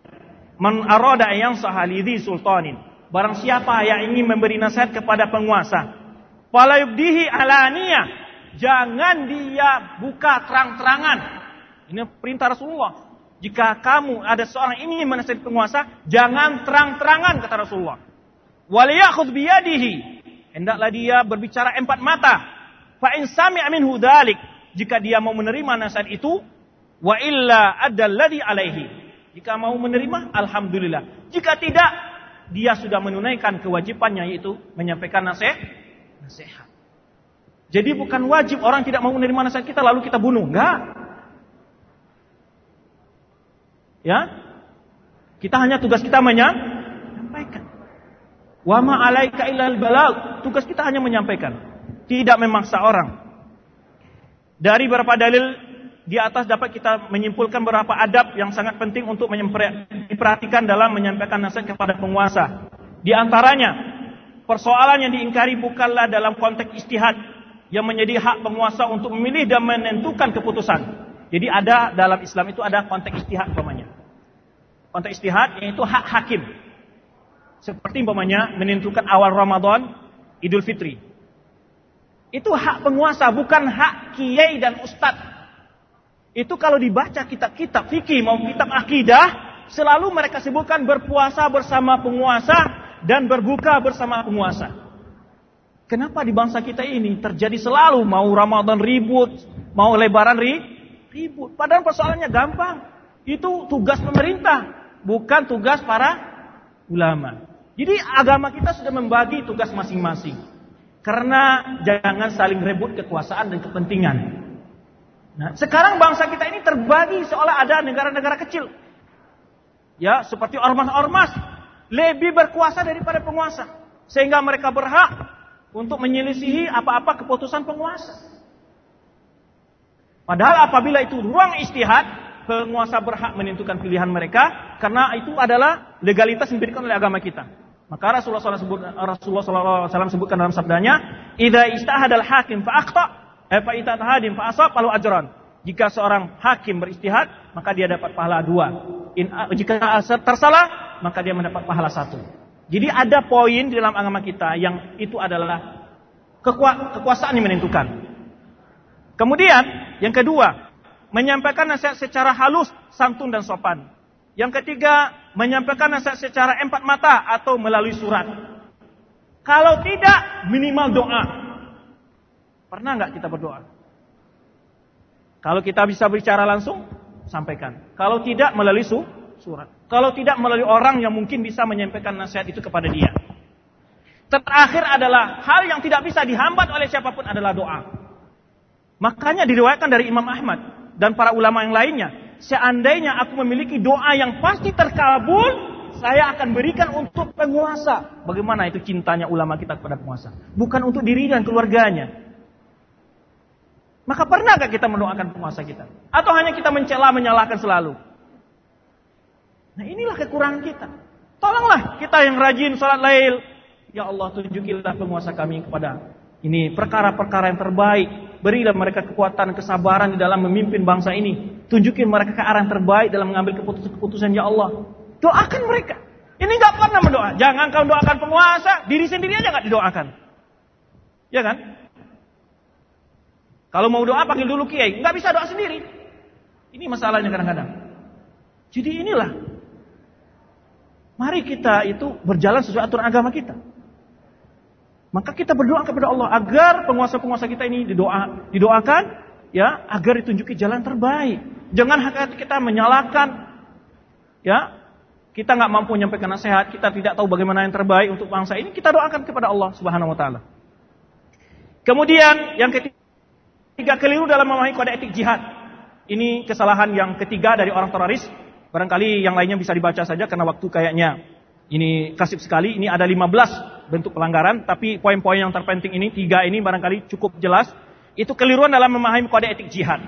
Man arada yang sahalidhi sultanin. Barang siapa yang ingin memberi nasihat kepada penguasa, Fala yubdihi alaniya. Jangan dia buka terang-terangan. Ini perintah Rasulullah. Jika kamu ada seorang ini menasihati penguasa, jangan terang-terangan kata Rasulullah. Waliyakhud biyadihi. Hendaklah dia berbicara empat mata. Fa in sami'a minhu dhalik. Jika dia mau menerima nasihat itu, wa illa adalladhi alaihi. Jika mau menerima, alhamdulillah. Jika tidak, dia sudah menunaikan kewajibannya yaitu menyampaikan nasihat nasihat. Jadi bukan wajib orang tidak mau menerima nasihat kita lalu kita bunuh. Enggak. Ya. Kita hanya tugas kita Wa ma alaika illal balag. Tugas kita hanya menyampaikan, tidak memaksa orang. Dari beberapa dalil di atas dapat kita menyimpulkan beberapa adab yang sangat penting untuk diperhatikan dalam menyampaikan nasihat kepada penguasa. Di antaranya, persoalan yang diingkari bukanlah dalam konteks istihad yang menjadi hak penguasa untuk memilih dan menentukan keputusan. Jadi ada dalam Islam itu ada konteks istihad umpamanya. Konteks istihad yaitu hak hakim. Seperti umpamanya menentukan awal Ramadan, Idul Fitri. Itu hak penguasa, bukan hak kiai dan ustadz. Itu kalau dibaca kitab-kitab fikih mau kitab akidah, selalu mereka sebutkan berpuasa bersama penguasa dan berbuka bersama penguasa. Kenapa di bangsa kita ini terjadi selalu mau Ramadan ribut, mau lebaran ri, ribut. Padahal persoalannya gampang. Itu tugas pemerintah, bukan tugas para ulama. Jadi agama kita sudah membagi tugas masing-masing. Karena jangan saling rebut kekuasaan dan kepentingan. Nah, sekarang bangsa kita ini terbagi seolah ada negara-negara kecil. Ya, seperti ormas-ormas lebih berkuasa daripada penguasa. Sehingga mereka berhak untuk menyelisihi apa-apa keputusan penguasa. Padahal apabila itu ruang istihad, penguasa berhak menentukan pilihan mereka karena itu adalah legalitas yang diberikan oleh agama kita. Maka Rasulullah SAW, sebut, Rasulullah sebutkan dalam sabdanya, "Idza istahadal hakim fa akhta, eh, fa itatahadim fa asab ajran." Jika seorang hakim beristihad, maka dia dapat pahala dua. In, jika tersalah, maka dia mendapat pahala satu. Jadi ada poin di dalam agama kita yang itu adalah kekuasaan yang menentukan. Kemudian, yang kedua, menyampaikan nasihat secara halus, santun dan sopan. Yang ketiga, menyampaikan nasihat secara empat mata atau melalui surat. Kalau tidak, minimal doa. Pernah nggak kita berdoa? Kalau kita bisa bicara langsung, sampaikan. Kalau tidak, melalui su surat. Kalau tidak, melalui orang yang mungkin bisa menyampaikan nasihat itu kepada dia. Terakhir adalah hal yang tidak bisa dihambat oleh siapa pun adalah doa. Makanya diriwayatkan dari Imam Ahmad dan para ulama yang lainnya. Seandainya aku memiliki doa yang pasti terkabul, saya akan berikan untuk penguasa. Bagaimana itu cintanya ulama kita kepada penguasa? Bukan untuk diri dan keluarganya. Maka pernah gak kita mendoakan penguasa kita? Atau hanya kita mencela, menyalahkan selalu? Nah inilah kekurangan kita. Tolonglah kita yang rajin sholat lail. Ya Allah tunjukilah penguasa kami kepada ini perkara-perkara yang terbaik. Berilah mereka kekuatan, kesabaran di dalam memimpin bangsa ini. Tunjukin mereka ke arah yang terbaik dalam mengambil keputusan-keputusan ya Allah. Doakan mereka. Ini nggak pernah mendoa. Jangan kau doakan penguasa, diri sendiri aja nggak didoakan. Ya kan? Kalau mau doa panggil dulu kiai, nggak bisa doa sendiri. Ini masalahnya kadang-kadang. Jadi inilah. Mari kita itu berjalan sesuai aturan agama kita. Maka kita berdoa kepada Allah agar penguasa-penguasa kita ini didoa, didoakan ya agar ditunjuki jalan terbaik. Jangan hati kita menyalahkan ya kita nggak mampu menyampaikan nasihat, kita tidak tahu bagaimana yang terbaik untuk bangsa ini, kita doakan kepada Allah Subhanahu wa taala. Kemudian yang ketiga keliru dalam memahami kode etik jihad. Ini kesalahan yang ketiga dari orang teroris. Barangkali yang lainnya bisa dibaca saja karena waktu kayaknya ini kasih sekali. Ini ada 15 bentuk pelanggaran, tapi poin-poin yang terpenting ini tiga ini barangkali cukup jelas. Itu keliruan dalam memahami kode etik jihad.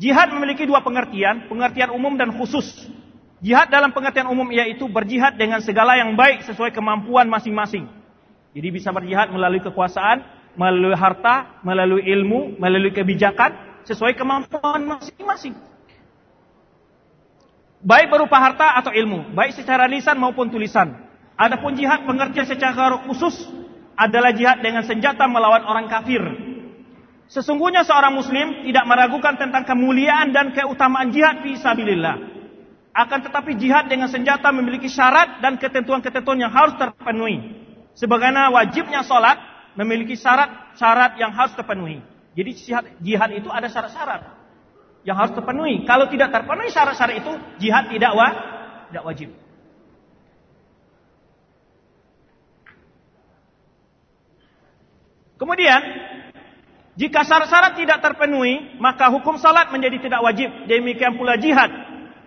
Jihad memiliki dua pengertian, pengertian umum dan khusus. Jihad dalam pengertian umum yaitu berjihad dengan segala yang baik sesuai kemampuan masing-masing. Jadi bisa berjihad melalui kekuasaan, melalui harta, melalui ilmu, melalui kebijakan sesuai kemampuan masing-masing. Baik berupa harta atau ilmu, baik secara lisan maupun tulisan. Adapun jihad pengertian secara khusus adalah jihad dengan senjata melawan orang kafir. Sesungguhnya seorang muslim tidak meragukan tentang kemuliaan dan keutamaan jihad fi sabilillah. Akan tetapi jihad dengan senjata memiliki syarat dan ketentuan-ketentuan yang harus terpenuhi. Sebagaimana wajibnya sholat memiliki syarat-syarat yang harus terpenuhi. Jadi jihad itu ada syarat-syarat yang harus terpenuhi. Kalau tidak terpenuhi syarat-syarat itu, jihad tidak wa, tidak wajib. Kemudian, jika syarat-syarat tidak terpenuhi, maka hukum salat menjadi tidak wajib. Demikian pula jihad.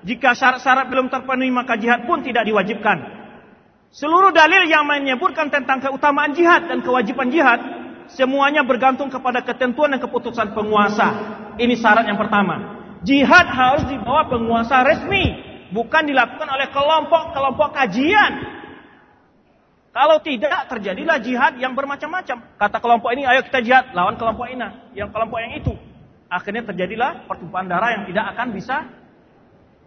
Jika syarat-syarat belum terpenuhi, maka jihad pun tidak diwajibkan. Seluruh dalil yang menyebutkan tentang keutamaan jihad dan kewajiban jihad, semuanya bergantung kepada ketentuan dan keputusan penguasa. Ini syarat yang pertama. Jihad harus dibawa penguasa resmi, bukan dilakukan oleh kelompok-kelompok kajian. Kalau tidak, terjadilah jihad yang bermacam-macam. Kata kelompok ini, ayo kita jihad, lawan kelompok ini, yang kelompok yang itu. Akhirnya terjadilah pertumpahan darah yang tidak akan bisa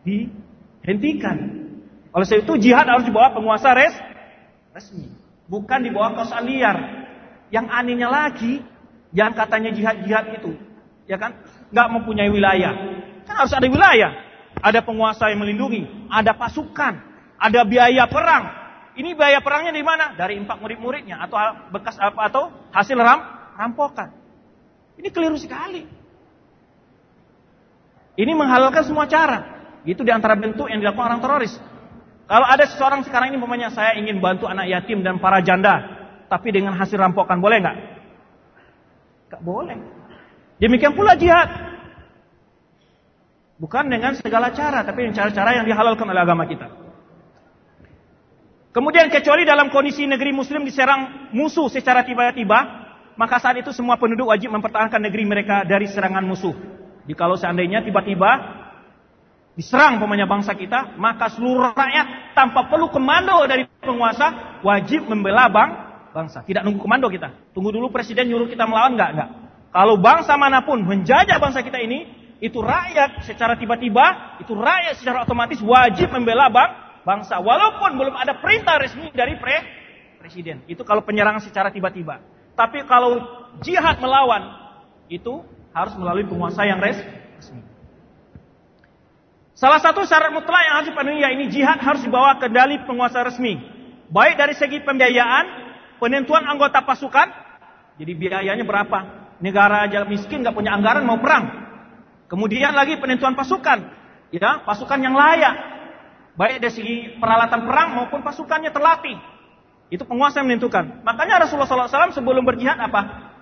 dihentikan. Oleh sebab itu jihad harus dibawa penguasa res, resmi, bukan dibawa kawasan liar. Yang anehnya lagi, yang katanya jihad-jihad itu, ya kan, nggak mempunyai wilayah. Kan harus ada wilayah, ada penguasa yang melindungi, ada pasukan, ada biaya perang. Ini biaya perangnya di mana? Dari impak murid-muridnya atau bekas apa atau hasil ram, rampokan. Ini keliru sekali. Ini menghalalkan semua cara. Itu di antara bentuk yang dilakukan orang teroris. Kalau ada seseorang sekarang ini umpamanya saya ingin bantu anak yatim dan para janda, tapi dengan hasil rampokan boleh nggak? Nggak boleh. Demikian pula jihad. Bukan dengan segala cara, tapi dengan cara-cara yang dihalalkan oleh agama kita. Kemudian kecuali dalam kondisi negeri muslim diserang musuh secara tiba-tiba, maka saat itu semua penduduk wajib mempertahankan negeri mereka dari serangan musuh. Jikalau seandainya tiba-tiba diserang pemanya bangsa kita, maka seluruh rakyat tanpa perlu komando dari penguasa wajib membela bang bangsa. Tidak nunggu komando kita. Tunggu dulu presiden nyuruh kita melawan enggak enggak. Kalau bangsa mana pun menjajah bangsa kita ini, itu rakyat secara tiba-tiba, itu rakyat secara otomatis wajib membela bang bangsa walaupun belum ada perintah resmi dari pre presiden. Itu kalau penyerangan secara tiba-tiba. Tapi kalau jihad melawan itu harus melalui penguasa yang res Salah satu syarat mutlak yang harus dipenuhi ya ini jihad harus dibawa ke dali penguasa resmi. Baik dari segi pembiayaan, penentuan anggota pasukan, jadi biayanya berapa? Negara aja miskin nggak punya anggaran mau perang. Kemudian lagi penentuan pasukan, ya pasukan yang layak, baik dari segi peralatan perang maupun pasukannya terlatih. Itu penguasa yang menentukan. Makanya Rasulullah SAW sebelum berjihad apa?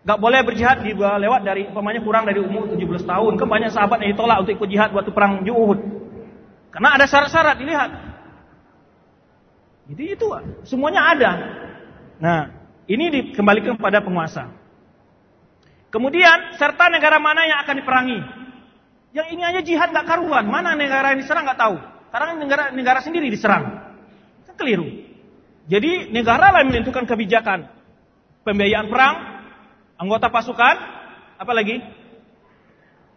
Gak boleh berjihad di lewat dari umpamanya kurang dari umur 17 tahun. Kan banyak sahabat yang ditolak untuk ikut jihad waktu perang Uhud. Karena ada syarat-syarat dilihat. Jadi itu semuanya ada. Nah, ini dikembalikan kepada penguasa. Kemudian serta negara mana yang akan diperangi. Yang ini aja jihad gak karuan. Mana negara yang diserang gak tahu. Karena negara negara sendiri diserang. Kan keliru. Jadi negara lah menentukan kebijakan. Pembiayaan perang, anggota pasukan, apa lagi?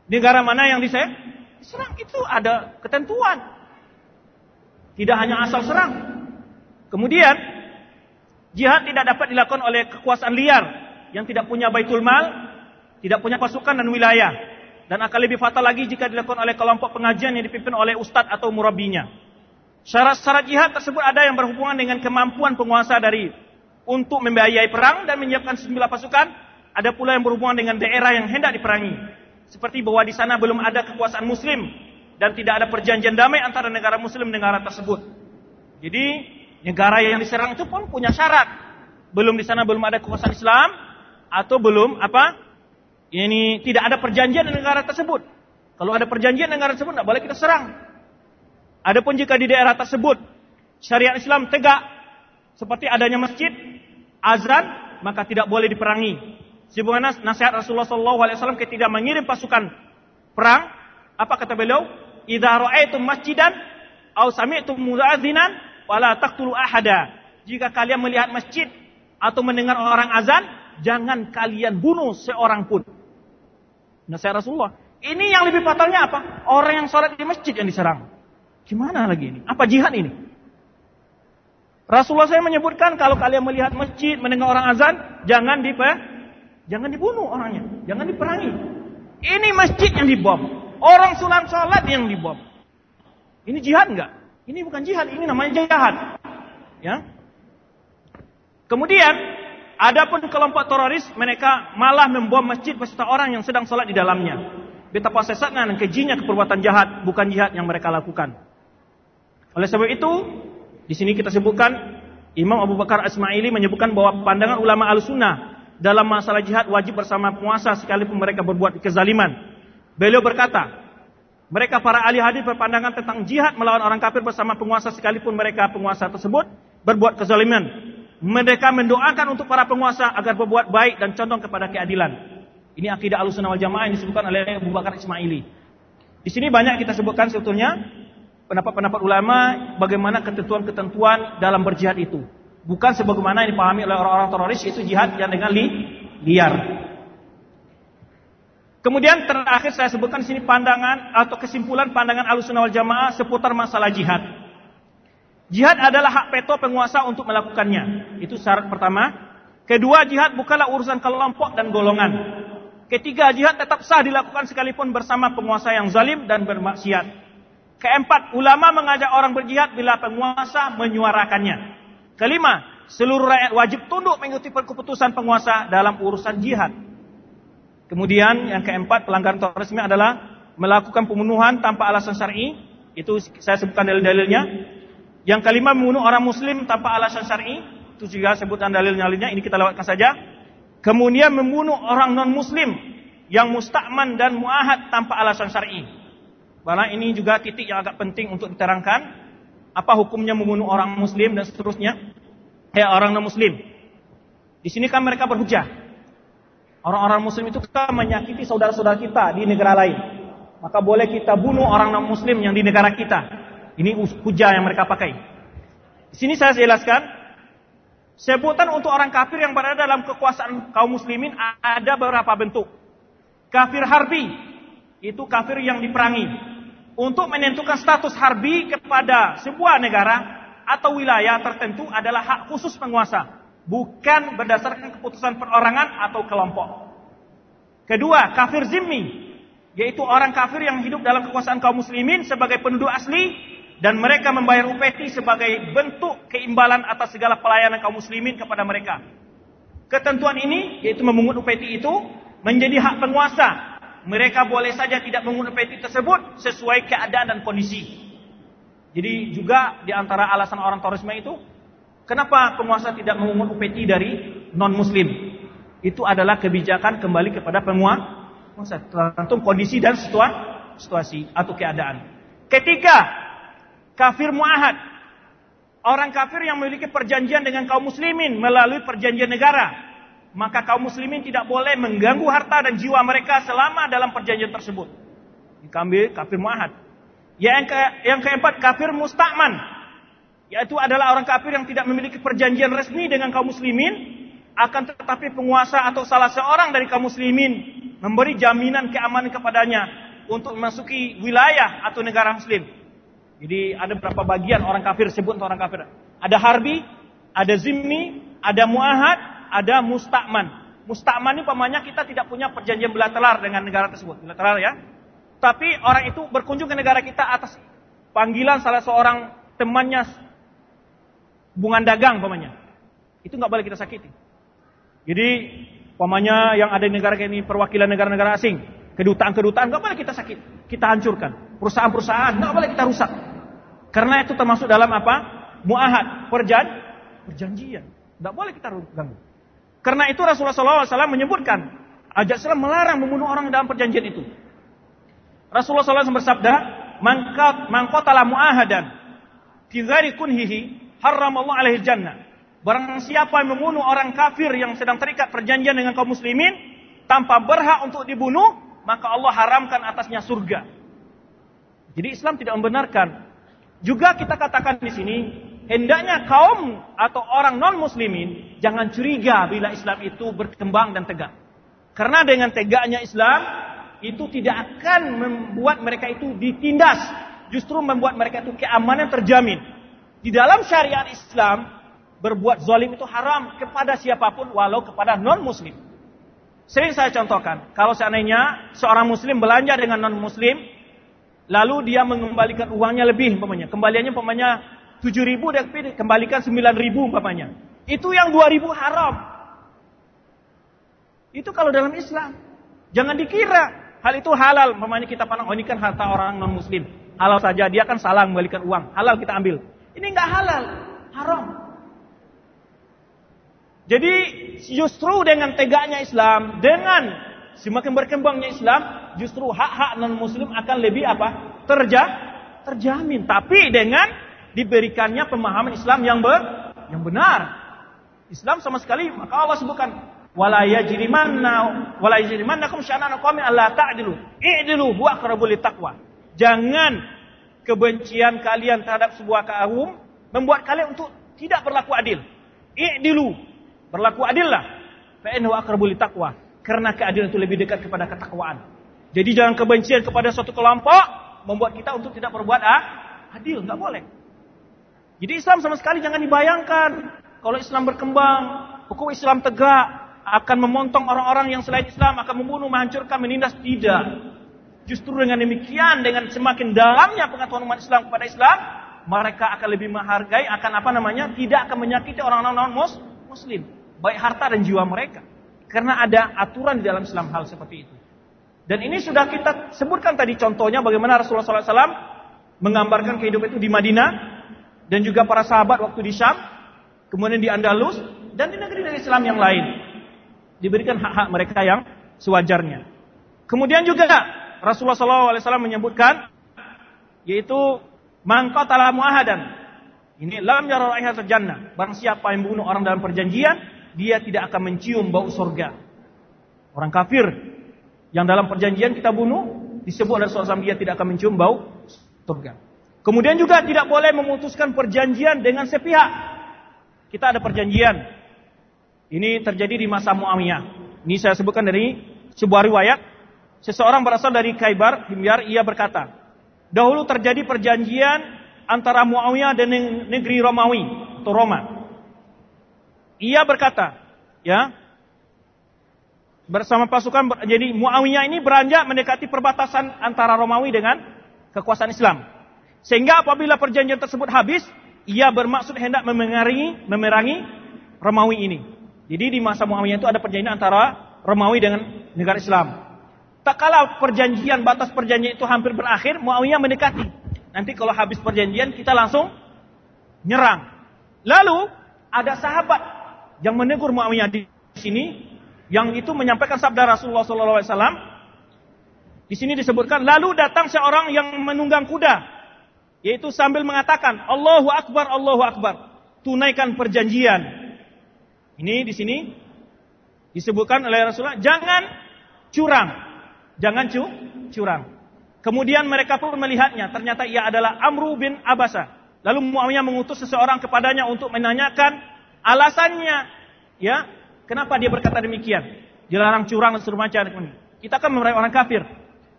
Negara mana yang diserang? Diserang itu ada ketentuan. Tidak hanya asal serang. Kemudian, jihad tidak dapat dilakukan oleh kekuasaan liar yang tidak punya baitul mal, tidak punya pasukan dan wilayah. Dan akan lebih fatal lagi jika dilakukan oleh kelompok pengajian yang dipimpin oleh ustadz atau murabinya. Syarat-syarat jihad tersebut ada yang berhubungan dengan kemampuan penguasa dari untuk membiayai perang dan menyiapkan sejumlah pasukan ada pula yang berhubungan dengan daerah yang hendak diperangi. Seperti bahwa di sana belum ada kekuasaan muslim dan tidak ada perjanjian damai antara negara muslim dan negara tersebut. Jadi negara yang diserang itu pun punya syarat. Belum di sana belum ada kekuasaan Islam atau belum apa? Ini tidak ada perjanjian dengan negara tersebut. Kalau ada perjanjian dengan negara tersebut tidak boleh kita serang. Adapun jika di daerah tersebut syariat Islam tegak seperti adanya masjid, azan, maka tidak boleh diperangi. Sebagaimana nasihat Rasulullah SAW ketika mengirim pasukan perang, apa kata beliau? Idza ra'aitum masjidan aw sami'tum muaddzinan wala taqtulu ahada. Jika kalian melihat masjid atau mendengar orang azan, jangan kalian bunuh seorang pun. Nasihat Rasulullah. Ini yang lebih fatalnya apa? Orang yang sholat di masjid yang diserang. Gimana lagi ini? Apa jihad ini? Rasulullah saya menyebutkan kalau kalian melihat masjid, mendengar orang azan, jangan di Jangan dibunuh orangnya, jangan diperangi. Ini masjid yang dibom. Orang sulam sholat yang dibom. Ini jihad enggak? Ini bukan jihad, ini namanya jihad. Ya. Kemudian, adapun kelompok teroris, mereka malah membom masjid beserta orang yang sedang sholat di dalamnya. Betapa sesatnya dan kejinya keperbuatan jahat, bukan jihad yang mereka lakukan. Oleh sebab itu, di sini kita sebutkan Imam Abu Bakar Asmaili menyebutkan bahwa pandangan ulama al-sunnah dalam masalah jihad wajib bersama penguasa sekalipun mereka berbuat kezaliman. Beliau berkata, mereka para ahli hadis berpandangan tentang jihad melawan orang kafir bersama penguasa sekalipun mereka penguasa tersebut berbuat kezaliman. Mereka mendoakan untuk para penguasa agar berbuat baik dan condong kepada keadilan. Ini akidah Ahlussunnah wal Jamaah yang disebutkan oleh Abu Bakar Ismaili. Di sini banyak kita sebutkan sebetulnya pendapat-pendapat ulama bagaimana ketentuan-ketentuan dalam berjihad itu. Bukan sebagaimana yang dipahami oleh orang-orang teroris itu jihad yang dengan li, liar. Kemudian terakhir saya sebutkan di sini pandangan atau kesimpulan pandangan Ahlussunnah wal Jamaah seputar masalah jihad. Jihad adalah hak peto penguasa untuk melakukannya. Itu syarat pertama. Kedua, jihad bukanlah urusan kelompok dan golongan. Ketiga, jihad tetap sah dilakukan sekalipun bersama penguasa yang zalim dan bermaksiat. Keempat, ulama mengajak orang berjihad bila penguasa menyuarakannya. Kelima, seluruh rakyat wajib tunduk mengikuti keputusan penguasa dalam urusan jihad. Kemudian yang keempat, pelanggaran terorisme adalah melakukan pembunuhan tanpa alasan syar'i. Itu saya sebutkan dalil-dalilnya. Yang kelima membunuh orang muslim tanpa alasan syar'i, itu juga sebutan dalil-dalilnya, ini kita lewatkan saja. Kemudian membunuh orang non muslim yang mustakman dan muahad tanpa alasan syar'i. Karena ini juga titik yang agak penting untuk diterangkan apa hukumnya membunuh orang muslim dan seterusnya. Ya orang non muslim. Di sini kan mereka berhujah. Orang-orang muslim itu kan menyakiti saudara-saudara kita di negara lain. Maka boleh kita bunuh orang non muslim yang di negara kita. Ini hujah yang mereka pakai. Di sini saya jelaskan, sebutan untuk orang kafir yang berada dalam kekuasaan kaum muslimin ada beberapa bentuk. Kafir harbi, itu kafir yang diperangi. Untuk menentukan status harbi kepada sebuah negara atau wilayah tertentu adalah hak khusus penguasa, bukan berdasarkan keputusan perorangan atau kelompok. Kedua, kafir zimmi, yaitu orang kafir yang hidup dalam kekuasaan kaum muslimin sebagai penduduk asli dan mereka membayar upeti sebagai bentuk keimbalan atas segala pelayanan kaum muslimin kepada mereka. Ketentuan ini yaitu memungut upeti itu menjadi hak penguasa. Mereka boleh saja tidak memungut upeti tersebut sesuai keadaan dan kondisi. Jadi juga di antara alasan orang terorisme itu kenapa penguasa tidak memungut upeti dari non muslim? Itu adalah kebijakan kembali kepada penguasa tergantung kondisi dan situasi atau keadaan. Ketika kafir muahad. Orang kafir yang memiliki perjanjian dengan kaum muslimin melalui perjanjian negara. Maka kaum muslimin tidak boleh mengganggu harta dan jiwa mereka selama dalam perjanjian tersebut. Dikambil kafir muahad. Yang, ke, yang keempat kafir mustakman. Yaitu adalah orang kafir yang tidak memiliki perjanjian resmi dengan kaum muslimin. Akan tetapi penguasa atau salah seorang dari kaum muslimin memberi jaminan keamanan kepadanya untuk memasuki wilayah atau negara muslim. Jadi ada berapa bagian orang kafir sebut orang kafir. Ada harbi, ada zimmi, ada muahad, ada mustakman. Mustakman ini pemanya kita tidak punya perjanjian bilateral dengan negara tersebut. Bilateral ya. Tapi orang itu berkunjung ke negara kita atas panggilan salah seorang temannya hubungan dagang pemanya. Itu nggak boleh kita sakiti. Jadi pemanya yang ada di negara ini perwakilan negara-negara asing, kedutaan-kedutaan nggak boleh kita sakit, kita hancurkan. Perusahaan-perusahaan nggak boleh kita rusak. Karena itu termasuk dalam apa? Muahad, perjan, perjanjian. Tidak boleh kita ganggu. Karena itu Rasulullah SAW menyebutkan, ajak Islam melarang membunuh orang dalam perjanjian itu. Rasulullah SAW bersabda, mangkot mangkotala muahadan, fizari kunhihi, haram Allah alaihi jannah. Barang siapa yang membunuh orang kafir yang sedang terikat perjanjian dengan kaum muslimin, tanpa berhak untuk dibunuh, maka Allah haramkan atasnya surga. Jadi Islam tidak membenarkan juga kita katakan di sini, hendaknya kaum atau orang non-muslimin jangan curiga bila Islam itu berkembang dan tegak. Karena dengan tegaknya Islam itu tidak akan membuat mereka itu ditindas, justru membuat mereka itu keamanan terjamin. Di dalam syariat Islam, berbuat zalim itu haram kepada siapa pun walau kepada non-muslim. Sering saya contohkan, kalau seandainya seorang muslim belanja dengan non-muslim, Lalu dia mengembalikan uangnya lebih umpamanya. Kembaliannya umpamanya 7 ribu, dia kembalikan 9 ribu umpamanya. Itu yang 2 ribu haram. Itu kalau dalam Islam. Jangan dikira hal itu halal. Umpamanya kita pandang, oh ini kan harta orang non muslim. Halal saja, dia kan salah mengembalikan uang. Halal kita ambil. Ini enggak halal, haram. Jadi justru dengan tegaknya Islam, dengan semakin berkembangnya Islam, justru hak-hak non-muslim akan lebih apa? Terja, terjamin. Tapi dengan diberikannya pemahaman Islam yang ber, yang benar. Islam sama sekali maka Allah sebutkan wala yajrimanna wala yajrimannakum syana'an qaumin alla ta'dilu. I'dilu huwa aqrabu taqwa. Jangan kebencian kalian terhadap sebuah kaum membuat kalian untuk tidak berlaku adil. I'dilu. Berlaku adillah. Fa innahu aqrabu taqwa. Karena keadilan itu lebih dekat kepada ketakwaan. Jadi jangan kebencian kepada suatu kelompok membuat kita untuk tidak berbuat ah, adil, nggak boleh. Jadi Islam sama sekali jangan dibayangkan kalau Islam berkembang, hukum Islam tegak, akan memontong orang-orang yang selain Islam, akan membunuh, menghancurkan, menindas. Tidak. Justru dengan demikian, dengan semakin dalamnya pengetahuan umat Islam kepada Islam, mereka akan lebih menghargai, akan apa namanya, tidak akan menyakiti orang-orang non muslim, baik harta dan jiwa mereka. Karena ada aturan di dalam Islam hal seperti itu. Dan ini sudah kita sebutkan tadi contohnya bagaimana Rasulullah SAW menggambarkan kehidupan itu di Madinah dan juga para sahabat waktu di Syam kemudian di Andalus, dan di negeri-negeri Islam yang lain. Diberikan hak-hak mereka yang sewajarnya. Kemudian juga Rasulullah SAW menyebutkan, yaitu mangkotala muahadan. Ini lam yara raihat jannah. Barang siapa yang membunuh orang dalam perjanjian, dia tidak akan mencium bau surga. Orang kafir yang dalam perjanjian kita bunuh, disebut oleh Rasulullah dia tidak akan mencium bau surga. Kemudian juga tidak boleh memutuskan perjanjian dengan sepihak. Kita ada perjanjian. Ini terjadi di masa Muawiyah. Ini saya sebutkan dari sebuah riwayat. Seseorang berasal dari Kaibar, Himyar, ia berkata, dahulu terjadi perjanjian antara Muawiyah dan negeri Romawi atau Roma. Ia berkata, ya, bersama pasukan jadi Muawiyah ini beranjak mendekati perbatasan antara Romawi dengan kekuasaan Islam. Sehingga apabila perjanjian tersebut habis, ia bermaksud hendak memerangi, memerangi Romawi ini. Jadi di masa Muawiyah itu ada perjanjian antara Romawi dengan negara Islam. Tak kala perjanjian, batas perjanjian itu hampir berakhir, Muawiyah mendekati. Nanti kalau habis perjanjian kita langsung nyerang. Lalu ada sahabat yang menegur Muawiyah di sini yang itu menyampaikan sabda Rasulullah SAW. Di sini disebutkan lalu datang seorang yang menunggang kuda yaitu sambil mengatakan Allahu Akbar, Allahu Akbar. Tunaikan perjanjian. Ini di sini disebutkan oleh Rasulullah, jangan curang. Jangan cu curang. Kemudian mereka pun melihatnya, ternyata ia adalah Amru bin Abasa. Lalu Muawiyah mengutus seseorang kepadanya untuk menanyakan alasannya, ya, kenapa dia berkata demikian? Dilarang curang dan seluruh macam. Kita kan memerangi orang kafir.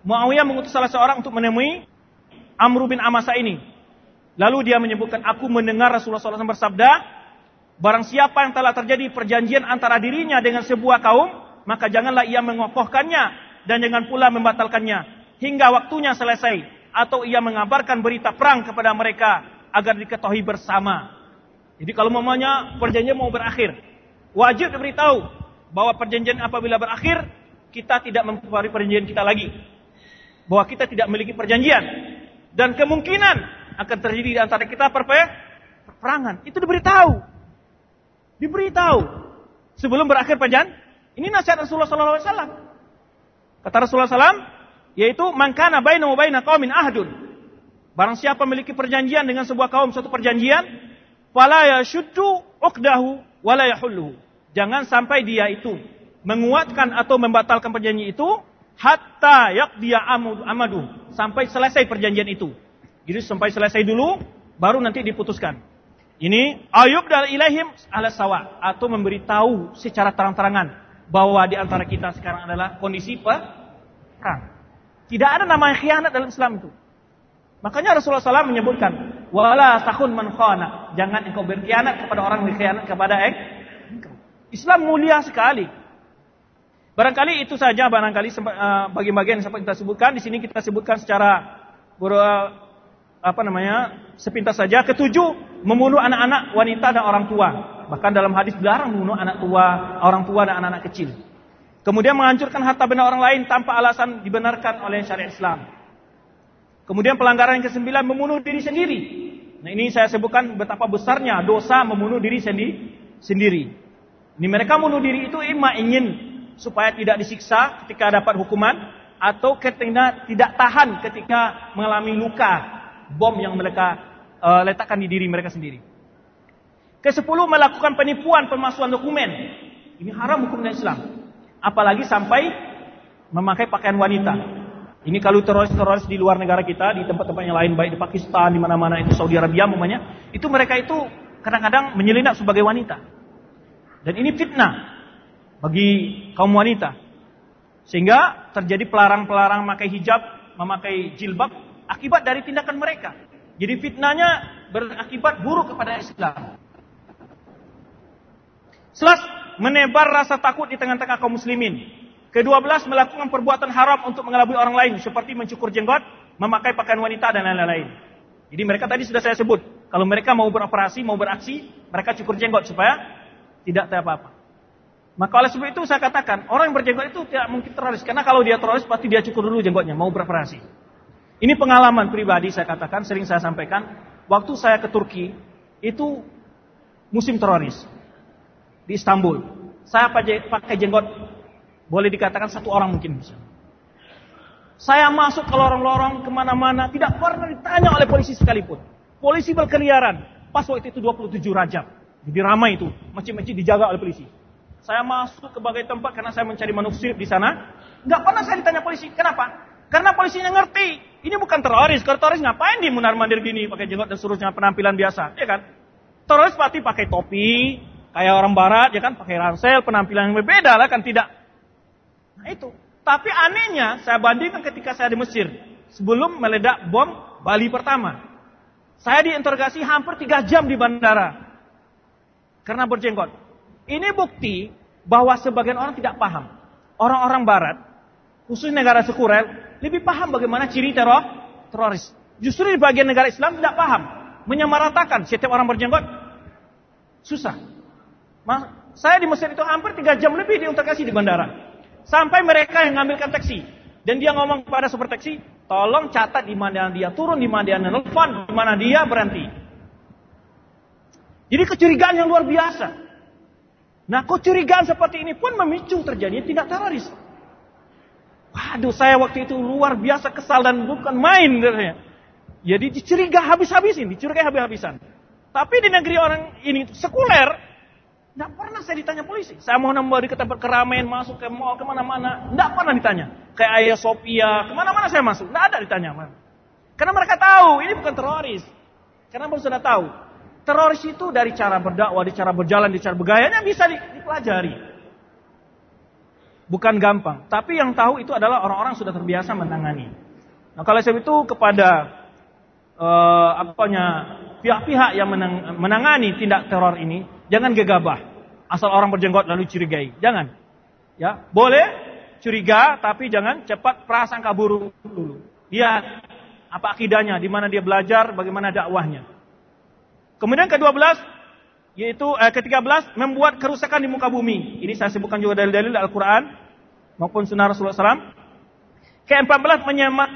Muawiyah mengutus salah seorang untuk menemui Amr bin Amasa ini. Lalu dia menyebutkan, aku mendengar Rasulullah SAW bersabda, barang siapa yang telah terjadi perjanjian antara dirinya dengan sebuah kaum, maka janganlah ia mengokohkannya dan jangan pula membatalkannya hingga waktunya selesai atau ia mengabarkan berita perang kepada mereka agar diketahui bersama. Jadi kalau mamanya perjanjian mau berakhir, wajib diberitahu bahwa perjanjian apabila berakhir kita tidak memperbarui perjanjian kita lagi. Bahwa kita tidak memiliki perjanjian dan kemungkinan akan terjadi di antara kita perperangan. Itu diberitahu. Diberitahu. Sebelum berakhir perjanjian, ini nasihat Rasulullah SAW. Kata Rasulullah SAW, yaitu mangkana baina wa baina qaumin ahdun. Barang siapa memiliki perjanjian dengan sebuah kaum suatu perjanjian, fala yashuddu uqdahu wala yahulluhu. Jangan sampai dia itu menguatkan atau membatalkan perjanjian itu hatta yaqdiya amadu sampai selesai perjanjian itu. Jadi sampai selesai dulu baru nanti diputuskan. Ini ayub dari ilahim ala sawa atau memberitahu secara terang-terangan bahwa di antara kita sekarang adalah kondisi perang. Tidak ada nama khianat dalam Islam itu. Makanya Rasulullah SAW menyebutkan, wala tahun man khana. Jangan engkau berkhianat kepada orang berkhianat kepada engkau. Islam mulia sekali. Barangkali itu saja barangkali uh, bagian-bagian yang sempat kita sebutkan. Di sini kita sebutkan secara uh, apa namanya sepintas saja. Ketujuh, membunuh anak-anak, wanita dan orang tua. Bahkan dalam hadis dilarang membunuh anak tua, orang tua dan anak-anak kecil. Kemudian menghancurkan harta benda orang lain tanpa alasan dibenarkan oleh syariat Islam. Kemudian pelanggaran yang kesembilan membunuh diri sendiri. Nah ini saya sebutkan betapa besarnya dosa membunuh diri sendiri. Ini mereka membunuh diri itu ima ingin supaya tidak disiksa ketika dapat hukuman atau ketika tidak tahan ketika mengalami luka bom yang mereka uh, letakkan di diri mereka sendiri. Kesepuluh melakukan penipuan pemalsuan dokumen. Ini haram hukum Islam. Apalagi sampai memakai pakaian wanita. Ini kalau teroris-teroris di luar negara kita, di tempat-tempat yang lain, baik di Pakistan, di mana-mana itu Saudi Arabia umpamanya, itu mereka itu kadang-kadang menyelinap sebagai wanita. Dan ini fitnah bagi kaum wanita. Sehingga terjadi pelarang-pelarang memakai hijab, memakai jilbab akibat dari tindakan mereka. Jadi fitnahnya berakibat buruk kepada Islam. Selas menebar rasa takut di tengah-tengah kaum muslimin. Kedua belas melakukan perbuatan haram untuk mengelabui orang lain seperti mencukur jenggot, memakai pakaian wanita dan lain-lain. Jadi mereka tadi sudah saya sebut, kalau mereka mau beroperasi, mau beraksi, mereka cukur jenggot supaya tidak ada apa-apa. Maka oleh sebab itu saya katakan, orang yang berjenggot itu tidak mungkin teroris. Karena kalau dia teroris pasti dia cukur dulu jenggotnya, mau beroperasi. Ini pengalaman pribadi saya katakan, sering saya sampaikan. Waktu saya ke Turki, itu musim teroris. Di Istanbul. Saya pakai jenggot, boleh dikatakan satu orang mungkin bisa. Saya masuk ke lorong-lorong ke mana-mana, tidak pernah ditanya oleh polisi sekalipun. Polisi berkeliaran. Pas waktu itu 27 Rajab. Jadi ramai itu. Masjid-masjid dijaga oleh polisi. Saya masuk ke berbagai tempat karena saya mencari manuskrip di sana. Nggak pernah saya ditanya polisi. Kenapa? Karena polisinya ngerti. Ini bukan teroris. Kalau teroris ngapain di munar mandir gini pakai jenggot dan seterusnya penampilan biasa, ya kan? Teroris pasti pakai topi, kayak orang barat, ya kan? Pakai ransel, penampilan yang berbeda lah kan tidak. Nah itu. Tapi anehnya saya bandingkan ketika saya di Mesir sebelum meledak bom Bali pertama. Saya diinterogasi hampir tiga jam di bandara karena berjenggot. Ini bukti bahwa sebagian orang tidak paham. Orang-orang barat, khusus negara sekuler, lebih paham bagaimana ciri teror teroris. Justru di bagian negara Islam tidak paham. Menyamaratakan setiap orang berjenggot. Susah. Mas, saya di Mesir itu hampir tiga jam lebih diinterogasi di bandara. Sampai mereka yang ngambilkan taksi. Dan dia ngomong kepada super taksi, tolong catat di mana dia turun, di mana dia nelfon, di mana dia berhenti. Jadi kecurigaan yang luar biasa. Nah kecurigaan seperti ini pun memicu terjadinya tindak teroris. Waduh saya waktu itu luar biasa kesal dan bukan main. Jadi dicuriga habis-habisin, dicurigai habis-habisan. Tapi di negeri orang ini sekuler, tidak pernah saya ditanya polisi. Saya mau nambah ke tempat keramaian, masuk ke mall, ke mana-mana. Tidak pernah ditanya. Kayak Ayah Sophia, ke mana-mana saya masuk. Tidak ada ditanya. Karena mereka tahu, ini bukan teroris. Karena mereka sudah tahu. Teroris itu dari cara berdakwah, dari cara berjalan, dari cara bergayanya bisa dipelajari. Bukan gampang. Tapi yang tahu itu adalah orang-orang sudah terbiasa menangani. Nah kalau saya itu kepada uh, apanya pihak-pihak yang menang, menangani tindak teror ini, jangan gegabah. Asal orang berjenggot lalu curigai. Jangan. Ya, boleh curiga tapi jangan cepat prasangka buruk dulu. Lihat apa akidahnya, di mana dia belajar, bagaimana dakwahnya. Kemudian ke-12 yaitu eh, ke-13 membuat kerusakan di muka bumi. Ini saya sebutkan juga dalil-dalil Al-Qur'an maupun sunnah Rasulullah SAW. Ke-14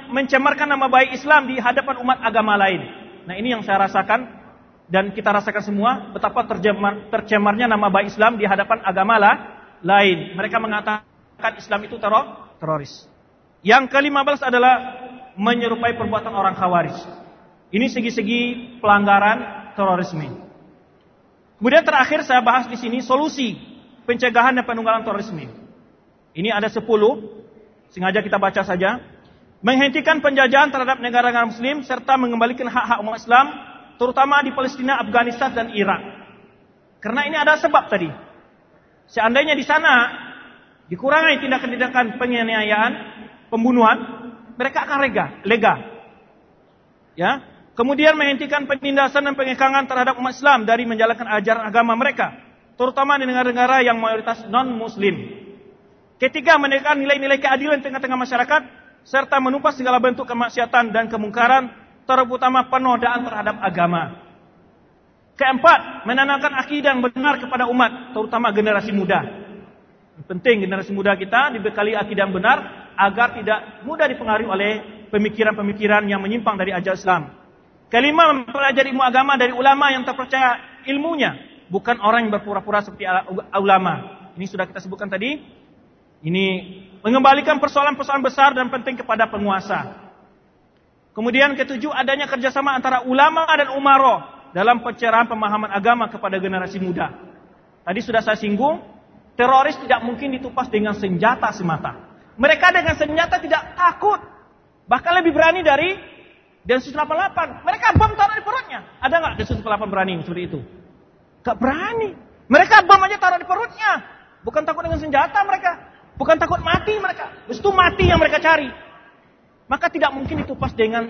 mencemarkan nama baik Islam di hadapan umat agama lain. Nah, ini yang saya rasakan dan kita rasakan semua betapa tercemar, tercemarnya nama baik Islam di hadapan agama lah, lain. Mereka mengatakan Islam itu teror, teroris. Yang ke-15 adalah menyerupai perbuatan orang khawarij. Ini segi-segi pelanggaran terorisme. Kemudian terakhir saya bahas di sini solusi pencegahan dan penunggalan terorisme. Ini ada sepuluh, sengaja kita baca saja. Menghentikan penjajahan terhadap negara-negara muslim serta mengembalikan hak-hak umat Islam terutama di Palestina, Afghanistan dan Irak. Karena ini ada sebab tadi. Seandainya di sana dikurangi tindakan-tindakan penganiayaan, pembunuhan, mereka akan lega, lega. Ya, Kemudian menghentikan penindasan dan pengekangan terhadap umat Islam dari menjalankan ajaran agama mereka, terutama di negara-negara yang mayoritas non-Muslim. Ketiga, menegakkan nilai-nilai keadilan di tengah-tengah masyarakat, serta menumpas segala bentuk kemaksiatan dan kemungkaran, terutama penodaan terhadap agama. Keempat, menanamkan akidah yang benar kepada umat, terutama generasi muda. Penting generasi muda kita dibekali akidah yang benar agar tidak mudah dipengaruhi oleh pemikiran-pemikiran yang menyimpang dari ajaran Islam. Kelima mempelajari ilmu agama dari ulama yang terpercaya ilmunya, bukan orang yang berpura-pura seperti ulama. Ini sudah kita sebutkan tadi. Ini mengembalikan persoalan-persoalan besar dan penting kepada penguasa. Kemudian ketujuh adanya kerjasama antara ulama dan umaro dalam pencerahan pemahaman agama kepada generasi muda. Tadi sudah saya singgung, teroris tidak mungkin ditupas dengan senjata semata. Mereka dengan senjata tidak takut. Bahkan lebih berani dari Densus 88. Mereka bom taruh di perutnya. Ada nggak Densus 88 berani seperti itu? Gak berani. Mereka bom aja taruh di perutnya. Bukan takut dengan senjata mereka. Bukan takut mati mereka. Itu mati yang mereka cari. Maka tidak mungkin ditupas dengan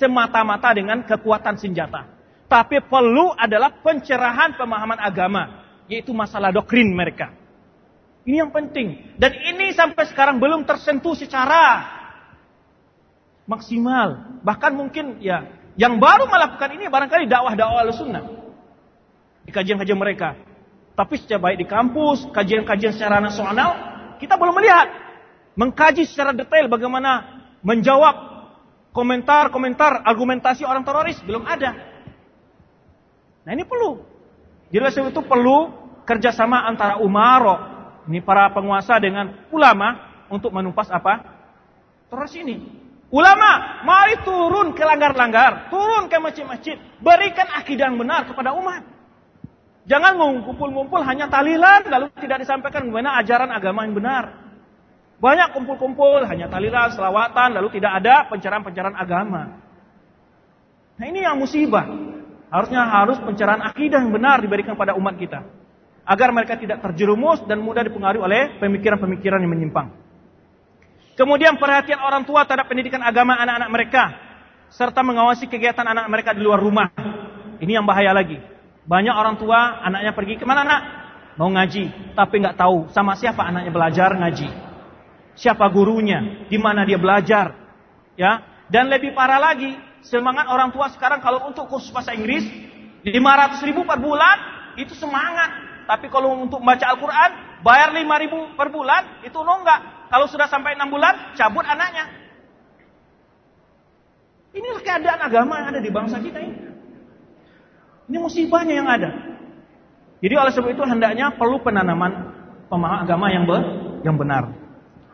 semata-mata dengan kekuatan senjata. Tapi perlu adalah pencerahan pemahaman agama. Yaitu masalah doktrin mereka. Ini yang penting. Dan ini sampai sekarang belum tersentuh secara maksimal. Bahkan mungkin ya yang baru melakukan ini barangkali dakwah-dakwah al-sunnah. Di kajian-kajian mereka. Tapi secara baik di kampus, kajian-kajian secara nasional, kita belum melihat. Mengkaji secara detail bagaimana menjawab komentar-komentar argumentasi orang teroris. Belum ada. Nah ini perlu. Jadi itu perlu kerjasama antara umaro, ini para penguasa dengan ulama untuk menumpas apa? Teroris ini. Ulama, mari turun ke langgar-langgar, turun ke masjid-masjid, berikan akidah yang benar kepada umat. Jangan ngumpul-ngumpul hanya talilan lalu tidak disampaikan bagaimana ajaran agama yang benar. Banyak kumpul-kumpul hanya talilan, selawatan lalu tidak ada pencerahan-pencerahan agama. Nah ini yang musibah. Harusnya harus pencerahan akidah yang benar diberikan pada umat kita. Agar mereka tidak terjerumus dan mudah dipengaruhi oleh pemikiran-pemikiran yang menyimpang. Kemudian perhatian orang tua terhadap pendidikan agama anak-anak mereka. Serta mengawasi kegiatan anak mereka di luar rumah. Ini yang bahaya lagi. Banyak orang tua anaknya pergi ke mana nak? Mau ngaji. Tapi nggak tahu sama siapa anaknya belajar ngaji. Siapa gurunya. Di mana dia belajar. Ya. Dan lebih parah lagi. Semangat orang tua sekarang kalau untuk kursus bahasa Inggris. 500 ribu per bulan. Itu semangat. Tapi kalau untuk baca Al-Quran. Bayar 5 ribu per bulan. Itu nonggak. Kalau sudah sampai enam bulan, cabut anaknya. Inilah keadaan agama yang ada di bangsa kita ini. Ini musibahnya yang ada. Jadi oleh sebab itu hendaknya perlu penanaman pemahaman agama yang ber, yang benar.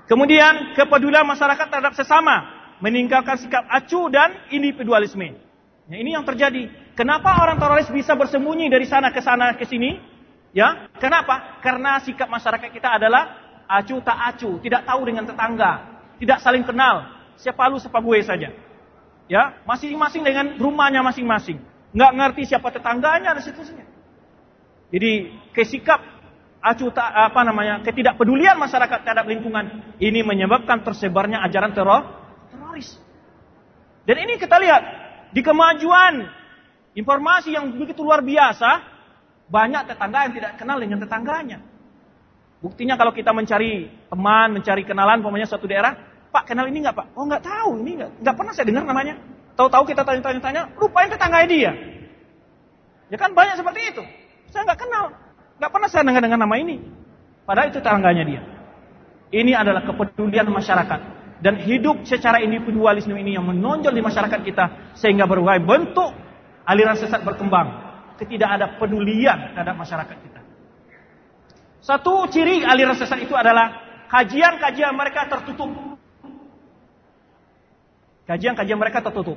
Kemudian kepedulian masyarakat terhadap sesama, meninggalkan sikap acuh dan individualisme. Ya, ini yang terjadi. Kenapa orang teroris bisa bersembunyi dari sana ke sana ke sini? Ya, kenapa? Karena sikap masyarakat kita adalah acu tak acu, tidak tahu dengan tetangga, tidak saling kenal, siapa lu siapa gue saja. Ya, masing-masing dengan rumahnya masing-masing. Nggak ngerti siapa tetangganya dan seterusnya. Jadi kesikap acu tak apa namanya ketidakpedulian masyarakat terhadap lingkungan ini menyebabkan tersebarnya ajaran teror teroris. Dan ini kita lihat di kemajuan informasi yang begitu luar biasa, banyak tetangga yang tidak kenal dengan tetangganya. Buktinya kalau kita mencari teman, mencari kenalan, pokoknya suatu daerah, Pak kenal ini nggak Pak? Oh nggak tahu, ini nggak nggak pernah saya dengar namanya. Tahu-tahu kita tanya-tanya, lupain tetangga dia. Ya kan banyak seperti itu. Saya nggak kenal, nggak pernah saya dengar dengan nama ini. Padahal itu tetangganya dia. Ini adalah kepedulian masyarakat dan hidup secara individualisme ini yang menonjol di masyarakat kita sehingga berbagai bentuk aliran sesat berkembang. Ketidak ada pedulian terhadap masyarakat kita. Satu ciri aliran sesat itu adalah kajian-kajian mereka tertutup. Kajian-kajian mereka tertutup.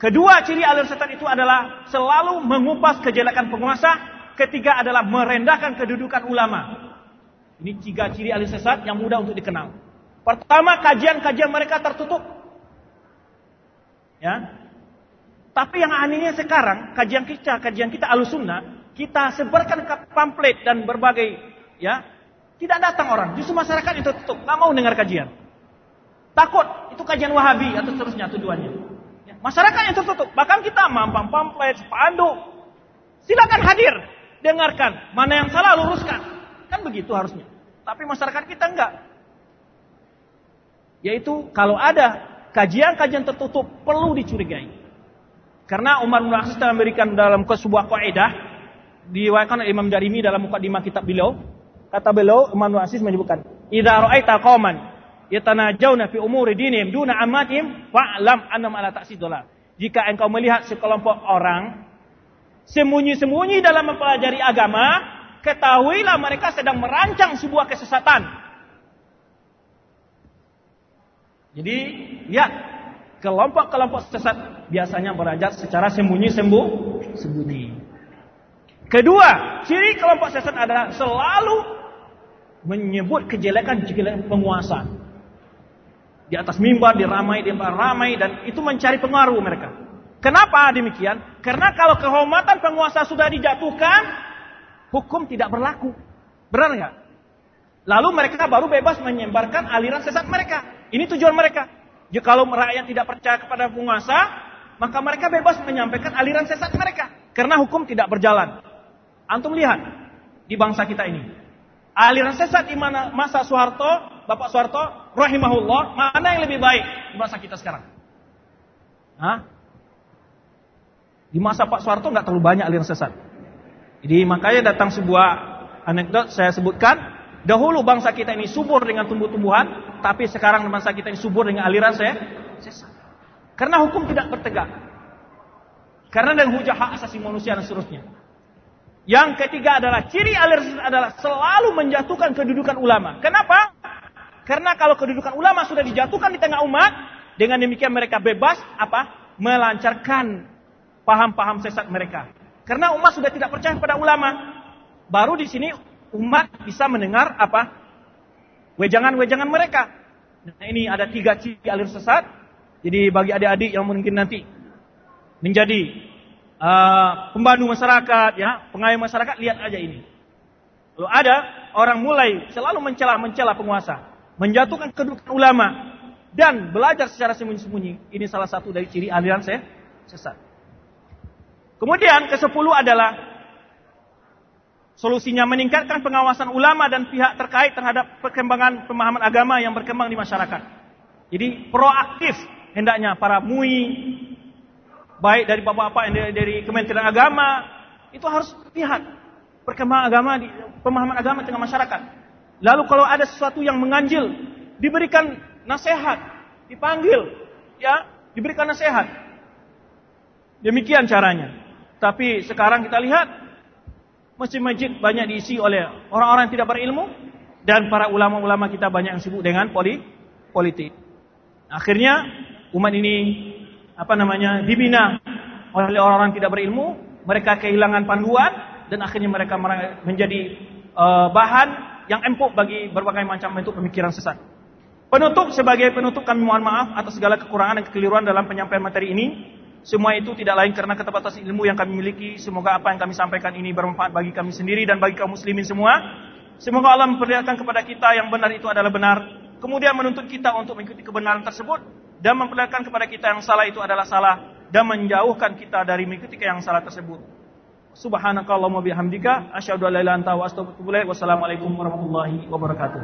Kedua ciri aliran sesat itu adalah selalu mengupas kejelekan penguasa. Ketiga adalah merendahkan kedudukan ulama. Ini tiga ciri aliran sesat yang mudah untuk dikenal. Pertama, kajian-kajian mereka tertutup. Ya. Tapi yang anehnya sekarang, kajian kita, kajian kita alusunna, kita sebarkan ke pamflet dan berbagai ya tidak datang orang. Justru masyarakat itu tutup, nggak mau dengar kajian. Takut itu kajian Wahabi atau seterusnya tujuannya. Ya, masyarakat yang tertutup. Bahkan kita mampang pamflet, spanduk. Silakan hadir, dengarkan. Mana yang salah luruskan. Kan begitu harusnya. Tapi masyarakat kita enggak. Yaitu kalau ada kajian-kajian tertutup perlu dicurigai. Karena Umar bin Abdul telah memberikan dalam sebuah kaidah diwakilkan Imam Darimi dalam mukadimah kitab beliau Kata beliau Imam Aziz menyebutkan, "Idza ra'aita qauman yatanajawna fi umuri dinihim duna amatihim fa'lam annam ala ta'sid Jika engkau melihat sekelompok orang sembunyi-sembunyi dalam mempelajari agama, ketahuilah mereka sedang merancang sebuah kesesatan. Jadi, lihat kelompok-kelompok sesat biasanya belajar secara sembunyi-sembuh sembunyi. Kedua, ciri kelompok sesat adalah selalu menyebut kejelekan-kejelekan penguasa. Di atas mimbar, diramai, ramai dan itu mencari pengaruh mereka. Kenapa demikian? Karena kalau kehormatan penguasa sudah dijatuhkan, hukum tidak berlaku. Benar nggak? Lalu mereka baru bebas menyebarkan aliran sesat mereka. Ini tujuan mereka. Jika kalau rakyat tidak percaya kepada penguasa, maka mereka bebas menyampaikan aliran sesat mereka. Karena hukum tidak berjalan. Antum lihat di bangsa kita ini. Aliran sesat di mana masa Soeharto, Bapak Soeharto, rahimahullah, mana yang lebih baik di masa kita sekarang? Hah? Di masa Pak Soeharto nggak terlalu banyak aliran sesat. Jadi makanya datang sebuah anekdot saya sebutkan Dahulu bangsa kita ini subur dengan tumbuh-tumbuhan, tapi sekarang bangsa kita ini subur dengan aliran saya sesat. Karena hukum tidak bertegak. Karena dan hujah hak asasi manusia dan seterusnya. Yang ketiga adalah ciri aliran sesat adalah selalu menjatuhkan kedudukan ulama. Kenapa? Karena kalau kedudukan ulama sudah dijatuhkan di tengah umat, dengan demikian mereka bebas apa? Melancarkan paham-paham sesat mereka. Karena umat sudah tidak percaya pada ulama. Baru di sini umat bisa mendengar apa? Wejangan-wejangan mereka. Nah ini ada tiga ciri alir sesat. Jadi bagi adik-adik yang mungkin nanti menjadi uh, pembantu masyarakat, ya, pengayom masyarakat, lihat aja ini. Lalu ada orang mulai selalu mencela-mencela penguasa, menjatuhkan kedudukan ulama, dan belajar secara sembunyi-sembunyi. Ini salah satu dari ciri aliran saya sesat. Kemudian ke sepuluh adalah Solusinya meningkatkan pengawasan ulama dan pihak terkait terhadap perkembangan pemahaman agama yang berkembang di masyarakat. Jadi proaktif hendaknya para MUI, baik dari bapak-bapak yang dari, dari Kementerian Agama, itu harus lihat perkembangan agama di pemahaman agama tengah masyarakat. Lalu kalau ada sesuatu yang menganjil, diberikan nasihat, dipanggil, ya, diberikan nasihat. Demikian caranya. Tapi sekarang kita lihat Masjid-masjid banyak diisi oleh orang-orang yang tidak berilmu dan para ulama-ulama kita banyak yang sibuk dengan politik. Akhirnya umat ini apa namanya dibina oleh orang-orang tidak berilmu, mereka kehilangan panduan dan akhirnya mereka menjadi uh, bahan yang empuk bagi berbagai macam bentuk pemikiran sesat. Penutup sebagai penutup kami mohon maaf atas segala kekurangan dan kekeliruan dalam penyampaian materi ini. Semua itu tidak lain karena keterbatasan ilmu yang kami miliki. Semoga apa yang kami sampaikan ini bermanfaat bagi kami sendiri dan bagi kaum muslimin semua. Semoga Allah memperlihatkan kepada kita yang benar itu adalah benar. Kemudian menuntut kita untuk mengikuti kebenaran tersebut. Dan memperlihatkan kepada kita yang salah itu adalah salah. Dan menjauhkan kita dari mengikuti yang salah tersebut. Subhanakallahumma bihamdika. Asyadu an la ilaha anta wa Wassalamualaikum warahmatullahi wabarakatuh.